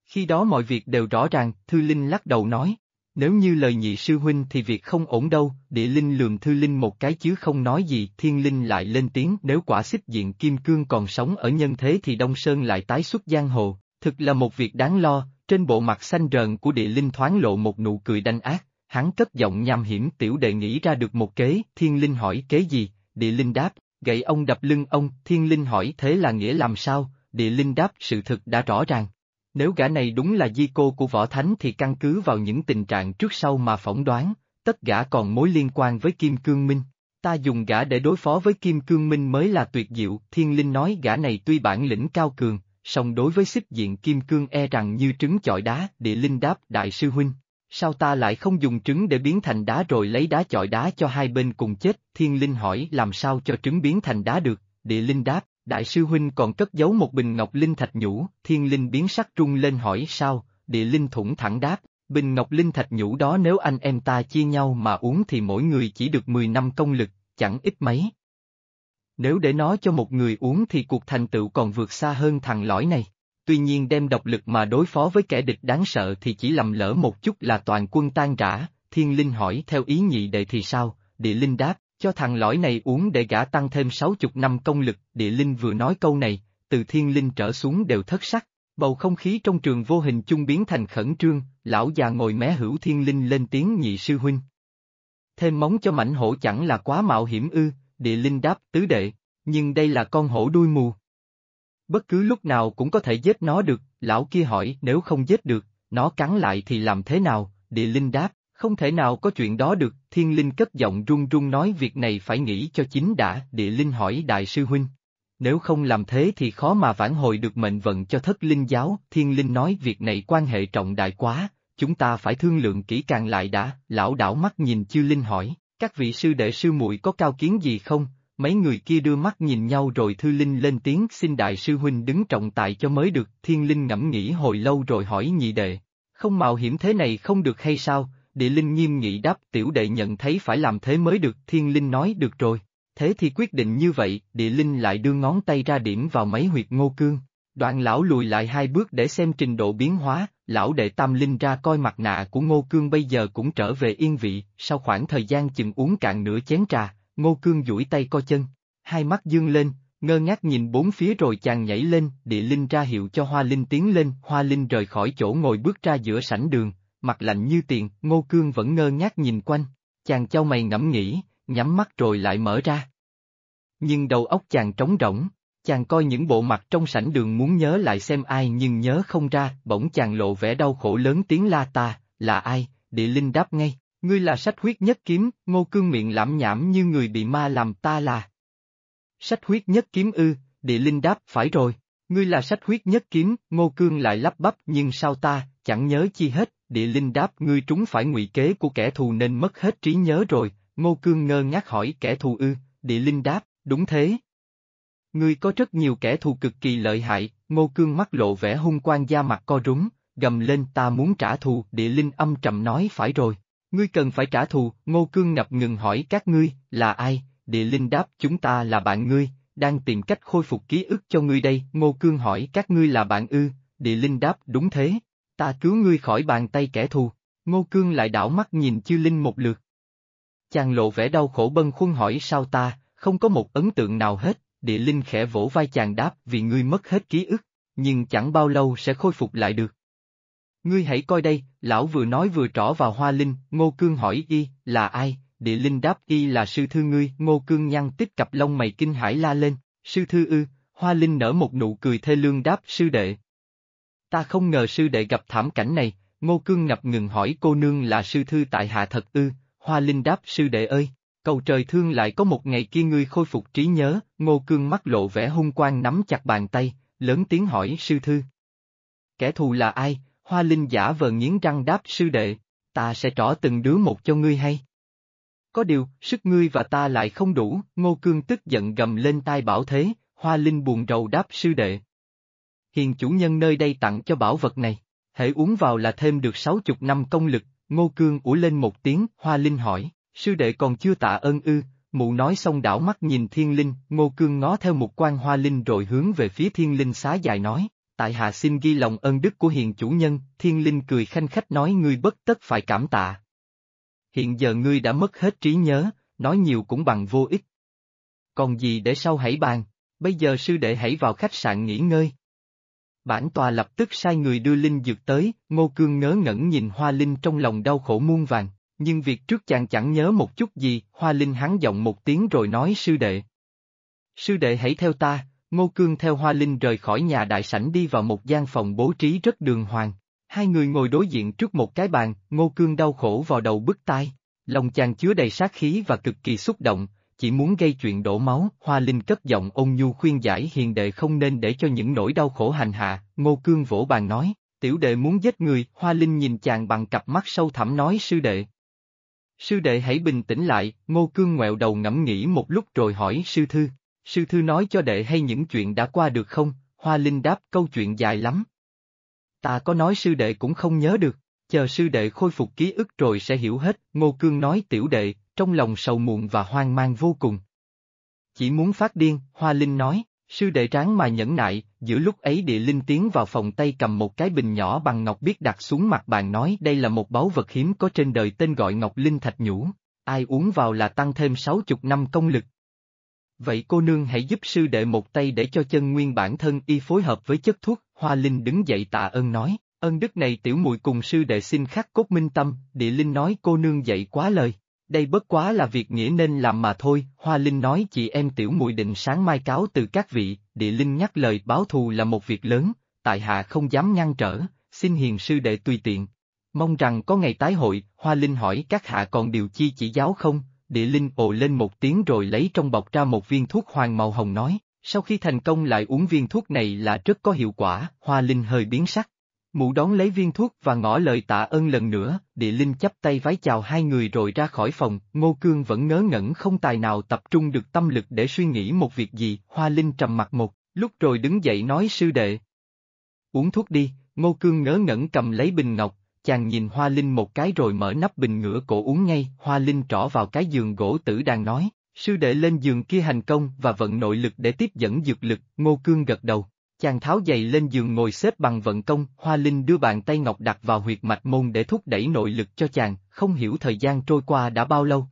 Khi đó mọi việc đều rõ ràng, Thư Linh lắc đầu nói, nếu như lời nhị sư huynh thì việc không ổn đâu, địa linh lườm Thư Linh một cái chứ không nói gì, thiên linh lại lên tiếng nếu quả xích diện Kim Cương còn sống ở nhân thế thì Đông Sơn lại tái xuất giang hồ, thực là một việc đáng lo, trên bộ mặt xanh rờn của địa linh thoáng lộ một nụ cười đanh ác, hắn cất giọng nham hiểm tiểu đệ nghĩ ra được một kế, thiên linh hỏi kế gì, địa linh đáp, gậy ông đập lưng ông, thiên linh hỏi thế là nghĩa làm sao, địa linh đáp sự thực đã rõ ràng. Nếu gã này đúng là di cô của võ thánh thì căn cứ vào những tình trạng trước sau mà phỏng đoán, tất gã còn mối liên quan với Kim Cương Minh. Ta dùng gã để đối phó với Kim Cương Minh mới là tuyệt diệu, thiên linh nói gã này tuy bản lĩnh cao cường, song đối với xích diện Kim Cương e rằng như trứng chọi đá, địa linh đáp đại sư huynh, Sao ta lại không dùng trứng để biến thành đá rồi lấy đá chọi đá cho hai bên cùng chết? Thiên Linh hỏi làm sao cho trứng biến thành đá được, địa linh đáp, đại sư huynh còn cất giấu một bình ngọc linh thạch nhũ, thiên linh biến sắc trung lên hỏi sao, địa linh thủng thẳng đáp, bình ngọc linh thạch nhũ đó nếu anh em ta chia nhau mà uống thì mỗi người chỉ được 10 năm công lực, chẳng ít mấy. Nếu để nó cho một người uống thì cuộc thành tựu còn vượt xa hơn thằng lõi này. Tuy nhiên đem độc lực mà đối phó với kẻ địch đáng sợ thì chỉ lầm lỡ một chút là toàn quân tan rã, thiên linh hỏi theo ý nhị đệ thì sao, địa linh đáp, cho thằng lõi này uống để gã tăng thêm sáu chục năm công lực, địa linh vừa nói câu này, từ thiên linh trở xuống đều thất sắc, bầu không khí trong trường vô hình chung biến thành khẩn trương, lão già ngồi mé hữu thiên linh lên tiếng nhị sư huynh. Thêm móng cho mảnh hổ chẳng là quá mạo hiểm ư, địa linh đáp tứ đệ, nhưng đây là con hổ đuôi mù, Bất cứ lúc nào cũng có thể giết nó được, lão kia hỏi nếu không giết được, nó cắn lại thì làm thế nào, địa linh đáp, không thể nào có chuyện đó được, thiên linh cất giọng run run nói việc này phải nghĩ cho chính đã, địa linh hỏi đại sư huynh. Nếu không làm thế thì khó mà vãn hồi được mệnh vận cho thất linh giáo, thiên linh nói việc này quan hệ trọng đại quá, chúng ta phải thương lượng kỹ càng lại đã, lão đảo mắt nhìn chư linh hỏi, các vị sư đệ sư muội có cao kiến gì không, Mấy người kia đưa mắt nhìn nhau rồi Thư Linh lên tiếng xin đại sư huynh đứng trọng tại cho mới được, Thiên Linh ngẫm nghĩ hồi lâu rồi hỏi nhị đệ, không mạo hiểm thế này không được hay sao, địa linh nghiêm nghị đáp tiểu đệ nhận thấy phải làm thế mới được, Thiên Linh nói được rồi, thế thì quyết định như vậy, địa linh lại đưa ngón tay ra điểm vào mấy huyệt ngô cương. Đoạn lão lùi lại hai bước để xem trình độ biến hóa, lão đệ tam linh ra coi mặt nạ của ngô cương bây giờ cũng trở về yên vị, sau khoảng thời gian chừng uống cạn nửa chén trà, Ngô Cương duỗi tay co chân, hai mắt dương lên, ngơ ngác nhìn bốn phía rồi chàng nhảy lên, địa linh ra hiệu cho Hoa Linh tiến lên, Hoa Linh rời khỏi chỗ ngồi bước ra giữa sảnh đường, mặt lạnh như tiền, Ngô Cương vẫn ngơ ngác nhìn quanh, chàng trao mày ngẫm nghĩ, nhắm mắt rồi lại mở ra. Nhưng đầu óc chàng trống rỗng, chàng coi những bộ mặt trong sảnh đường muốn nhớ lại xem ai nhưng nhớ không ra, bỗng chàng lộ vẻ đau khổ lớn tiếng la ta, là ai, địa linh đáp ngay, Ngươi là sách huyết nhất kiếm, ngô cương miệng lãm nhảm như người bị ma làm ta là. Sách huyết nhất kiếm ư, địa linh đáp phải rồi, ngươi là sách huyết nhất kiếm, ngô cương lại lắp bắp nhưng sao ta, chẳng nhớ chi hết, địa linh đáp ngươi trúng phải ngụy kế của kẻ thù nên mất hết trí nhớ rồi, ngô cương ngơ ngác hỏi kẻ thù ư, địa linh đáp, đúng thế. Ngươi có rất nhiều kẻ thù cực kỳ lợi hại, ngô cương mắt lộ vẻ hung quan da mặt co rúng, gầm lên ta muốn trả thù, địa linh âm trầm nói phải rồi. Ngươi cần phải trả thù, Ngô Cương ngập ngừng hỏi các ngươi, là ai, địa linh đáp chúng ta là bạn ngươi, đang tìm cách khôi phục ký ức cho ngươi đây, Ngô Cương hỏi các ngươi là bạn ư, địa linh đáp đúng thế, ta cứu ngươi khỏi bàn tay kẻ thù, Ngô Cương lại đảo mắt nhìn chư linh một lượt. Chàng lộ vẻ đau khổ bân khuâng hỏi sao ta, không có một ấn tượng nào hết, địa linh khẽ vỗ vai chàng đáp vì ngươi mất hết ký ức, nhưng chẳng bao lâu sẽ khôi phục lại được. Ngươi hãy coi đây, lão vừa nói vừa trỏ vào hoa linh, ngô cương hỏi y, là ai, địa linh đáp y là sư thư ngươi, ngô cương nhăn tích cặp lông mày kinh hãi la lên, sư thư ư, hoa linh nở một nụ cười thê lương đáp sư đệ. Ta không ngờ sư đệ gặp thảm cảnh này, ngô cương ngập ngừng hỏi cô nương là sư thư tại hạ thật ư, hoa linh đáp sư đệ ơi, cầu trời thương lại có một ngày kia ngươi khôi phục trí nhớ, ngô cương mắt lộ vẻ hung quang nắm chặt bàn tay, lớn tiếng hỏi sư thư. Kẻ thù là ai, Hoa Linh giả vờ nghiến răng đáp sư đệ. ta sẽ trỏ từng đứa một cho ngươi hay. Có điều, sức ngươi và ta lại không đủ, Ngô Cương tức giận gầm lên tai bảo thế, Hoa Linh buồn rầu đáp sư đệ. Hiền chủ nhân nơi đây tặng cho bảo vật này, hãy uống vào là thêm được sáu chục năm công lực, Ngô Cương ủ lên một tiếng, Hoa Linh hỏi, sư đệ còn chưa tạ ơn ư, mụ nói xong đảo mắt nhìn thiên linh, Ngô Cương ngó theo một quan Hoa Linh rồi hướng về phía thiên linh xá dài nói, tại hạ xin ghi lòng ơn đức của hiền chủ nhân, thiên linh cười khanh khách nói ngươi bất tất phải cảm tạ. Hiện giờ ngươi đã mất hết trí nhớ, nói nhiều cũng bằng vô ích. Còn gì để sau hãy bàn, bây giờ sư đệ hãy vào khách sạn nghỉ ngơi. Bản tòa lập tức sai người đưa Linh Dược tới, Ngô Cương ngớ ngẩn nhìn Hoa Linh trong lòng đau khổ muôn vàng, nhưng việc trước chàng chẳng nhớ một chút gì, Hoa Linh hắn giọng một tiếng rồi nói sư đệ. Sư đệ hãy theo ta, Ngô Cương theo Hoa Linh rời khỏi nhà đại sảnh đi vào một gian phòng bố trí rất đường hoàng. Hai người ngồi đối diện trước một cái bàn, Ngô Cương đau khổ vào đầu bức tai. Lòng chàng chứa đầy sát khí và cực kỳ xúc động, chỉ muốn gây chuyện đổ máu. Hoa Linh cất giọng ôn nhu khuyên giải hiền đệ không nên để cho những nỗi đau khổ hành hạ. Ngô Cương vỗ bàn nói, tiểu đệ muốn giết người. Hoa Linh nhìn chàng bằng cặp mắt sâu thẳm nói sư đệ. Sư đệ hãy bình tĩnh lại, Ngô Cương ngoẹo đầu ngẫm nghĩ một lúc rồi hỏi sư thư, Sư thư nói cho đệ hay những chuyện đã qua được không? Hoa Linh đáp câu chuyện dài lắm. Ta có nói sư đệ cũng không nhớ được, chờ sư đệ khôi phục ký ức rồi sẽ hiểu hết, Ngô Cương nói tiểu đệ, trong lòng sầu muộn và hoang mang vô cùng. Chỉ muốn phát điên, Hoa Linh nói, sư đệ tráng mà nhẫn nại, giữa lúc ấy địa linh tiến vào phòng tay cầm một cái bình nhỏ bằng ngọc biết đặt xuống mặt bàn nói đây là một báu vật hiếm có trên đời tên gọi ngọc linh thạch nhũ, ai uống vào là tăng thêm sáu chục năm công lực. Vậy cô nương hãy giúp sư đệ một tay để cho chân nguyên bản thân y phối hợp với chất thuốc, Hoa Linh đứng dậy tạ ơn nói, ơn đức này tiểu muội cùng sư đệ xin khắc cốt minh tâm, địa linh nói cô nương dậy quá lời. Đây bất quá là việc nghĩa nên làm mà thôi, Hoa Linh nói chị em tiểu muội định sáng mai cáo từ các vị, địa linh nhắc lời báo thù là một việc lớn, tại hạ không dám ngăn trở, xin hiền sư đệ tùy tiện. Mong rằng có ngày tái hội, Hoa Linh hỏi các hạ còn điều chi chỉ giáo không, địa linh ồ lên một tiếng rồi lấy trong bọc ra một viên thuốc hoàng màu hồng nói, sau khi thành công lại uống viên thuốc này là rất có hiệu quả, hoa linh hơi biến sắc. Mụ đón lấy viên thuốc và ngỏ lời tạ ơn lần nữa, địa linh chắp tay vái chào hai người rồi ra khỏi phòng, ngô cương vẫn ngớ ngẩn không tài nào tập trung được tâm lực để suy nghĩ một việc gì, hoa linh trầm mặt một, lúc rồi đứng dậy nói sư đệ. Uống thuốc đi, ngô cương ngớ ngẩn cầm lấy bình ngọc, chàng nhìn Hoa Linh một cái rồi mở nắp bình ngửa cổ uống ngay, Hoa Linh trỏ vào cái giường gỗ tử đang nói, sư đệ lên giường kia hành công và vận nội lực để tiếp dẫn dược lực, Ngô Cương gật đầu. Chàng tháo giày lên giường ngồi xếp bằng vận công, Hoa Linh đưa bàn tay ngọc đặt vào huyệt mạch môn để thúc đẩy nội lực cho chàng, không hiểu thời gian trôi qua đã bao lâu.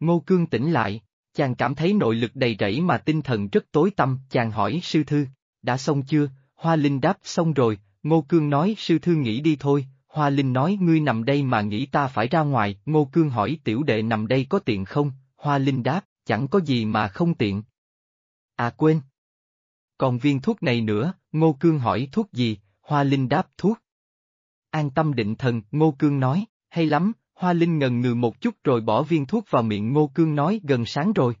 Ngô Cương tỉnh lại, chàng cảm thấy nội lực đầy rẫy mà tinh thần rất tối tâm, chàng hỏi sư thư, đã xong chưa, Hoa Linh đáp xong rồi, Ngô Cương nói sư thư nghĩ đi thôi, Hoa Linh nói ngươi nằm đây mà nghĩ ta phải ra ngoài, Ngô Cương hỏi tiểu đệ nằm đây có tiện không, Hoa Linh đáp, chẳng có gì mà không tiện. À quên. Còn viên thuốc này nữa, Ngô Cương hỏi thuốc gì, Hoa Linh đáp thuốc. An tâm định thần, Ngô Cương nói, hay lắm, Hoa Linh ngần ngừ một chút rồi bỏ viên thuốc vào miệng Ngô Cương nói gần sáng rồi.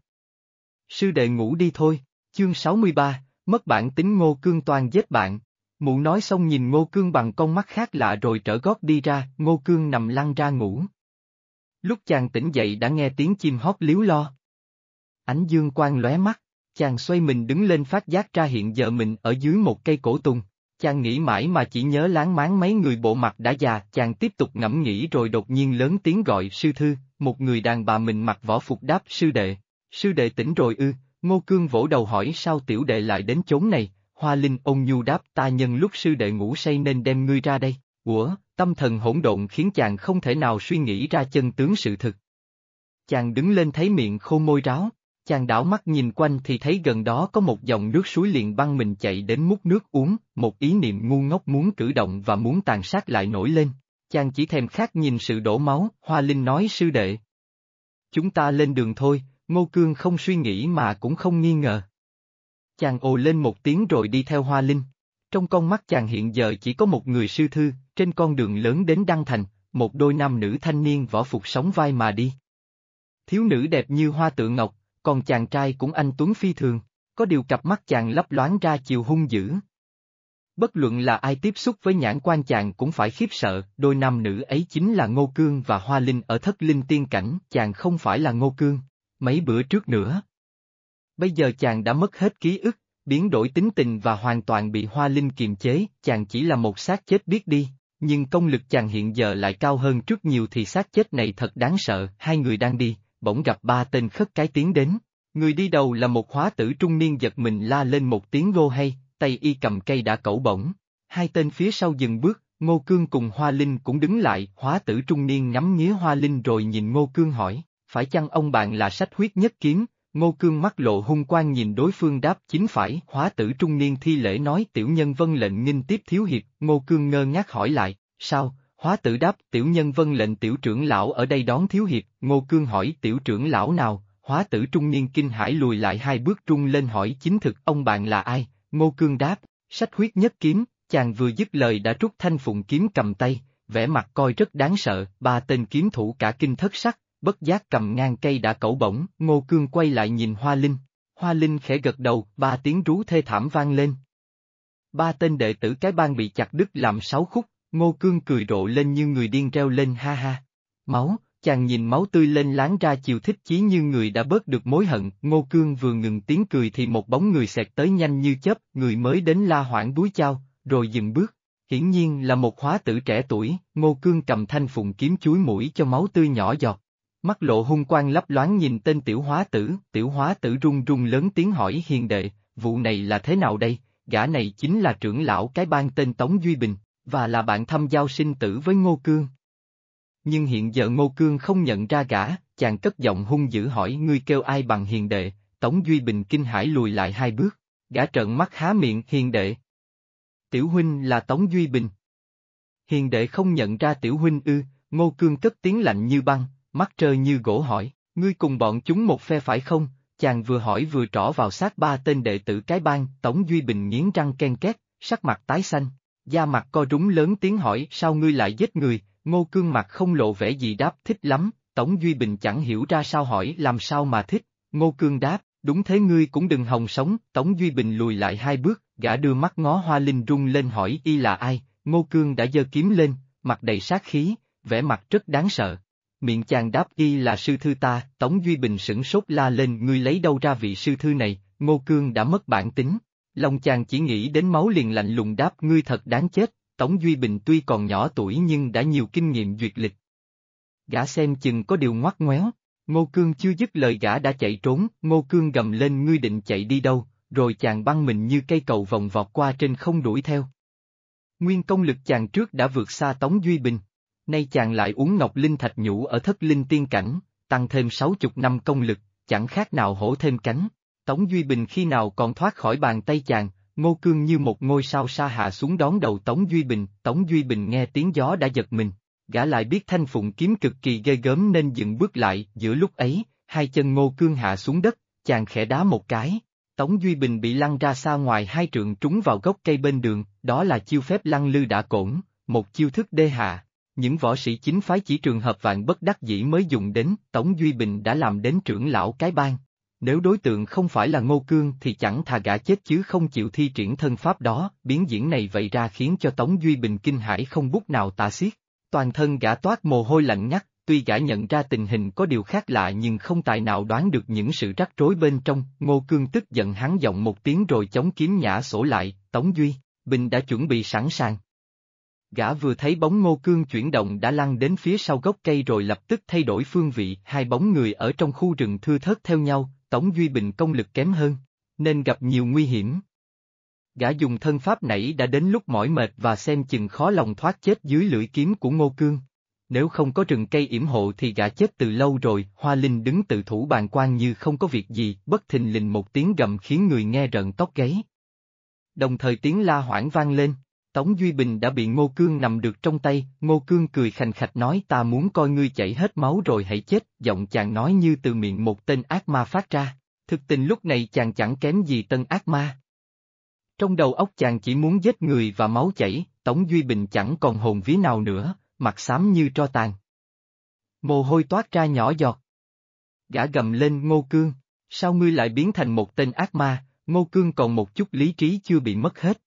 Sư đệ ngủ đi thôi, chương 63, mất bản tính Ngô Cương toàn giết bạn. Mụ nói xong nhìn Ngô Cương bằng con mắt khác lạ rồi trở gót đi ra, Ngô Cương nằm lăn ra ngủ. Lúc chàng tỉnh dậy đã nghe tiếng chim hót liếu lo. Ánh dương quang lóe mắt, chàng xoay mình đứng lên phát giác ra hiện giờ mình ở dưới một cây cổ tùng. Chàng nghĩ mãi mà chỉ nhớ láng máng mấy người bộ mặt đã già, chàng tiếp tục ngẫm nghĩ rồi đột nhiên lớn tiếng gọi sư thư, một người đàn bà mình mặc võ phục đáp sư đệ. Sư đệ tỉnh rồi ư, Ngô Cương vỗ đầu hỏi sao tiểu đệ lại đến chốn này, Hoa Linh ôn nhu đáp ta nhân lúc sư đệ ngủ say nên đem ngươi ra đây, ủa, tâm thần hỗn độn khiến chàng không thể nào suy nghĩ ra chân tướng sự thực. Chàng đứng lên thấy miệng khô môi ráo, chàng đảo mắt nhìn quanh thì thấy gần đó có một dòng nước suối liền băng mình chạy đến múc nước uống, một ý niệm ngu ngốc muốn cử động và muốn tàn sát lại nổi lên. Chàng chỉ thèm khát nhìn sự đổ máu, Hoa Linh nói sư đệ. Chúng ta lên đường thôi, Ngô Cương không suy nghĩ mà cũng không nghi ngờ. Chàng ồ lên một tiếng rồi đi theo Hoa Linh. Trong con mắt chàng hiện giờ chỉ có một người sư thư, trên con đường lớn đến Đăng Thành, một đôi nam nữ thanh niên võ phục sóng vai mà đi. Thiếu nữ đẹp như hoa tượng ngọc, còn chàng trai cũng anh tuấn phi thường, có điều cặp mắt chàng lấp loáng ra chiều hung dữ. Bất luận là ai tiếp xúc với nhãn quan chàng cũng phải khiếp sợ, đôi nam nữ ấy chính là Ngô Cương và Hoa Linh ở thất linh tiên cảnh, chàng không phải là Ngô Cương, mấy bữa trước nữa. Bây giờ chàng đã mất hết ký ức, biến đổi tính tình và hoàn toàn bị Hoa Linh kiềm chế, chàng chỉ là một xác chết biết đi, nhưng công lực chàng hiện giờ lại cao hơn trước nhiều thì xác chết này thật đáng sợ, hai người đang đi, bỗng gặp ba tên khất cái tiến đến. Người đi đầu là một hóa tử trung niên giật mình la lên một tiếng gô hay, tay y cầm cây đã cẩu bổng. Hai tên phía sau dừng bước, Ngô Cương cùng Hoa Linh cũng đứng lại, hóa tử trung niên ngắm nghía Hoa Linh rồi nhìn Ngô Cương hỏi, phải chăng ông bạn là sách huyết nhất kiếm, Ngô Cương mắt lộ hung quang nhìn đối phương đáp chính phải, hóa tử trung niên thi lễ nói tiểu nhân vân lệnh nghinh tiếp thiếu hiệp, Ngô Cương ngơ ngác hỏi lại, sao, hóa tử đáp tiểu nhân vân lệnh tiểu trưởng lão ở đây đón thiếu hiệp, Ngô Cương hỏi tiểu trưởng lão nào, hóa tử trung niên kinh hải lùi lại hai bước trung lên hỏi chính thực ông bạn là ai, Ngô Cương đáp, sách huyết nhất kiếm, chàng vừa dứt lời đã rút thanh phụng kiếm cầm tay, vẻ mặt coi rất đáng sợ, ba tên kiếm thủ cả kinh thất sắc, bất giác cầm ngang cây đã cẩu bổng, Ngô Cương quay lại nhìn Hoa Linh. Hoa Linh khẽ gật đầu, ba tiếng rú thê thảm vang lên. Ba tên đệ tử cái bang bị chặt đứt làm sáu khúc, Ngô Cương cười rộ lên như người điên reo lên ha ha. Máu, chàng nhìn máu tươi lên láng ra chiều thích chí như người đã bớt được mối hận, Ngô Cương vừa ngừng tiếng cười thì một bóng người xẹt tới nhanh như chớp, người mới đến la hoảng búi chao, rồi dừng bước. Hiển nhiên là một hóa tử trẻ tuổi, Ngô Cương cầm thanh phụng kiếm chuối mũi cho máu tươi nhỏ giọt. Mắt lộ hung quang lấp loáng nhìn tên tiểu hóa tử, tiểu hóa tử run run lớn tiếng hỏi hiền đệ, vụ này là thế nào đây, gã này chính là trưởng lão cái bang tên Tống Duy Bình, và là bạn thăm giao sinh tử với Ngô Cương. Nhưng hiện giờ Ngô Cương không nhận ra gã, chàng cất giọng hung dữ hỏi ngươi kêu ai bằng hiền đệ, Tống Duy Bình kinh hãi lùi lại hai bước, gã trợn mắt há miệng hiền đệ. Tiểu huynh là Tống Duy Bình. Hiền đệ không nhận ra tiểu huynh ư, Ngô Cương cất tiếng lạnh như băng, mắt trơ như gỗ hỏi, ngươi cùng bọn chúng một phe phải không? Chàng vừa hỏi vừa trỏ vào sát ba tên đệ tử cái bang, Tống Duy Bình nghiến răng ken két, sắc mặt tái xanh, da mặt co rúng lớn tiếng hỏi sao ngươi lại giết người, ngô cương mặt không lộ vẻ gì đáp thích lắm, Tống Duy Bình chẳng hiểu ra sao hỏi làm sao mà thích, ngô cương đáp, đúng thế ngươi cũng đừng hòng sống, Tống Duy Bình lùi lại hai bước, gã đưa mắt ngó hoa linh rung lên hỏi y là ai, ngô cương đã giơ kiếm lên, mặt đầy sát khí, vẻ mặt rất đáng sợ, miệng chàng đáp y là sư thư ta, Tống Duy Bình sửng sốt la lên ngươi lấy đâu ra vị sư thư này, Ngô Cương đã mất bản tính. Lòng chàng chỉ nghĩ đến máu liền lạnh lùng đáp ngươi thật đáng chết, Tống Duy Bình tuy còn nhỏ tuổi nhưng đã nhiều kinh nghiệm duyệt lịch. Gã xem chừng có điều ngoắt ngoéo, Ngô Cương chưa dứt lời gã đã chạy trốn, Ngô Cương gầm lên ngươi định chạy đi đâu, rồi chàng băng mình như cây cầu vòng vọt qua trên không đuổi theo. Nguyên công lực chàng trước đã vượt xa Tống Duy Bình. Nay chàng lại uống ngọc linh thạch nhũ ở thất linh tiên cảnh, tăng thêm sáu chục năm công lực, chẳng khác nào hổ thêm cánh. Tống Duy Bình khi nào còn thoát khỏi bàn tay chàng, Ngô Cương như một ngôi sao sa hạ xuống đón đầu Tống Duy Bình, Tống Duy Bình nghe tiếng gió đã giật mình, gã lại biết thanh phụng kiếm cực kỳ ghê gớm nên dừng bước lại, giữa lúc ấy, hai chân Ngô Cương hạ xuống đất, chàng khẽ đá một cái. Tống Duy Bình bị lăn ra xa ngoài hai trượng trúng vào gốc cây bên đường, đó là chiêu phép lăn lư đã cổn, một chiêu thức đê hạ. Những võ sĩ chính phái chỉ trường hợp vạn bất đắc dĩ mới dùng đến, Tống Duy Bình đã làm đến trưởng lão cái bang. Nếu đối tượng không phải là Ngô Cương thì chẳng thà gã chết chứ không chịu thi triển thân pháp đó, biến diễn này vậy ra khiến cho Tống Duy Bình kinh hãi không bút nào tả xiết. Toàn thân gã toát mồ hôi lạnh ngắt, tuy gã nhận ra tình hình có điều khác lạ nhưng không tài nào đoán được những sự rắc rối bên trong, Ngô Cương tức giận hắn giọng một tiếng rồi chống kiếm nhã sổ lại, Tống Duy, Bình đã chuẩn bị sẵn sàng. Gã vừa thấy bóng ngô cương chuyển động đã lăn đến phía sau gốc cây rồi lập tức thay đổi phương vị, hai bóng người ở trong khu rừng thưa thớt theo nhau, Tống Duy Bình công lực kém hơn, nên gặp nhiều nguy hiểm. Gã dùng thân pháp nảy đã đến lúc mỏi mệt và xem chừng khó lòng thoát chết dưới lưỡi kiếm của Ngô Cương. Nếu không có rừng cây yểm hộ thì gã chết từ lâu rồi, Hoa Linh đứng tự thủ bàn quan như không có việc gì, bất thình lình một tiếng gầm khiến người nghe rợn tóc gáy. Đồng thời tiếng la hoảng vang lên. Tống Duy Bình đã bị Ngô Cương nằm được trong tay, Ngô Cương cười khành khạch nói ta muốn coi ngươi chảy hết máu rồi hãy chết, giọng chàng nói như từ miệng một tên ác ma phát ra. Thực tình lúc này chàng chẳng kém gì tân ác ma. Trong đầu óc chàng chỉ muốn giết người và máu chảy, Tống Duy Bình chẳng còn hồn ví nào nữa, mặt xám như tro tàn. Mồ hôi toát ra nhỏ giọt. Gã gầm lên Ngô Cương, sao ngươi lại biến thành một tên ác ma, Ngô Cương còn một chút lý trí chưa bị mất hết.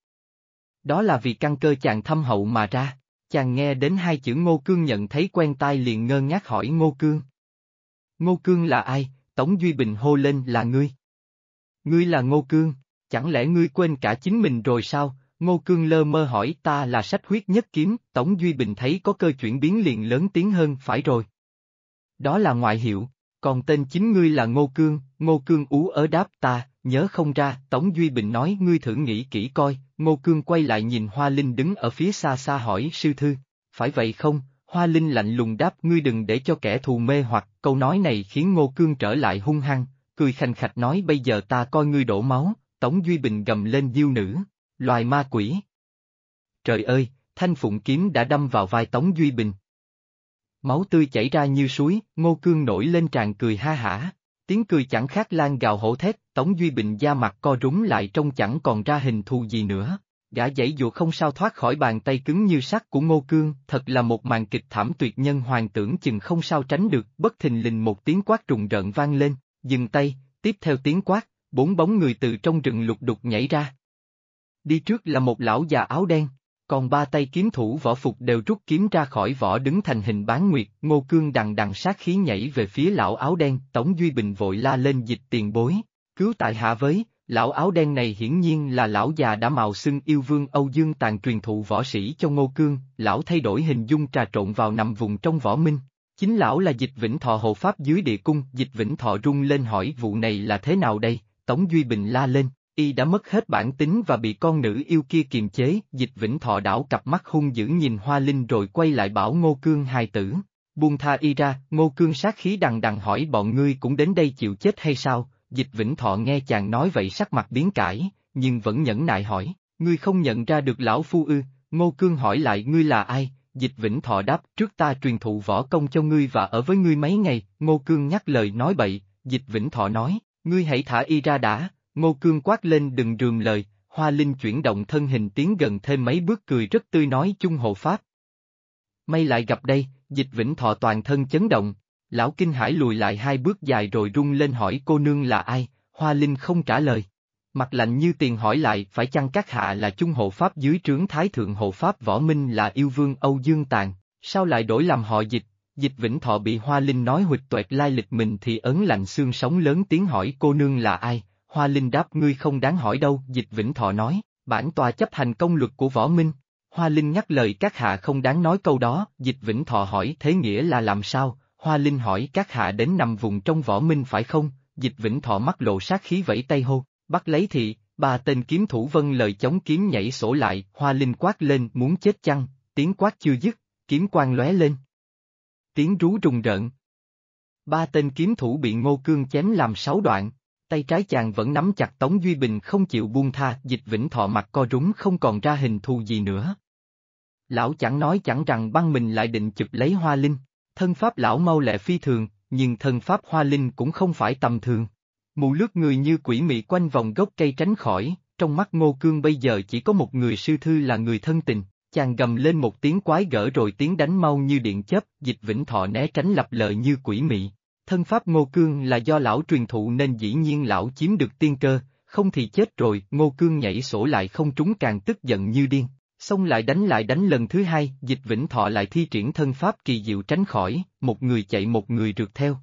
Đó là vì căn cơ chàng thâm hậu mà ra. Chàng nghe đến hai chữ Ngô Cương nhận thấy quen tai liền ngơ ngác hỏi Ngô Cương. Ngô Cương là ai? Tống Duy Bình hô lên là ngươi. Ngươi là Ngô Cương, chẳng lẽ ngươi quên cả chính mình rồi sao? Ngô Cương lơ mơ hỏi ta là sách huyết nhất kiếm, Tống Duy Bình thấy có cơ chuyển biến liền lớn tiếng hơn phải rồi. Đó là ngoại hiệu, còn tên chính ngươi là Ngô Cương, Ngô Cương ú ở đáp ta, nhớ không ra, Tống Duy Bình nói ngươi thử nghĩ kỹ coi, Ngô Cương quay lại nhìn Hoa Linh đứng ở phía xa xa hỏi sư thư, phải vậy không, Hoa Linh lạnh lùng đáp ngươi đừng để cho kẻ thù mê hoặc, câu nói này khiến Ngô Cương trở lại hung hăng, cười khanh khạch nói bây giờ ta coi ngươi đổ máu, Tống Duy Bình gầm lên diêu nữ, loài ma quỷ. Trời ơi, thanh phụng kiếm đã đâm vào vai Tống Duy Bình. Máu tươi chảy ra như suối, Ngô Cương nổi lên tràn cười ha hả, tiếng cười chẳng khác lan gào hổ thét, Tống Duy Bình da mặt co rúng lại trông chẳng còn ra hình thù gì nữa. Gã dãy dụa không sao thoát khỏi bàn tay cứng như sắt của Ngô Cương, thật là một màn kịch thảm tuyệt nhân hoàng tưởng chừng không sao tránh được, bất thình lình một tiếng quát rùng rợn vang lên, dừng tay, tiếp theo tiếng quát, bốn bóng người từ trong rừng lục đục nhảy ra. Đi trước là một lão già áo đen, còn ba tay kiếm thủ võ phục đều rút kiếm ra khỏi vỏ đứng thành hình bán nguyệt, Ngô Cương đằng đằng sát khí nhảy về phía lão áo đen, Tống Duy Bình vội la lên dịch tiền bối, cứu tại hạ với, Lão áo đen này hiển nhiên là lão già đã mạo xưng yêu vương Âu Dương tàn truyền thụ võ sĩ cho Ngô Cương, lão thay đổi hình dung trà trộn vào nằm vùng trong võ minh. Chính lão là dịch vĩnh thọ hộ pháp dưới địa cung, dịch vĩnh thọ rung lên hỏi vụ này là thế nào đây, Tống Duy Bình la lên, y đã mất hết bản tính và bị con nữ yêu kia kiềm chế, dịch vĩnh thọ đảo cặp mắt hung dữ nhìn hoa linh rồi quay lại bảo Ngô Cương hài tử. Buông tha y ra, Ngô Cương sát khí đằng đằng hỏi bọn ngươi cũng đến đây chịu chết hay sao, Dịch Vĩnh Thọ nghe chàng nói vậy sắc mặt biến cải, nhưng vẫn nhẫn nại hỏi, ngươi không nhận ra được lão phu ư, Ngô Cương hỏi lại ngươi là ai, Dịch Vĩnh Thọ đáp trước ta truyền thụ võ công cho ngươi và ở với ngươi mấy ngày, Ngô Cương nhắc lời nói bậy, Dịch Vĩnh Thọ nói, ngươi hãy thả y ra đã, Ngô Cương quát lên đừng rườm lời, Hoa Linh chuyển động thân hình tiến gần thêm mấy bước cười rất tươi nói chung hộ pháp. May lại gặp đây, Dịch Vĩnh Thọ toàn thân chấn động, Lão Kinh Hải lùi lại hai bước dài rồi rung lên hỏi cô nương là ai, Hoa Linh không trả lời. Mặt lạnh như tiền hỏi lại phải chăng các hạ là chung hộ pháp dưới trướng Thái Thượng hộ pháp Võ Minh là yêu vương Âu Dương Tàn, sao lại đổi làm họ dịch, dịch Vĩnh Thọ bị Hoa Linh nói huỵch tuệt lai lịch mình thì ấn lạnh xương sống lớn tiếng hỏi cô nương là ai, Hoa Linh đáp ngươi không đáng hỏi đâu, dịch Vĩnh Thọ nói, bản tòa chấp hành công luật của Võ Minh. Hoa Linh nhắc lời các hạ không đáng nói câu đó, dịch Vĩnh Thọ hỏi thế nghĩa là làm sao, Hoa Linh hỏi các hạ đến nằm vùng trong võ minh phải không, dịch vĩnh thọ mắt lộ sát khí vẫy tay hô, bắt lấy thị, ba tên kiếm thủ vân lời chống kiếm nhảy sổ lại, Hoa Linh quát lên muốn chết chăng, tiếng quát chưa dứt, kiếm quang lóe lên. Tiếng rú rùng rợn. Ba tên kiếm thủ bị ngô cương chém làm sáu đoạn, tay trái chàng vẫn nắm chặt Tống Duy Bình không chịu buông tha, dịch vĩnh thọ mặt co rúng không còn ra hình thù gì nữa. Lão chẳng nói chẳng rằng băng mình lại định chụp lấy Hoa Linh. Thân pháp lão mau lẹ phi thường, nhưng thân pháp hoa linh cũng không phải tầm thường. Mù lướt người như quỷ mị quanh vòng gốc cây tránh khỏi, trong mắt ngô cương bây giờ chỉ có một người sư thư là người thân tình, chàng gầm lên một tiếng quái gở rồi tiếng đánh mau như điện chớp, dịch vĩnh thọ né tránh lập lợi như quỷ mị. Thân pháp ngô cương là do lão truyền thụ nên dĩ nhiên lão chiếm được tiên cơ, không thì chết rồi, ngô cương nhảy sổ lại không trúng càng tức giận như điên. Xong lại đánh lại đánh lần thứ hai, dịch vĩnh thọ lại thi triển thân pháp kỳ diệu tránh khỏi, một người chạy một người rượt theo.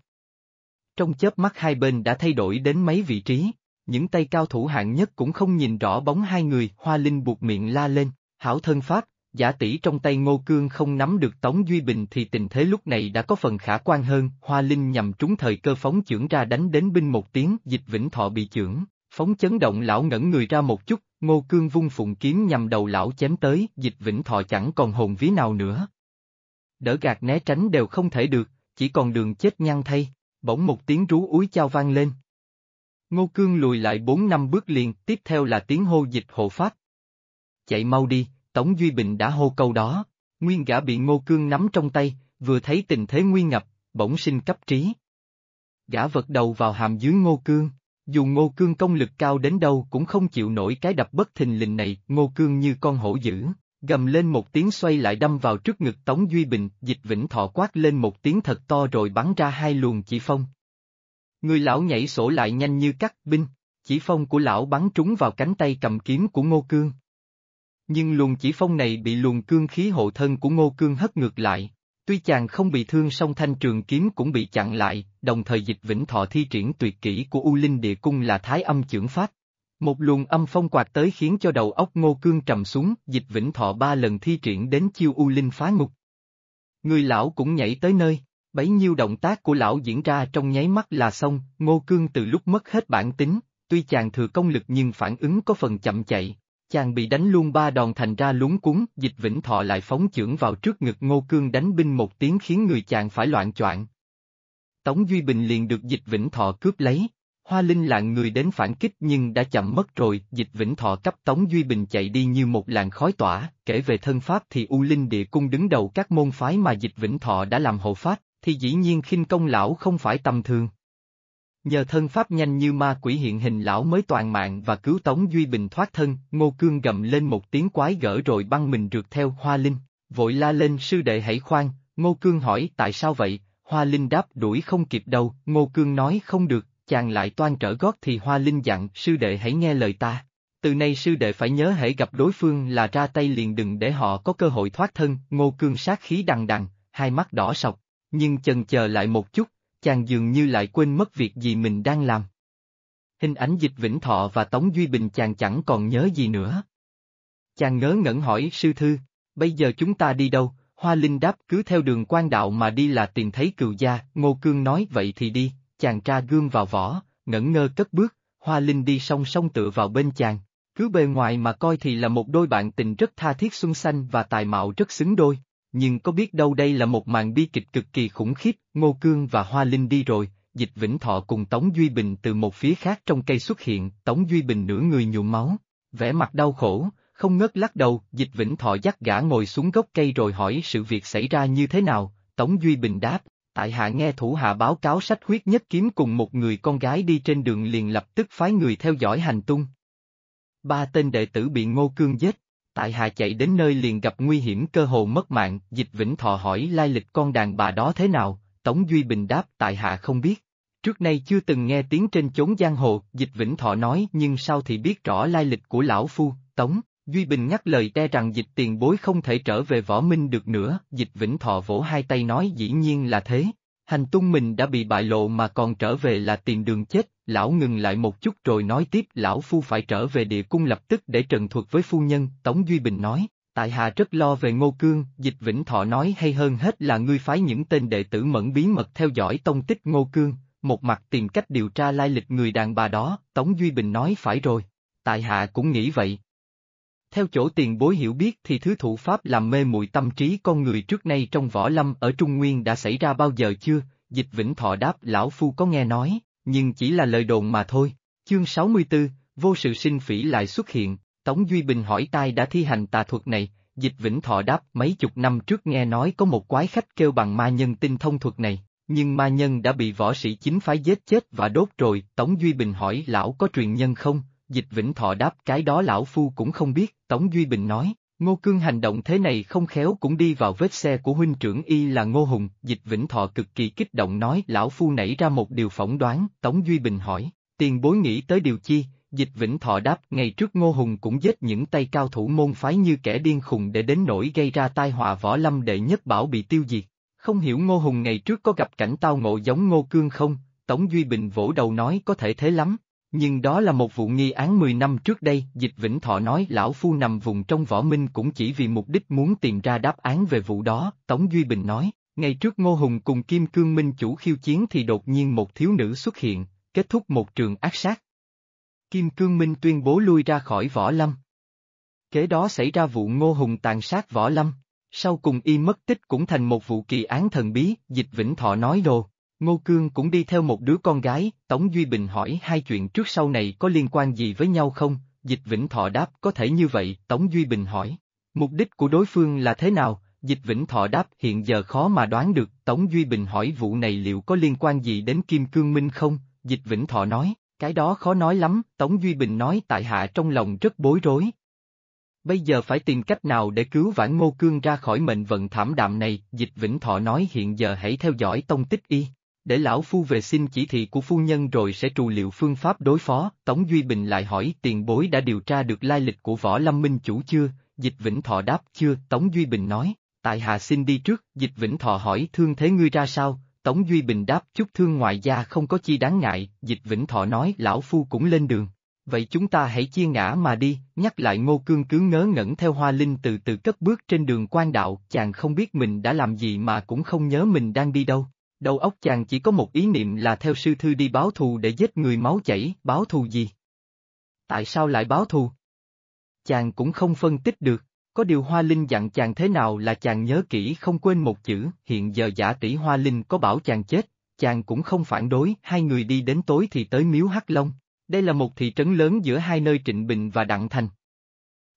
Trong chớp mắt hai bên đã thay đổi đến mấy vị trí, những tay cao thủ hạng nhất cũng không nhìn rõ bóng hai người, hoa linh buộc miệng la lên, hảo thân pháp, giả tỷ trong tay ngô cương không nắm được Tống Duy Bình thì tình thế lúc này đã có phần khả quan hơn, hoa linh nhằm trúng thời cơ phóng chưởng ra đánh đến binh một tiếng, dịch vĩnh thọ bị chưởng, phóng chấn động lão ngẩn người ra một chút, Ngô Cương vung phụng kiếm nhằm đầu lão chém tới, dịch vĩnh thọ chẳng còn hồn ví nào nữa. Đỡ gạt né tránh đều không thể được, chỉ còn đường chết nhăn thay, bỗng một tiếng rú úi chao vang lên. Ngô Cương lùi lại bốn năm bước liền, tiếp theo là tiếng hô dịch hộ pháp. Chạy mau đi, Tống Duy Bình đã hô câu đó, nguyên gã bị Ngô Cương nắm trong tay, vừa thấy tình thế nguy ngập, bỗng sinh cấp trí. Gã vật đầu vào hàm dưới Ngô Cương. Dù Ngô Cương công lực cao đến đâu cũng không chịu nổi cái đập bất thình lình này, Ngô Cương như con hổ dữ, gầm lên một tiếng xoay lại đâm vào trước ngực Tống Duy Bình, dịch vĩnh thọ quát lên một tiếng thật to rồi bắn ra hai luồng chỉ phong. Người lão nhảy sổ lại nhanh như cắt binh, chỉ phong của lão bắn trúng vào cánh tay cầm kiếm của Ngô Cương. Nhưng luồng chỉ phong này bị luồng cương khí hộ thân của ngô cương hất ngược lại. Tuy chàng không bị thương song thanh trường kiếm cũng bị chặn lại, đồng thời dịch vĩnh thọ thi triển tuyệt kỹ của U Linh Địa Cung là Thái âm chưởng pháp. Một luồng âm phong quạt tới khiến cho đầu óc ngô cương trầm xuống, dịch vĩnh thọ ba lần thi triển đến chiêu U Linh phá ngục. Người lão cũng nhảy tới nơi, bấy nhiêu động tác của lão diễn ra trong nháy mắt là xong, ngô cương từ lúc mất hết bản tính, tuy chàng thừa công lực nhưng phản ứng có phần chậm chạy. Chàng bị đánh luôn ba đòn thành ra lúng cuốn, dịch vĩnh thọ lại phóng chưởng vào trước ngực ngô cương đánh binh một tiếng khiến người chàng phải loạn choạng. Tống Duy Bình liền được dịch vĩnh thọ cướp lấy, Hoa Linh lạng người đến phản kích nhưng đã chậm mất rồi, dịch vĩnh thọ cấp Tống Duy Bình chạy đi như một làn khói tỏa, kể về thân pháp thì U Linh địa cung đứng đầu các môn phái mà dịch vĩnh thọ đã làm hộ pháp, thì dĩ nhiên khinh công lão không phải tầm thường. Nhờ thân pháp nhanh như ma quỷ hiện hình lão mới toàn mạng và cứu Tống Duy Bình thoát thân, Ngô Cương gầm lên một tiếng quái gỡ rồi băng mình rượt theo Hoa Linh, vội la lên sư đệ hãy khoan, Ngô Cương hỏi tại sao vậy, Hoa Linh đáp đuổi không kịp đâu, Ngô Cương nói không được, chàng lại toan trở gót thì Hoa Linh dặn sư đệ hãy nghe lời ta. Từ nay sư đệ phải nhớ hãy gặp đối phương là ra tay liền đừng để họ có cơ hội thoát thân, Ngô Cương sát khí đằng đằng, hai mắt đỏ sọc, nhưng chần chờ lại một chút, chàng dường như lại quên mất việc gì mình đang làm. Hình ảnh dịch Vĩnh Thọ và Tống Duy Bình chàng chẳng còn nhớ gì nữa. Chàng ngớ ngẩn hỏi sư thư, bây giờ chúng ta đi đâu, Hoa Linh đáp cứ theo đường quan đạo mà đi là tìm thấy cừu gia, Ngô Cương nói vậy thì đi, chàng tra gương vào vỏ, ngẩn ngơ cất bước, Hoa Linh đi song song tựa vào bên chàng, cứ bề ngoài mà coi thì là một đôi bạn tình rất tha thiết xuân xanh và tài mạo rất xứng đôi, nhưng có biết đâu đây là một màn bi kịch cực kỳ khủng khiếp, Ngô Cương và Hoa Linh đi rồi, Dịch Vĩnh Thọ cùng Tống Duy Bình từ một phía khác trong cây xuất hiện, Tống Duy Bình nửa người nhuộm máu, vẻ mặt đau khổ, không ngớt lắc đầu, Dịch Vĩnh Thọ dắt gã ngồi xuống gốc cây rồi hỏi sự việc xảy ra như thế nào, Tống Duy Bình đáp, tại hạ nghe thủ hạ báo cáo sách huyết nhất kiếm cùng một người con gái đi trên đường liền lập tức phái người theo dõi hành tung. Ba tên đệ tử bị Ngô Cương giết, tại hạ chạy đến nơi liền gặp nguy hiểm cơ hồ mất mạng, dịch vĩnh thọ hỏi lai lịch con đàn bà đó thế nào, Tống Duy Bình đáp tại hạ không biết. Trước nay chưa từng nghe tiếng trên chốn giang hồ, dịch vĩnh thọ nói nhưng sao thì biết rõ lai lịch của lão phu, Tống, Duy Bình ngắt lời đe rằng dịch tiền bối không thể trở về võ minh được nữa, dịch vĩnh thọ vỗ hai tay nói dĩ nhiên là thế. Hành tung mình đã bị bại lộ mà còn trở về là tìm đường chết, lão ngừng lại một chút rồi nói tiếp lão phu phải trở về địa cung lập tức để trần thuật với phu nhân, Tống Duy Bình nói, tại hạ rất lo về ngô cương, dịch vĩnh thọ nói hay hơn hết là ngươi phái những tên đệ tử mẫn bí mật theo dõi tông tích ngô cương, một mặt tìm cách điều tra lai lịch người đàn bà đó, Tống Duy Bình nói phải rồi, tại hạ cũng nghĩ vậy. Theo chỗ tiền bối hiểu biết thì thứ thủ pháp làm mê muội tâm trí con người trước nay trong võ lâm ở Trung Nguyên đã xảy ra bao giờ chưa, dịch vĩnh thọ đáp lão phu có nghe nói, nhưng chỉ là lời đồn mà thôi. Chương 64, vô sự sinh phỉ lại xuất hiện, Tống Duy Bình hỏi tai đã thi hành tà thuật này, dịch vĩnh thọ đáp mấy chục năm trước nghe nói có một quái khách kêu bằng ma nhân tinh thông thuật này, nhưng ma nhân đã bị võ sĩ chính phái giết chết và đốt rồi, Tống Duy Bình hỏi lão có truyền nhân không, dịch vĩnh thọ đáp cái đó lão phu cũng không biết, Tống Duy Bình nói, Ngô Cương hành động thế này không khéo cũng đi vào vết xe của huynh trưởng y là Ngô Hùng, dịch vĩnh thọ cực kỳ kích động nói lão phu nảy ra một điều phỏng đoán, Tống Duy Bình hỏi, tiền bối nghĩ tới điều chi, dịch vĩnh thọ đáp ngày trước Ngô Hùng cũng giết những tay cao thủ môn phái như kẻ điên khùng để đến nỗi gây ra tai họa võ lâm đệ nhất bảo bị tiêu diệt. Không hiểu Ngô Hùng ngày trước có gặp cảnh tao ngộ giống Ngô Cương không, Tống Duy Bình vỗ đầu nói có thể thế lắm, nhưng đó là một vụ nghi án 10 năm trước đây, Dịch Vĩnh Thọ nói lão phu nằm vùng trong võ minh cũng chỉ vì mục đích muốn tìm ra đáp án về vụ đó, Tống Duy Bình nói, ngày trước Ngô Hùng cùng Kim Cương Minh chủ khiêu chiến thì đột nhiên một thiếu nữ xuất hiện, kết thúc một trường ác sát. Kim Cương Minh tuyên bố lui ra khỏi võ lâm. Kế đó xảy ra vụ Ngô Hùng tàn sát võ lâm, sau cùng y mất tích cũng thành một vụ kỳ án thần bí, Dịch Vĩnh Thọ nói đồ. Ngô Cương cũng đi theo một đứa con gái, Tống Duy Bình hỏi hai chuyện trước sau này có liên quan gì với nhau không, Dịch Vĩnh Thọ đáp có thể như vậy, Tống Duy Bình hỏi, mục đích của đối phương là thế nào, Dịch Vĩnh Thọ đáp hiện giờ khó mà đoán được, Tống Duy Bình hỏi vụ này liệu có liên quan gì đến Kim Cương Minh không, Dịch Vĩnh Thọ nói, cái đó khó nói lắm, Tống Duy Bình nói tại hạ trong lòng rất bối rối. Bây giờ phải tìm cách nào để cứu vãn Ngô Cương ra khỏi mệnh vận thảm đạm này, Dịch Vĩnh Thọ nói hiện giờ hãy theo dõi tông tích y để lão phu về xin chỉ thị của phu nhân rồi sẽ trù liệu phương pháp đối phó, Tống Duy Bình lại hỏi tiền bối đã điều tra được lai lịch của võ lâm minh chủ chưa, Dịch Vĩnh Thọ đáp chưa, Tống Duy Bình nói, tại hạ xin đi trước, Dịch Vĩnh Thọ hỏi thương thế ngươi ra sao, Tống Duy Bình đáp chút thương ngoại gia không có chi đáng ngại, Dịch Vĩnh Thọ nói lão phu cũng lên đường. Vậy chúng ta hãy chia ngã mà đi, nhắc lại ngô cương cứ ngớ ngẩn theo hoa linh từ từ cất bước trên đường quan đạo, chàng không biết mình đã làm gì mà cũng không nhớ mình đang đi đâu. Đầu óc chàng chỉ có một ý niệm là theo sư thư đi báo thù để giết người máu chảy, báo thù gì? Tại sao lại báo thù? Chàng cũng không phân tích được, có điều Hoa Linh dặn chàng thế nào là chàng nhớ kỹ không quên một chữ, hiện giờ giả tỷ Hoa Linh có bảo chàng chết, chàng cũng không phản đối, hai người đi đến tối thì tới miếu Hắc Long. Đây là một thị trấn lớn giữa hai nơi Trịnh Bình và Đặng Thành.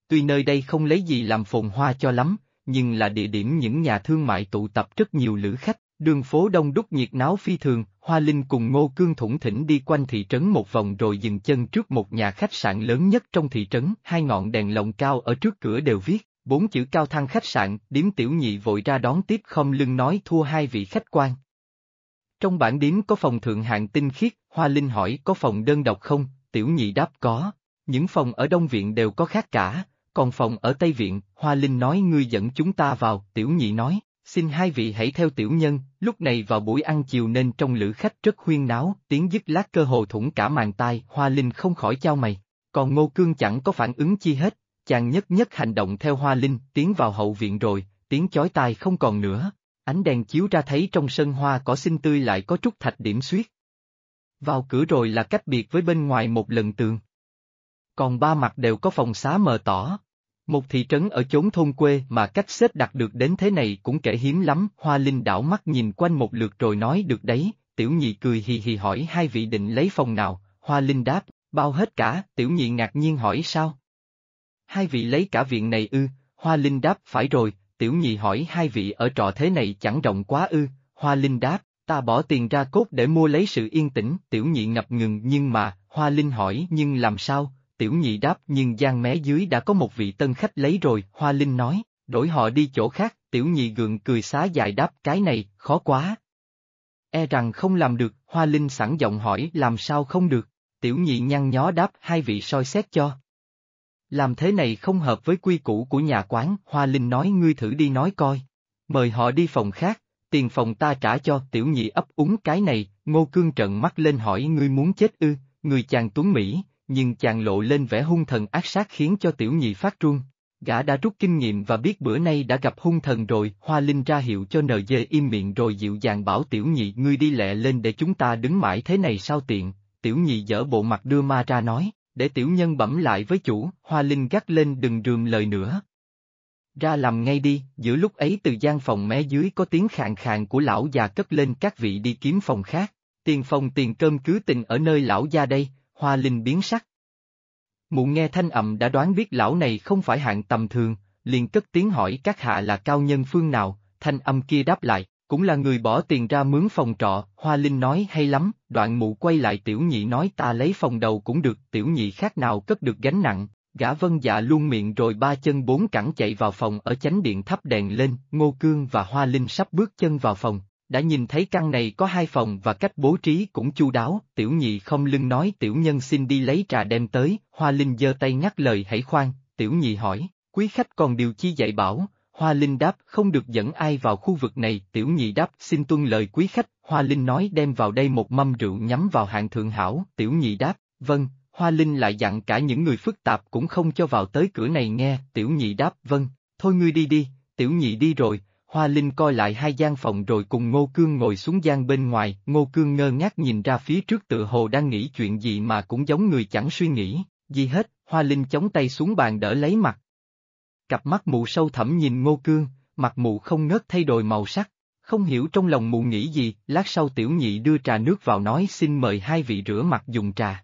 Tuy nơi đây không lấy gì làm phồn hoa cho lắm, nhưng là địa điểm những nhà thương mại tụ tập rất nhiều lữ khách, đường phố đông đúc nhiệt náo phi thường, Hoa Linh cùng Ngô Cương thủng thỉnh đi quanh thị trấn một vòng rồi dừng chân trước một nhà khách sạn lớn nhất trong thị trấn, hai ngọn đèn lồng cao ở trước cửa đều viết, bốn chữ cao thăng khách sạn, điếm tiểu nhị vội ra đón tiếp không lưng nói thua hai vị khách quan. Trong bản điếm có phòng thượng hạng tinh khiết, Hoa Linh hỏi có phòng đơn độc không, tiểu nhị đáp có, những phòng ở Đông Viện đều có khác cả, còn phòng ở Tây Viện, Hoa Linh nói ngươi dẫn chúng ta vào, tiểu nhị nói, xin hai vị hãy theo tiểu nhân, lúc này vào buổi ăn chiều nên trong lữ khách rất huyên náo, tiếng dứt lát cơ hồ thủng cả màn tai, Hoa Linh không khỏi trao mày, còn Ngô Cương chẳng có phản ứng chi hết, chàng nhất nhất hành động theo Hoa Linh, tiến vào hậu viện rồi, tiếng chói tai không còn nữa, ánh đèn chiếu ra thấy trong sân hoa cỏ xinh tươi lại có chút thạch điểm xuyết. Vào cửa rồi là cách biệt với bên ngoài một lần tường. Còn ba mặt đều có phòng xá mờ tỏ. Một thị trấn ở chốn thôn quê mà cách xếp đặt được đến thế này cũng kể hiếm lắm, Hoa Linh đảo mắt nhìn quanh một lượt rồi nói được đấy, tiểu nhị cười hì hì hỏi hai vị định lấy phòng nào, Hoa Linh đáp, bao hết cả, tiểu nhị ngạc nhiên hỏi sao? Hai vị lấy cả viện này ư, Hoa Linh đáp phải rồi, tiểu nhị hỏi hai vị ở trọ thế này chẳng rộng quá ư, Hoa Linh đáp, ta bỏ tiền ra cốt để mua lấy sự yên tĩnh, tiểu nhị ngập ngừng nhưng mà, Hoa Linh hỏi nhưng làm sao, tiểu nhị đáp nhưng gian mé dưới đã có một vị tân khách lấy rồi, Hoa Linh nói, đổi họ đi chỗ khác, tiểu nhị gượng cười xá dài đáp cái này, khó quá. E rằng không làm được, Hoa Linh sẵn giọng hỏi làm sao không được, tiểu nhị nhăn nhó đáp hai vị soi xét cho. Làm thế này không hợp với quy củ của nhà quán, Hoa Linh nói ngươi thử đi nói coi. Mời họ đi phòng khác, tiền phòng ta trả cho, tiểu nhị ấp úng cái này, ngô cương trợn mắt lên hỏi ngươi muốn chết ư, người chàng tuấn Mỹ, nhưng chàng lộ lên vẻ hung thần ác sát khiến cho tiểu nhị phát run. Gã đã rút kinh nghiệm và biết bữa nay đã gặp hung thần rồi, Hoa Linh ra hiệu cho nờ dê im miệng rồi dịu dàng bảo tiểu nhị ngươi đi lẹ lên để chúng ta đứng mãi thế này sao tiện, tiểu nhị dở bộ mặt đưa ma ra nói, để tiểu nhân bẩm lại với chủ, Hoa Linh gắt lên đừng rườm lời nữa. Ra làm ngay đi, giữa lúc ấy từ gian phòng mé dưới có tiếng khàn khàn của lão già cất lên các vị đi kiếm phòng khác, tiền phòng tiền cơm cứ tình ở nơi lão gia đây, Hoa Linh biến sắc. Mụ nghe thanh ẩm đã đoán biết lão này không phải hạng tầm thường, liền cất tiếng hỏi các hạ là cao nhân phương nào, thanh âm kia đáp lại, cũng là người bỏ tiền ra mướn phòng trọ, Hoa Linh nói hay lắm, đoạn mụ quay lại tiểu nhị nói ta lấy phòng đầu cũng được, tiểu nhị khác nào cất được gánh nặng, gã vân dạ luôn miệng rồi ba chân bốn cẳng chạy vào phòng ở chánh điện thắp đèn lên, Ngô Cương và Hoa Linh sắp bước chân vào phòng, đã nhìn thấy căn này có hai phòng và cách bố trí cũng chu đáo, tiểu nhị không lưng nói tiểu nhân xin đi lấy trà đem tới, Hoa Linh giơ tay ngắt lời hãy khoan, tiểu nhị hỏi, quý khách còn điều chi dạy bảo, Hoa Linh đáp không được dẫn ai vào khu vực này, tiểu nhị đáp xin tuân lời quý khách, Hoa Linh nói đem vào đây một mâm rượu nhắm vào hạng thượng hảo, tiểu nhị đáp, vâng, Hoa Linh lại dặn cả những người phức tạp cũng không cho vào tới cửa này nghe, tiểu nhị đáp vâng, thôi ngươi đi đi, tiểu nhị đi rồi, Hoa Linh coi lại hai gian phòng rồi cùng Ngô Cương ngồi xuống gian bên ngoài, Ngô Cương ngơ ngác nhìn ra phía trước tự hồ đang nghĩ chuyện gì mà cũng giống người chẳng suy nghĩ, gì hết, Hoa Linh chống tay xuống bàn đỡ lấy mặt, Cặp mắt mụ sâu thẳm nhìn ngô cương, mặt mụ không ngớt thay đổi màu sắc, không hiểu trong lòng mụ nghĩ gì, lát sau tiểu nhị đưa trà nước vào nói xin mời hai vị rửa mặt dùng trà.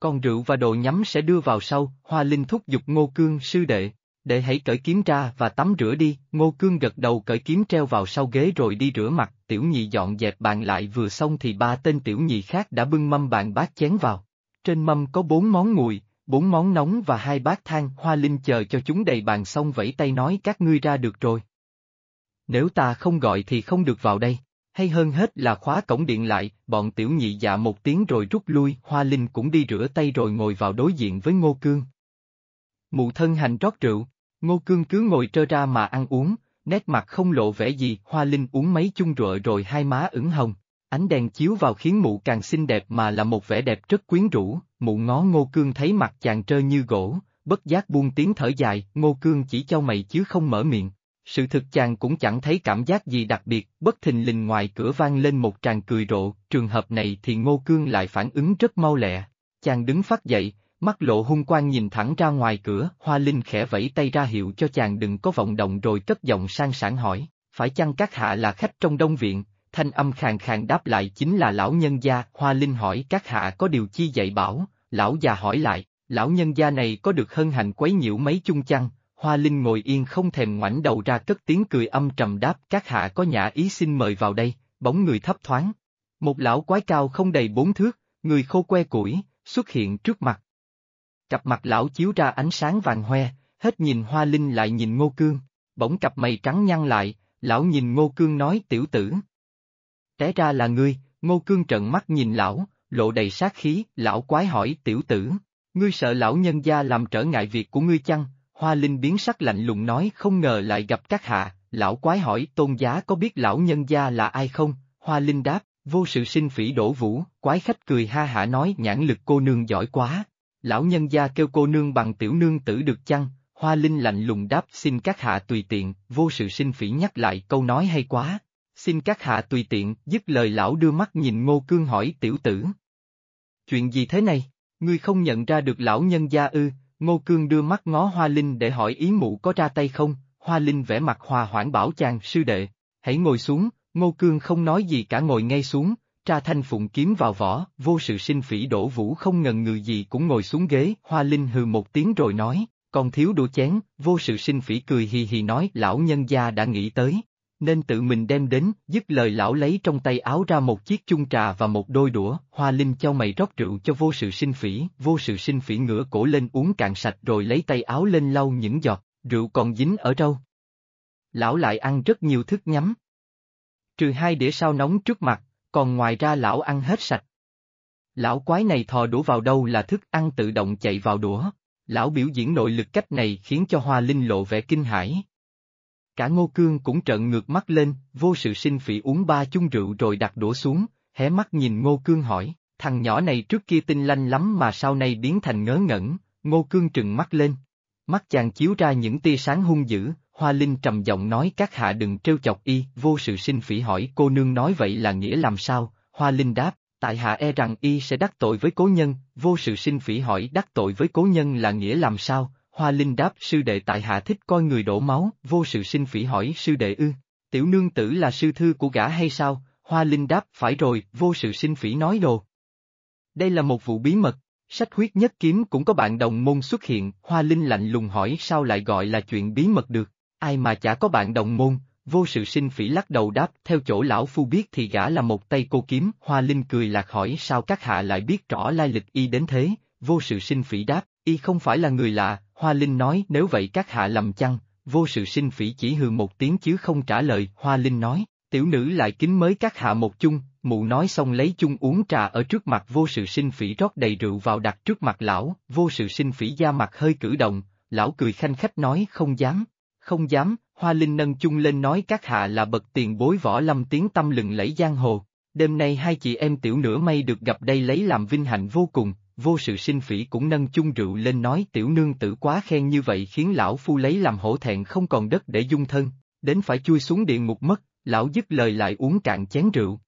Còn rượu và đồ nhắm sẽ đưa vào sau, hoa linh thúc giục ngô cương sư đệ, để hãy cởi kiếm ra và tắm rửa đi, ngô cương gật đầu cởi kiếm treo vào sau ghế rồi đi rửa mặt, tiểu nhị dọn dẹp bàn lại vừa xong thì ba tên tiểu nhị khác đã bưng mâm bàn bát chén vào. Trên mâm có bốn món nguội, bốn món nóng và hai bát than hoa linh chờ cho chúng đầy bàn xong vẫy tay nói các ngươi ra được rồi. Nếu ta không gọi thì không được vào đây, hay hơn hết là khóa cổng điện lại, bọn tiểu nhị dạ một tiếng rồi rút lui, hoa linh cũng đi rửa tay rồi ngồi vào đối diện với ngô cương. Mụ thân hành rót rượu, Ngô Cương cứ ngồi trơ ra mà ăn uống, nét mặt không lộ vẻ gì, Hoa Linh uống mấy chung rượu rồi hai má ửng hồng. Ánh đèn chiếu vào khiến mụ càng xinh đẹp mà là một vẻ đẹp rất quyến rũ, mụ ngó Ngô Cương thấy mặt chàng trơ như gỗ, bất giác buông tiếng thở dài, Ngô Cương chỉ cho mày chứ không mở miệng. Sự thực chàng cũng chẳng thấy cảm giác gì đặc biệt, bất thình lình ngoài cửa vang lên một tràng cười rộ, trường hợp này thì Ngô Cương lại phản ứng rất mau lẹ. Chàng đứng phát dậy, mắt lộ hung quang nhìn thẳng ra ngoài cửa, Hoa Linh khẽ vẫy tay ra hiệu cho chàng đừng có vọng động rồi cất giọng sang sảng hỏi, phải chăng các hạ là khách trong đông viện, thanh âm khàn khàn đáp lại chính là lão nhân gia, Hoa Linh hỏi các hạ có điều chi dạy bảo, lão già hỏi lại, lão nhân gia này có được hân hạnh quấy nhiễu mấy chung chăng, Hoa Linh ngồi yên không thèm ngoảnh đầu ra cất tiếng cười âm trầm đáp các hạ có nhã ý xin mời vào đây, bóng người thấp thoáng. Một lão quái cao không đầy bốn thước, người khô que củi, xuất hiện trước mặt. Cặp mặt lão chiếu ra ánh sáng vàng hoe, hết nhìn Hoa Linh lại nhìn Ngô Cương, bỗng cặp mày trắng nhăn lại, lão nhìn Ngô Cương nói tiểu tử. Té ra là ngươi, Ngô Cương trợn mắt nhìn lão, lộ đầy sát khí, lão quái hỏi tiểu tử, ngươi sợ lão nhân gia làm trở ngại việc của ngươi chăng? Hoa Linh biến sắc lạnh lùng nói không ngờ lại gặp các hạ, lão quái hỏi tôn giá có biết lão nhân gia là ai không? Hoa Linh đáp, vô sự sinh phỉ đổ vũ, quái khách cười ha hả nói nhãn lực cô nương giỏi quá. Lão nhân gia kêu cô nương bằng tiểu nương tử được chăng? Hoa Linh lạnh lùng đáp xin các hạ tùy tiện, vô sự sinh phỉ nhắc lại câu nói hay quá. Xin các hạ tùy tiện, dứt lời lão đưa mắt nhìn ngô cương hỏi tiểu tử. Chuyện gì thế này, ngươi không nhận ra được lão nhân gia ư, ngô cương đưa mắt ngó Hoa Linh để hỏi ý mụ có ra tay không, Hoa Linh vẻ mặt hòa hoãn bảo chàng sư đệ, hãy ngồi xuống, ngô cương không nói gì cả ngồi ngay xuống, tra thanh phụng kiếm vào vỏ, vô sự sinh phỉ đổ vũ không ngần ngừ gì cũng ngồi xuống ghế, Hoa Linh hừ một tiếng rồi nói, còn thiếu đũa chén, vô sự sinh phỉ cười hì hì nói lão nhân gia đã nghĩ tới, nên tự mình đem đến, dứt lời lão lấy trong tay áo ra một chiếc chung trà và một đôi đũa, hoa linh cho mày rót rượu cho vô sự sinh phỉ, vô sự sinh phỉ ngửa cổ lên uống cạn sạch rồi lấy tay áo lên lau những giọt, rượu còn dính ở đâu. Lão lại ăn rất nhiều thức nhắm. Trừ hai đĩa sao nóng trước mặt, còn ngoài ra lão ăn hết sạch. Lão quái này thò đũa vào đâu là thức ăn tự động chạy vào đũa. Lão biểu diễn nội lực cách này khiến cho Hoa Linh lộ vẻ kinh hãi. Cả Ngô Cương cũng trợn ngược mắt lên, vô sự sinh phỉ uống ba chung rượu rồi đặt đũa xuống, hé mắt nhìn Ngô Cương hỏi, thằng nhỏ này trước kia tinh lanh lắm mà sau này biến thành ngớ ngẩn, Ngô Cương trừng mắt lên. Mắt chàng chiếu ra những tia sáng hung dữ, Hoa Linh trầm giọng nói các hạ đừng trêu chọc y, vô sự sinh phỉ hỏi cô nương nói vậy là nghĩa làm sao, Hoa Linh đáp, tại hạ e rằng y sẽ đắc tội với cố nhân, vô sự sinh phỉ hỏi đắc tội với cố nhân là nghĩa làm sao, Hoa Linh đáp sư đệ tại hạ thích coi người đổ máu, vô sự sinh phỉ hỏi sư đệ ư, tiểu nương tử là sư thư của gã hay sao, Hoa Linh đáp phải rồi, vô sự sinh phỉ nói đồ. Đây là một vụ bí mật, sách huyết nhất kiếm cũng có bạn đồng môn xuất hiện, Hoa Linh lạnh lùng hỏi sao lại gọi là chuyện bí mật được, ai mà chả có bạn đồng môn, vô sự sinh phỉ lắc đầu đáp theo chỗ lão phu biết thì gã là một tay cô kiếm, Hoa Linh cười lạc hỏi sao các hạ lại biết rõ lai lịch y đến thế, vô sự sinh phỉ đáp, y không phải là người lạ, Hoa Linh nói nếu vậy các hạ lầm chăng, vô sự sinh phỉ chỉ hừ một tiếng chứ không trả lời, Hoa Linh nói, tiểu nữ lại kính mới các hạ một chung, mụ nói xong lấy chung uống trà ở trước mặt vô sự sinh phỉ rót đầy rượu vào đặt trước mặt lão, vô sự sinh phỉ da mặt hơi cử động, lão cười khanh khách nói không dám, không dám, Hoa Linh nâng chung lên nói các hạ là bậc tiền bối võ lâm tiếng tâm lừng lẫy giang hồ, đêm nay hai chị em tiểu nửa may được gặp đây lấy làm vinh hạnh vô cùng, vô sự sinh phỉ cũng nâng chung rượu lên nói tiểu nương tử quá khen như vậy khiến lão phu lấy làm hổ thẹn không còn đất để dung thân, đến phải chui xuống địa ngục mất, lão dứt lời lại uống cạn chén rượu.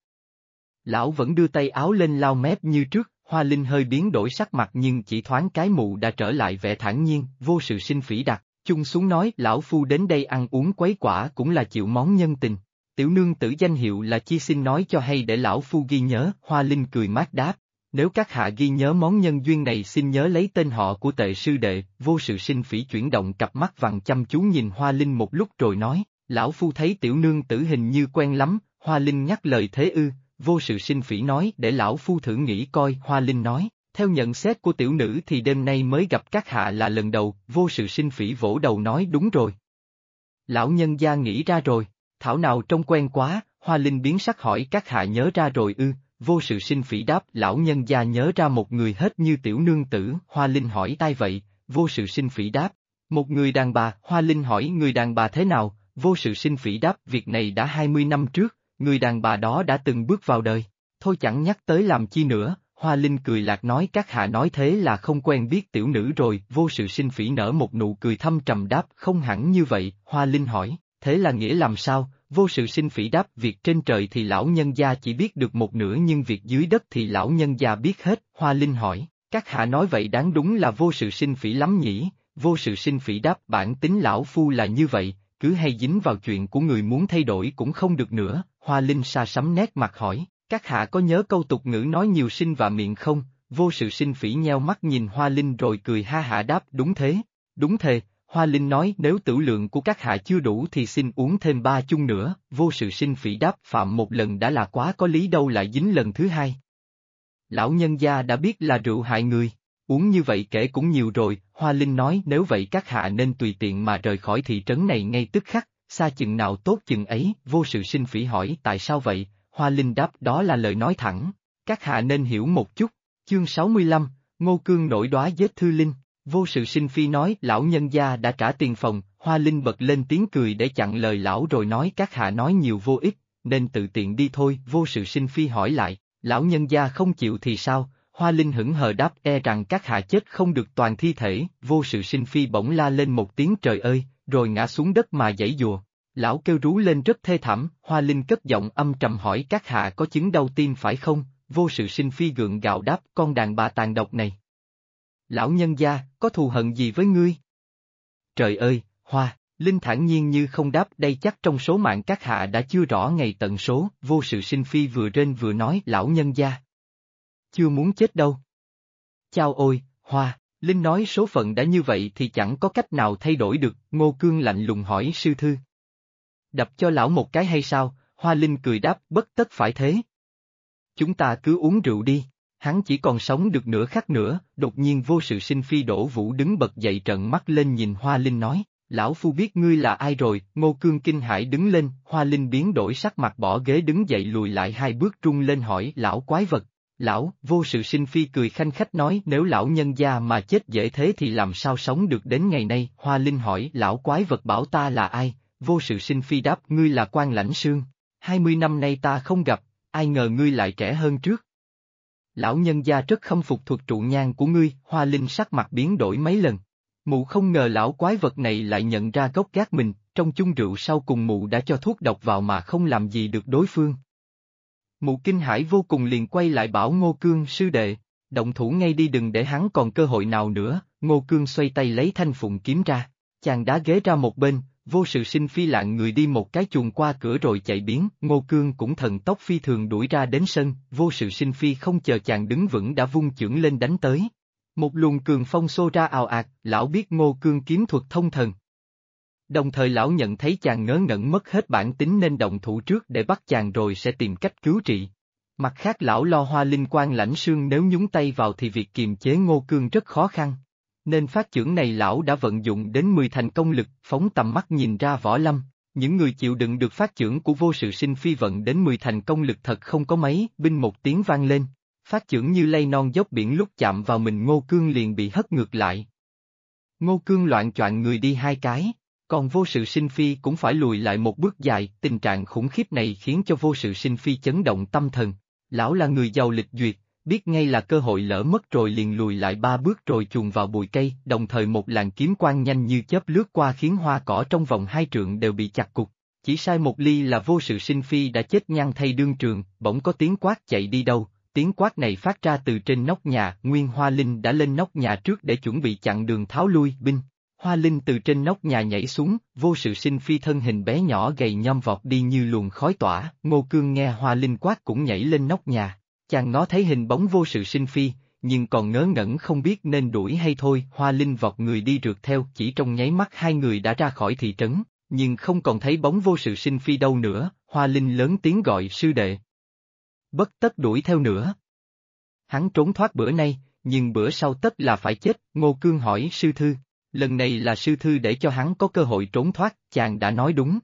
Lão vẫn đưa tay áo lên lau mép như trước, hoa linh hơi biến đổi sắc mặt nhưng chỉ thoáng cái mụ đã trở lại vẻ thản nhiên, vô sự sinh phỉ đặt, chung xuống nói lão phu đến đây ăn uống quấy quả cũng là chịu món nhân tình. Tiểu nương tử danh hiệu là chi xin nói cho hay để lão phu ghi nhớ, hoa linh cười mát đáp, nếu các hạ ghi nhớ món nhân duyên này xin nhớ lấy tên họ của tệ sư đệ, vô sự sinh phỉ chuyển động cặp mắt vàng chăm chú nhìn Hoa Linh một lúc rồi nói, lão phu thấy tiểu nương tử hình như quen lắm, Hoa Linh nhắc lời thế ư, vô sự sinh phỉ nói để lão phu thử nghĩ coi, Hoa Linh nói, theo nhận xét của tiểu nữ thì đêm nay mới gặp các hạ là lần đầu, vô sự sinh phỉ vỗ đầu nói đúng rồi. Lão nhân gia nghĩ ra rồi, thảo nào trông quen quá, Hoa Linh biến sắc hỏi các hạ nhớ ra rồi ư, vô sự sinh phỉ đáp lão nhân gia nhớ ra một người hết như tiểu nương tử, hoa linh hỏi tai vậy, vô sự sinh phỉ đáp, Một người đàn bà, Hoa Linh hỏi người đàn bà thế nào, vô sự sinh phỉ đáp việc này đã 20 năm trước, người đàn bà đó đã từng bước vào đời. Thôi chẳng nhắc tới làm chi nữa, Hoa Linh cười lạc nói các hạ nói thế là không quen biết tiểu nữ rồi, vô sự sinh phỉ nở một nụ cười thâm trầm đáp không hẳn như vậy, Hoa Linh hỏi, thế là nghĩa làm sao, vô sự sinh phỉ đáp việc trên trời thì lão nhân gia chỉ biết được một nửa nhưng việc dưới đất thì lão nhân gia biết hết, Hoa Linh hỏi, các hạ nói vậy đáng đúng là vô sự sinh phỉ lắm nhỉ, vô sự sinh phỉ đáp bản tính lão phu là như vậy, cứ hay dính vào chuyện của người muốn thay đổi cũng không được nữa, Hoa Linh xa sắm nét mặt hỏi, các hạ có nhớ câu tục ngữ nói nhiều sinh và miệng không, vô sự sinh phỉ nheo mắt nhìn Hoa Linh rồi cười ha hạ đáp đúng thế, đúng thế, Hoa Linh nói nếu tử lượng của các hạ chưa đủ thì xin uống thêm ba chung nữa, vô sự sinh phỉ đáp phạm một lần đã là quá có lý đâu lại dính lần thứ hai. Lão nhân gia đã biết là rượu hại người, uống như vậy kể cũng nhiều rồi, Hoa Linh nói nếu vậy các hạ nên tùy tiện mà rời khỏi thị trấn này ngay tức khắc, xa chừng nào tốt chừng ấy, vô sự sinh phỉ hỏi tại sao vậy, Hoa Linh đáp đó là lời nói thẳng, các hạ nên hiểu một chút, chương 65, Ngô Cương nổi đoá giết Thư Linh, vô sự sinh phi nói lão nhân gia đã trả tiền phòng, Hoa Linh bật lên tiếng cười để chặn lời lão rồi nói các hạ nói nhiều vô ích, nên tự tiện đi thôi, vô sự sinh phi hỏi lại, lão nhân gia không chịu thì sao, Hoa Linh hững hờ đáp e rằng các hạ chết không được toàn thi thể, vô sự sinh phi bỗng la lên một tiếng trời ơi, rồi ngã xuống đất mà giãy dùa. Lão kêu rú lên rất thê thảm, Hoa Linh cất giọng âm trầm hỏi các hạ có chứng đau tim phải không, vô sự sinh phi gượng gạo đáp con đàn bà tàn độc này. Lão nhân gia, có thù hận gì với ngươi? Trời ơi, Hoa, Linh thản nhiên như không đáp đây chắc trong số mạng các hạ đã chưa rõ ngày tận số, vô sự sinh phi vừa rên vừa nói lão nhân gia. Chưa muốn chết đâu. Chao ôi, Hoa, Linh nói số phận đã như vậy thì chẳng có cách nào thay đổi được, Ngô Cương lạnh lùng hỏi sư thư. Đập cho lão một cái hay sao, Hoa Linh cười đáp bất tất phải thế. Chúng ta cứ uống rượu đi, hắn chỉ còn sống được nửa khắc nữa, đột nhiên vô sự sinh phi đổ vũ đứng bật dậy trận mắt lên nhìn Hoa Linh nói, lão phu biết ngươi là ai rồi, ngô cương kinh hải đứng lên, Hoa Linh biến đổi sắc mặt bỏ ghế đứng dậy lùi lại hai bước trung lên hỏi lão quái vật. Lão, vô sự sinh phi cười khanh khách nói nếu lão nhân gia mà chết dễ thế thì làm sao sống được đến ngày nay, Hoa Linh hỏi lão quái vật bảo ta là ai, vô sự sinh phi đáp ngươi là quan lãnh sương, hai mươi năm nay ta không gặp, ai ngờ ngươi lại trẻ hơn trước. Lão nhân gia rất khâm phục thuật trụ nhang của ngươi, hoa linh sắc mặt biến đổi mấy lần. Mụ không ngờ lão quái vật này lại nhận ra gốc gác mình, trong chung rượu sau cùng mụ đã cho thuốc độc vào mà không làm gì được đối phương. Mụ kinh hải vô cùng liền quay lại bảo Ngô Cương sư đệ, động thủ ngay đi đừng để hắn còn cơ hội nào nữa, Ngô Cương xoay tay lấy thanh phụng kiếm ra, chàng đá ghế ra một bên, vô sự sinh phi lạng người đi một cái chuồng qua cửa rồi chạy biến, Ngô Cương cũng thần tốc phi thường đuổi ra đến sân, vô sự sinh phi không chờ chàng đứng vững đã vung chưởng lên đánh tới. Một luồng cường phong xô ra ào ạt, lão biết Ngô Cương kiếm thuật thông thần. Đồng thời lão nhận thấy chàng ngớ ngẩn mất hết bản tính nên động thủ trước để bắt chàng rồi sẽ tìm cách cứu trị. Mặt khác lão lo hoa linh quan lãnh sương nếu nhúng tay vào thì việc kiềm chế Ngô Cương rất khó khăn. Nên phát trưởng này lão đã vận dụng đến 10 thành công lực, phóng tầm mắt nhìn ra võ lâm, những người chịu đựng được phát trưởng của vô sự sinh phi vận đến 10 thành công lực thật không có mấy, binh một tiếng vang lên. Phát trưởng như lây non dốc biển lúc chạm vào mình Ngô Cương liền bị hất ngược lại. Ngô Cương loạn choạng người đi hai cái, còn vô sự sinh phi cũng phải lùi lại một bước dài, tình trạng khủng khiếp này khiến cho vô sự sinh phi chấn động tâm thần. Lão là người giàu lịch duyệt, biết ngay là cơ hội lỡ mất rồi liền lùi lại ba bước rồi chuồn vào bụi cây, đồng thời một làn kiếm quang nhanh như chớp lướt qua khiến hoa cỏ trong vòng hai trượng đều bị chặt cục. Chỉ sai một ly là vô sự sinh phi đã chết nhăn thay đương trường, bỗng có tiếng quát chạy đi đâu, tiếng quát này phát ra từ trên nóc nhà, Nguyên Hoa Linh đã lên nóc nhà trước để chuẩn bị chặn đường tháo lui binh. Hoa Linh từ trên nóc nhà nhảy xuống, vô sự sinh phi thân hình bé nhỏ gầy nhom vọt đi như luồng khói tỏa, Ngô Cương nghe Hoa Linh quát cũng nhảy lên nóc nhà, Chàng nó thấy hình bóng vô sự sinh phi, nhưng còn ngớ ngẩn không biết nên đuổi hay thôi. Hoa Linh vọt người đi rượt theo, chỉ trong nháy mắt hai người đã ra khỏi thị trấn, nhưng không còn thấy bóng vô sự sinh phi đâu nữa, Hoa Linh lớn tiếng gọi sư đệ. Bất tất đuổi theo nữa. Hắn trốn thoát bữa nay, nhưng bữa sau tất là phải chết, Ngô Cương hỏi sư thư, lần này là sư thư để cho hắn có cơ hội trốn thoát, chàng đã nói đúng.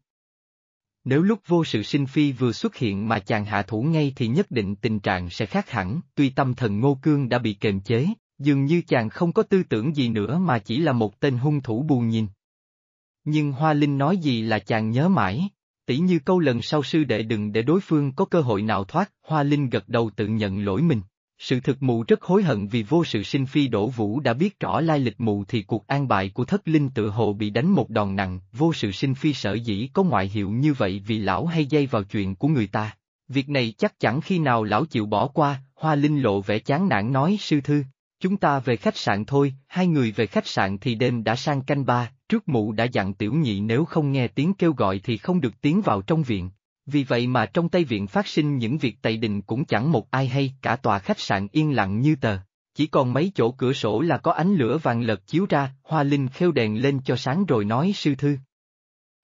Nếu lúc vô sự sinh phi vừa xuất hiện mà chàng hạ thủ ngay thì nhất định tình trạng sẽ khác hẳn, tuy tâm thần ngô cương đã bị kềm chế, Dường như chàng không có tư tưởng gì nữa mà chỉ là một tên hung thủ buồn nhìn. Nhưng Hoa Linh nói gì là chàng nhớ mãi, tỷ như câu lần sau sư đệ đừng để đối phương có cơ hội nào thoát, Hoa Linh gật đầu tự nhận lỗi mình. Sự thực mụ rất hối hận vì vô sự sinh phi đổ vũ đã biết rõ lai lịch mụ thì cuộc an bại của thất linh tự hồ bị đánh một đòn nặng, vô sự sinh phi sở dĩ có ngoại hiệu như vậy vì lão hay dây vào chuyện của người ta. Việc này chắc chẳng khi nào lão chịu bỏ qua, Hoa Linh lộ vẻ chán nản nói sư thư, chúng ta về khách sạn thôi, hai người về khách sạn thì đêm đã sang canh ba, trước mụ đã dặn tiểu nhị nếu không nghe tiếng kêu gọi thì không được tiến vào trong viện. Vì vậy mà trong Tây Viện phát sinh những việc tày đình cũng chẳng một ai hay, cả tòa khách sạn yên lặng như tờ. Chỉ còn mấy chỗ cửa sổ là có ánh lửa vàng lợt chiếu ra, Hoa Linh khêu đèn lên cho sáng rồi nói sư thư.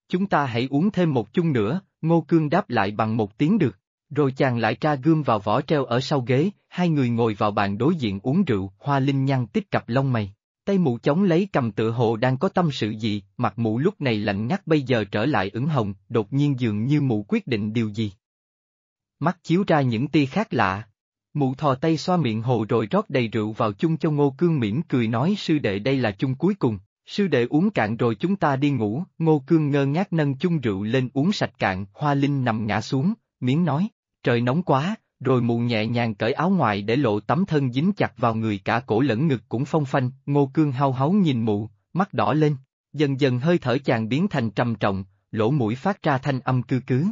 Chúng ta hãy uống thêm một chung nữa, Ngô Cương đáp lại bằng một tiếng được. Rồi chàng lại tra gươm vào vỏ treo ở sau ghế, hai người ngồi vào bàn đối diện uống rượu, Hoa Linh nhăn tích cặp lông mày. Tay mụ chống lấy cầm tựa hồ đang có tâm sự gì, mặt mụ lúc này lạnh ngắt bây giờ trở lại ửng hồng, đột nhiên dường như mụ quyết định điều gì. Mắt chiếu ra những tia khác lạ. Mụ thò tay xoa miệng hồ rồi rót đầy rượu vào chung cho ngô cương mỉm cười nói sư đệ đây là chung cuối cùng, sư đệ uống cạn rồi chúng ta đi ngủ, ngô cương ngơ ngác nâng chung rượu lên uống sạch cạn, hoa linh nằm ngã xuống, miếng nói, trời nóng quá, rồi mụ nhẹ nhàng cởi áo ngoài để lộ tấm thân dính chặt vào người cả cổ lẫn ngực cũng phong phanh, ngô cương hao háo nhìn mụ, mắt đỏ lên, dần dần hơi thở chàng biến thành trầm trọng, lỗ mũi phát ra thanh âm cư cứ.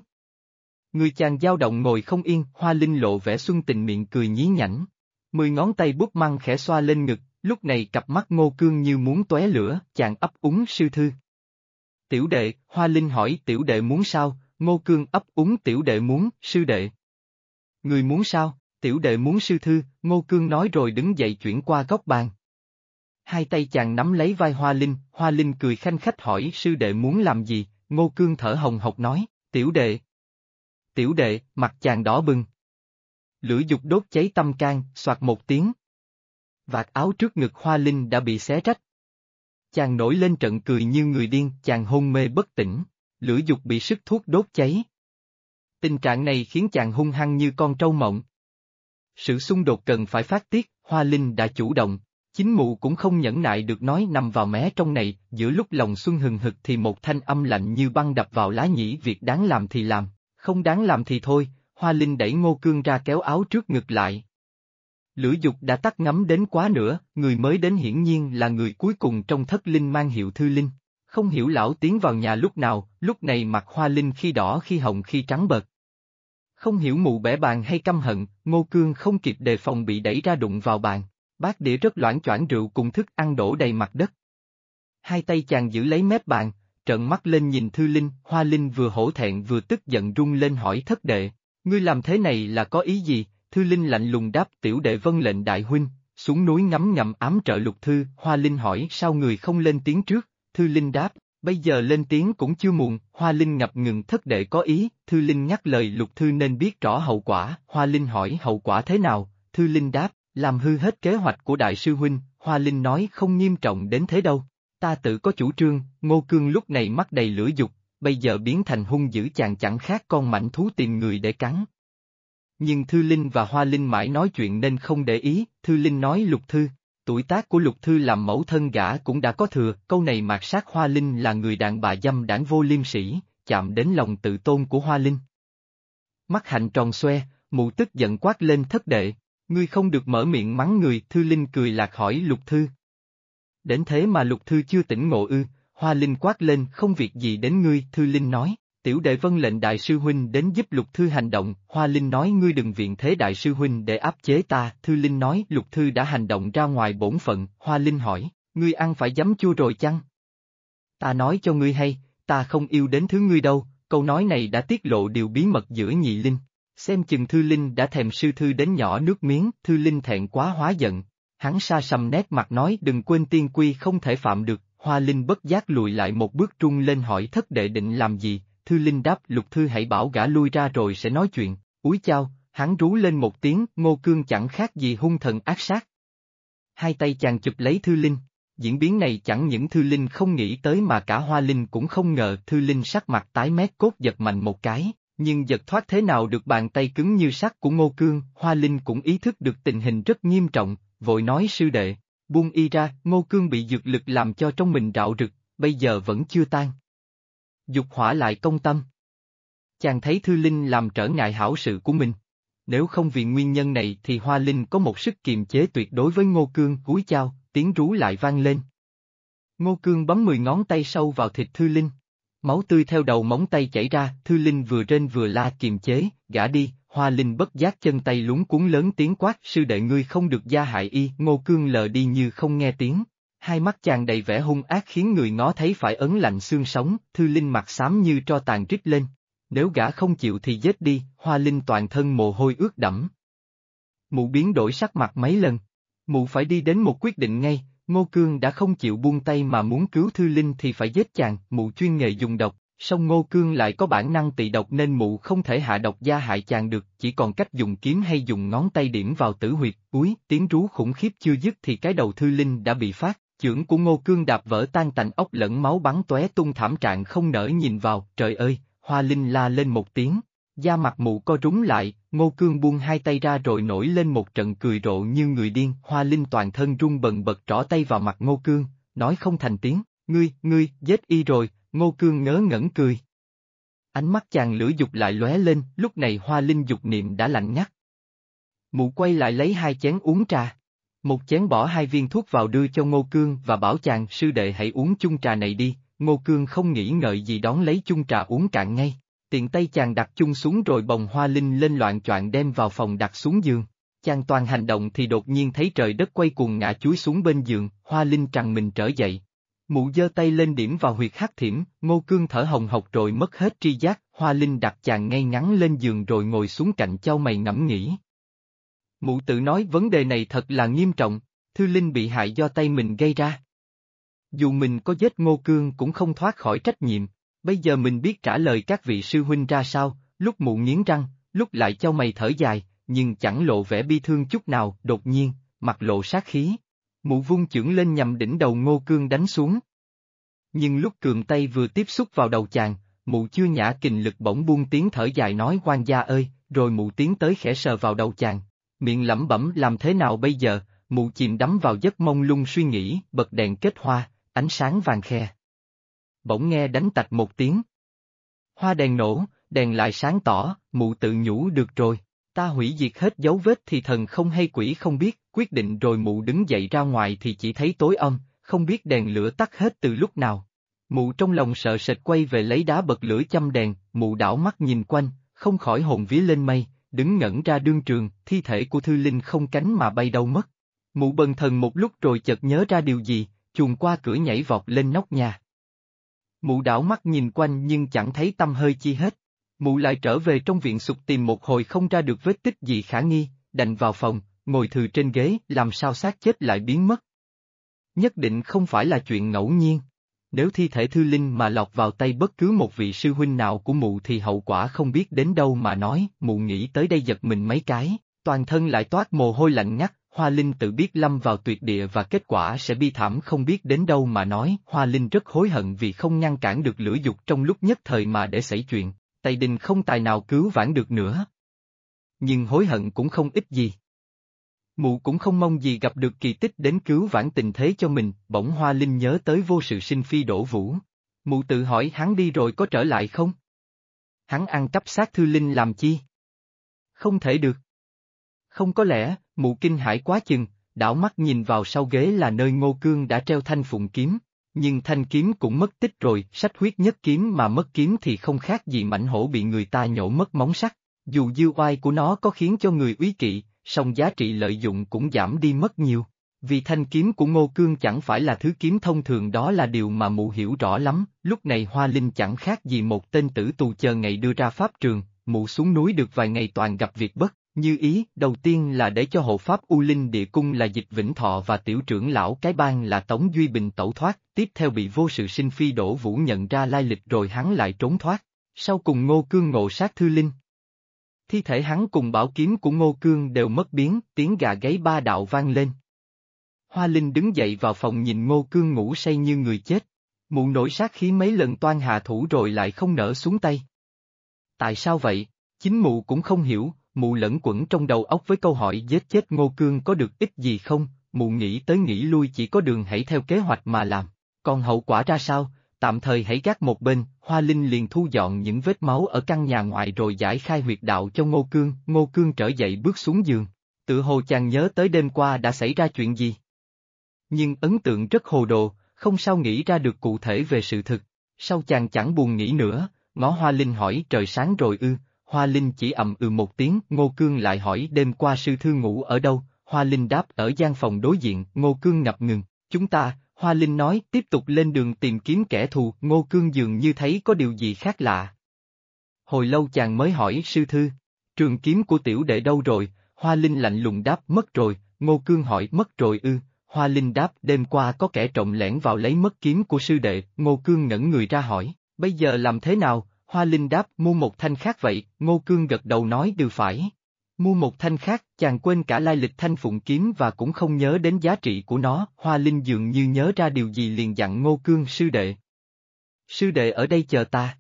Người chàng dao động ngồi không yên, hoa linh lộ vẻ xuân tình miệng cười nhí nhảnh. Mười ngón tay bút măng khẽ xoa lên ngực, lúc này cặp mắt ngô cương như muốn tóe lửa, chàng ấp úng sư thư. Tiểu đệ, hoa linh hỏi tiểu đệ muốn sao, ngô cương ấp úng tiểu đệ muốn, sư đệ. Người muốn sao, tiểu đệ muốn sư thư, Ngô Cương nói rồi đứng dậy chuyển qua góc bàn. Hai tay chàng nắm lấy vai Hoa Linh, Hoa Linh cười khanh khách hỏi sư đệ muốn làm gì, Ngô Cương thở hồng hộc nói, tiểu đệ. Tiểu đệ, mặt chàng đỏ bừng. Lửa dục đốt cháy tâm can, soạt một tiếng. Vạt áo trước ngực Hoa Linh đã bị xé rách. Chàng nổi lên trận cười như người điên, chàng hôn mê bất tỉnh, lửa dục bị sức thuốc đốt cháy. Tình trạng này khiến chàng hung hăng như con trâu mộng. Sự xung đột cần phải phát tiết, Hoa Linh đã chủ động, chính mụ cũng không nhẫn nại được nói nằm vào mé trong này, giữa lúc lòng xuân hừng hực thì một thanh âm lạnh như băng đập vào lá nhĩ việc đáng làm thì làm, không đáng làm thì thôi, Hoa Linh đẩy Ngô Cương ra kéo áo trước ngực lại. Lửa dục đã tắt ngấm đến quá nữa, người mới đến hiển nhiên là người cuối cùng trong thất linh mang hiệu thư linh. Không hiểu lão tiến vào nhà lúc nào, lúc này mặt hoa linh khi đỏ khi hồng khi trắng bợt. Không hiểu mụ bẻ bàn hay căm hận, Ngô Cương không kịp đề phòng bị đẩy ra đụng vào bàn, bát đĩa rất loãng choảng rượu cùng thức ăn đổ đầy mặt đất. Hai tay chàng giữ lấy mép bàn, trợn mắt lên nhìn Thư Linh, Hoa Linh vừa hổ thẹn vừa tức giận rung lên hỏi thất đệ, ngươi làm thế này là có ý gì, Thư Linh lạnh lùng đáp tiểu đệ vân lệnh đại huynh, xuống núi ngắm ngầm ám trợ lục thư, Hoa Linh hỏi sao người không lên tiếng trước, Thư Linh đáp, Bây giờ lên tiếng cũng chưa muộn, Hoa Linh ngập ngừng thất đệ có ý, Thư Linh nhắc lời Lục Thư nên biết rõ hậu quả, Hoa Linh hỏi hậu quả thế nào, Thư Linh đáp, làm hư hết kế hoạch của Đại sư Huynh, Hoa Linh nói không nghiêm trọng đến thế đâu, ta tự có chủ trương, Ngô Cương lúc này mắt đầy lửa dục, bây giờ biến thành hung dữ chàng chẳng khác con mảnh thú tìm người để cắn. Nhưng Thư Linh và Hoa Linh mãi nói chuyện nên không để ý, Thư Linh nói Lục Thư, Tuổi tác của lục thư làm mẫu thân gã cũng đã có thừa, câu này mạt sát Hoa Linh là người đàn bà dâm đảng vô liêm sĩ, chạm đến lòng tự tôn của Hoa Linh. Mắt hạnh tròn xoe, mụ tức giận quát lên thất đệ, ngươi không được mở miệng mắng người, Thư Linh cười lạc hỏi lục thư. Đến thế mà lục thư chưa tỉnh ngộ ư, Hoa Linh quát lên không việc gì đến ngươi, Thư Linh nói. Tiểu đệ vân lệnh đại sư huynh đến giúp lục thư hành động, Hoa Linh nói ngươi đừng viện thế đại sư huynh để áp chế ta, Thư Linh nói lục thư đã hành động ra ngoài bổn phận, Hoa Linh hỏi, ngươi ăn phải giấm chua rồi chăng? Ta nói cho ngươi hay, ta không yêu đến thứ ngươi đâu, câu nói này đã tiết lộ điều bí mật giữa nhị linh. Xem chừng Thư Linh đã thèm sư thư đến nhỏ nước miếng, Thư Linh thẹn quá hóa giận. Hắn sa sầm nét mặt nói đừng quên tiên quy không thể phạm được, Hoa Linh bất giác lùi lại một bước trung lên hỏi thất đệ định làm gì, Thư Linh đáp lục thư hãy bảo gã lui ra rồi sẽ nói chuyện, úi chao, hắn rú lên một tiếng, ngô cương chẳng khác gì hung thần ác sát. Hai tay chàng chụp lấy Thư Linh, diễn biến này chẳng những Thư Linh không nghĩ tới mà cả Hoa Linh cũng không ngờ Thư Linh sắc mặt tái mét cốt giật mạnh một cái, nhưng giật thoát thế nào được bàn tay cứng như sắt của Ngô Cương, Hoa Linh cũng ý thức được tình hình rất nghiêm trọng, vội nói sư đệ, buông y ra, ngô cương bị dược lực làm cho trong mình rạo rực, bây giờ vẫn chưa tan. Dục hỏa lại công tâm. Chàng thấy Thư Linh làm trở ngại hảo sự của mình. Nếu không vì nguyên nhân này thì Hoa Linh có một sức kiềm chế tuyệt đối với Ngô Cương cúi chào, tiếng rú lại vang lên. Ngô Cương bấm mười ngón tay sâu vào thịt Thư Linh. Máu tươi theo đầu móng tay chảy ra, Thư Linh vừa trên vừa la kiềm chế, gã đi, Hoa Linh bất giác chân tay lúng cuốn lớn tiếng quát sư đệ ngươi không được gia hại y, Ngô Cương lờ đi như không nghe tiếng. Hai mắt chàng đầy vẻ hung ác khiến người ngó thấy phải ấn lạnh xương sống, Thư Linh mặt xám như tro tàn rít lên. Nếu gã không chịu thì giết đi, Hoa Linh toàn thân mồ hôi ướt đẫm. Mụ biến đổi sắc mặt mấy lần. Mụ phải đi đến một quyết định ngay, Ngô Cương đã không chịu buông tay mà muốn cứu Thư Linh thì phải giết chàng, mụ chuyên nghề dùng độc, song Ngô Cương lại có bản năng tị độc nên mụ không thể hạ độc gia hại chàng được, chỉ còn cách dùng kiếm hay dùng ngón tay điểm vào tử huyệt, úi, tiếng rú khủng khiếp chưa dứt thì cái đầu Thư Linh đã bị phát, chưởng của Ngô Cương đạp vỡ tan tành ốc lẫn máu bắn tóe tung thảm trạng không nở nhìn vào, trời ơi, Hoa Linh la lên một tiếng, da mặt mụ co rúng lại, Ngô Cương buông hai tay ra rồi nổi lên một trận cười rộ như người điên, Hoa Linh toàn thân run bần bật trỏ tay vào mặt Ngô Cương, nói không thành tiếng, ngươi, ngươi, giết y rồi, Ngô Cương ngớ ngẩn cười. Ánh mắt chàng lửa dục lại lóe lên, lúc này Hoa Linh dục niệm đã lạnh ngắt. Mụ quay lại lấy hai chén uống trà. Một chén bỏ hai viên thuốc vào đưa cho Ngô Cương và bảo chàng sư đệ hãy uống chung trà này đi, Ngô Cương không nghĩ ngợi gì đón lấy chung trà uống cạn ngay tiện tay chàng đặt chung xuống rồi bồng hoa linh lên loạn choạng đem vào phòng đặt xuống giường. Chàng toàn hành động thì đột nhiên thấy trời đất quay cuồng ngã chuối xuống bên giường, hoa linh trằn mình trở dậy. Mụ giơ tay lên điểm vào huyệt hắc thiểm, ngô cương thở hồng hộc rồi mất hết tri giác, hoa linh đặt chàng ngay ngắn lên giường rồi ngồi xuống cạnh châu mày ngẫm nghĩ. Mụ tự nói vấn đề này thật là nghiêm trọng, thư linh bị hại do tay mình gây ra. Dù mình có giết ngô cương cũng không thoát khỏi trách nhiệm, Bây giờ mình biết trả lời các vị sư huynh ra sao, lúc mụ nghiến răng, lúc lại cho mày thở dài, nhưng chẳng lộ vẻ bi thương chút nào, đột nhiên, mặt lộ sát khí. Mụ vung chưởng lên nhằm đỉnh đầu ngô cương đánh xuống. Nhưng lúc cường tay vừa tiếp xúc vào đầu chàng, mụ chưa nhã kình lực bỗng buông tiếng thở dài nói quan gia ơi, rồi mụ tiến tới khẽ sờ vào đầu chàng. Miệng lẩm bẩm làm thế nào bây giờ, mụ chìm đắm vào giấc mông lung suy nghĩ, bật đèn kết hoa, ánh sáng vàng khe bỗng nghe đánh tạch một tiếng. Hoa đèn nổ, đèn lại sáng tỏ, mụ tự nhủ được rồi, ta hủy diệt hết dấu vết thì thần không hay quỷ không biết, quyết định rồi mụ đứng dậy ra ngoài thì chỉ thấy tối âm, không biết đèn lửa tắt hết từ lúc nào. Mụ trong lòng sợ sệt quay về lấy đá bật lửa châm đèn, mụ đảo mắt nhìn quanh, không khỏi hồn vía lên mây, đứng ngẩn ra đương trường, thi thể của Thư Linh không cánh mà bay đâu mất. Mụ bần thần một lúc rồi chợt nhớ ra điều gì, chuồn qua cửa nhảy vọt lên nóc nhà. Mụ đảo mắt nhìn quanh nhưng chẳng thấy tâm hơi chi hết. Mụ lại trở về trong viện sụp tìm một hồi không ra được vết tích gì khả nghi, đành vào phòng, ngồi thừ trên ghế, làm sao xác chết lại biến mất. Nhất định không phải là chuyện ngẫu nhiên. Nếu thi thể thư linh mà lọt vào tay bất cứ một vị sư huynh nào của mụ thì hậu quả không biết đến đâu mà nói, mụ nghĩ tới đây giật mình mấy cái, toàn thân lại toát mồ hôi lạnh ngắt, Hoa Linh tự biết lâm vào tuyệt địa và kết quả sẽ bi thảm không biết đến đâu mà nói, Hoa Linh rất hối hận vì không ngăn cản được lửa dục trong lúc nhất thời mà để xảy chuyện, Tây Đình không tài nào cứu vãn được nữa. Nhưng hối hận cũng không ít gì. Mụ cũng không mong gì gặp được kỳ tích đến cứu vãn tình thế cho mình, bỗng Hoa Linh nhớ tới vô sự sinh phi đổ vũ. Mụ tự hỏi hắn đi rồi có trở lại không? Hắn ăn cắp xác thư linh làm chi? Không thể được. Không có lẽ, mụ kinh hãi quá chừng, đảo mắt nhìn vào sau ghế là nơi ngô cương đã treo thanh phụng kiếm, nhưng thanh kiếm cũng mất tích rồi, sách huyết nhất kiếm mà mất kiếm thì không khác gì mảnh hổ bị người ta nhổ mất móng sắt, dù dư oai của nó có khiến cho người úy kỵ, song giá trị lợi dụng cũng giảm đi mất nhiều. Vì thanh kiếm của Ngô Cương chẳng phải là thứ kiếm thông thường đó là điều mà mụ hiểu rõ lắm, lúc này Hoa Linh chẳng khác gì một tên tử tù chờ ngày đưa ra pháp trường, mụ xuống núi được vài ngày toàn gặp việc bất. Như ý, đầu tiên là để cho hộ pháp U Linh Địa Cung là Dịch Vĩnh Thọ và tiểu trưởng lão cái bang là Tống Duy Bình tẩu thoát, tiếp theo bị vô sự sinh phi đổ vũ nhận ra lai lịch rồi hắn lại trốn thoát, sau cùng Ngô Cương ngộ sát Thư Linh. Thi thể hắn cùng bảo kiếm của Ngô Cương đều mất biến, tiếng gà gáy ba đạo vang lên. Hoa Linh đứng dậy vào phòng nhìn Ngô Cương ngủ say như người chết. Mụ nổi sát khí mấy lần toan hạ thủ rồi lại không nở xuống tay. Tại sao vậy? Chính mụ cũng không hiểu, mụ lẫn quẩn trong đầu óc với câu hỏi giết chết Ngô Cương có được ích gì không, mụ nghĩ tới nghĩ lui chỉ có đường hãy theo kế hoạch mà làm. Còn hậu quả ra sao, tạm thời hãy gác một bên, Hoa Linh liền thu dọn những vết máu ở căn nhà ngoại rồi giải khai huyệt đạo cho Ngô Cương, Ngô Cương trở dậy bước xuống giường. Tự hồ chàng nhớ tới đêm qua đã xảy ra chuyện gì. Nhưng ấn tượng rất hồ đồ, không sao nghĩ ra được cụ thể về sự thực. Sau chàng chẳng buồn nghĩ nữa, ngó Hoa Linh hỏi trời sáng rồi ư, Hoa Linh chỉ ậm ừ một tiếng, Ngô Cương lại hỏi đêm qua sư thư ngủ ở đâu, Hoa Linh đáp ở gian phòng đối diện, Ngô Cương ngập ngừng, chúng ta, Hoa Linh nói tiếp tục lên đường tìm kiếm kẻ thù, Ngô Cương dường như thấy có điều gì khác lạ. Hồi lâu chàng mới hỏi sư thư, trường kiếm của tiểu đệ đâu rồi, Hoa Linh lạnh lùng đáp mất rồi, Ngô Cương hỏi mất rồi ư, Hoa Linh đáp đêm qua có kẻ trộm lẻn vào lấy mất kiếm của sư đệ, Ngô Cương ngẩn người ra hỏi, bây giờ làm thế nào, Hoa Linh đáp mua một thanh khác vậy, Ngô Cương gật đầu nói đều phải. Mua một thanh khác, chàng quên cả lai lịch thanh phụng kiếm và cũng không nhớ đến giá trị của nó, Hoa Linh dường như nhớ ra điều gì liền dặn Ngô Cương sư đệ. Sư đệ ở đây chờ ta.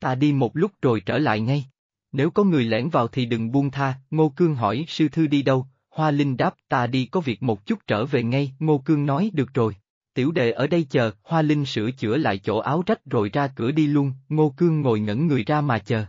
Ta đi một lúc rồi trở lại ngay. Nếu có người lẻn vào thì đừng buông tha, Ngô Cương hỏi sư thư đi đâu, Hoa Linh đáp ta đi có việc một chút trở về ngay, Ngô Cương nói được rồi. Tiểu đệ ở đây chờ, Hoa Linh sửa chữa lại chỗ áo rách rồi ra cửa đi luôn, Ngô Cương ngồi ngẩn người ra mà chờ.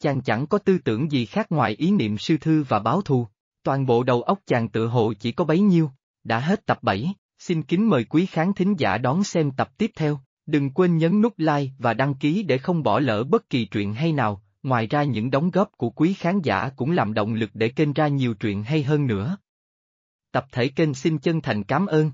Chàng chẳng có tư tưởng gì khác ngoài ý niệm sư thư và báo thù, toàn bộ đầu óc chàng tự hồ chỉ có bấy nhiêu, đã hết tập 7, xin kính mời quý khán thính giả đón xem tập tiếp theo, đừng quên nhấn nút like và đăng ký để không bỏ lỡ bất kỳ truyện hay nào, ngoài ra những đóng góp của quý khán giả cũng làm động lực để kênh ra nhiều truyện hay hơn nữa. Tập thể kênh xin chân thành cảm ơn.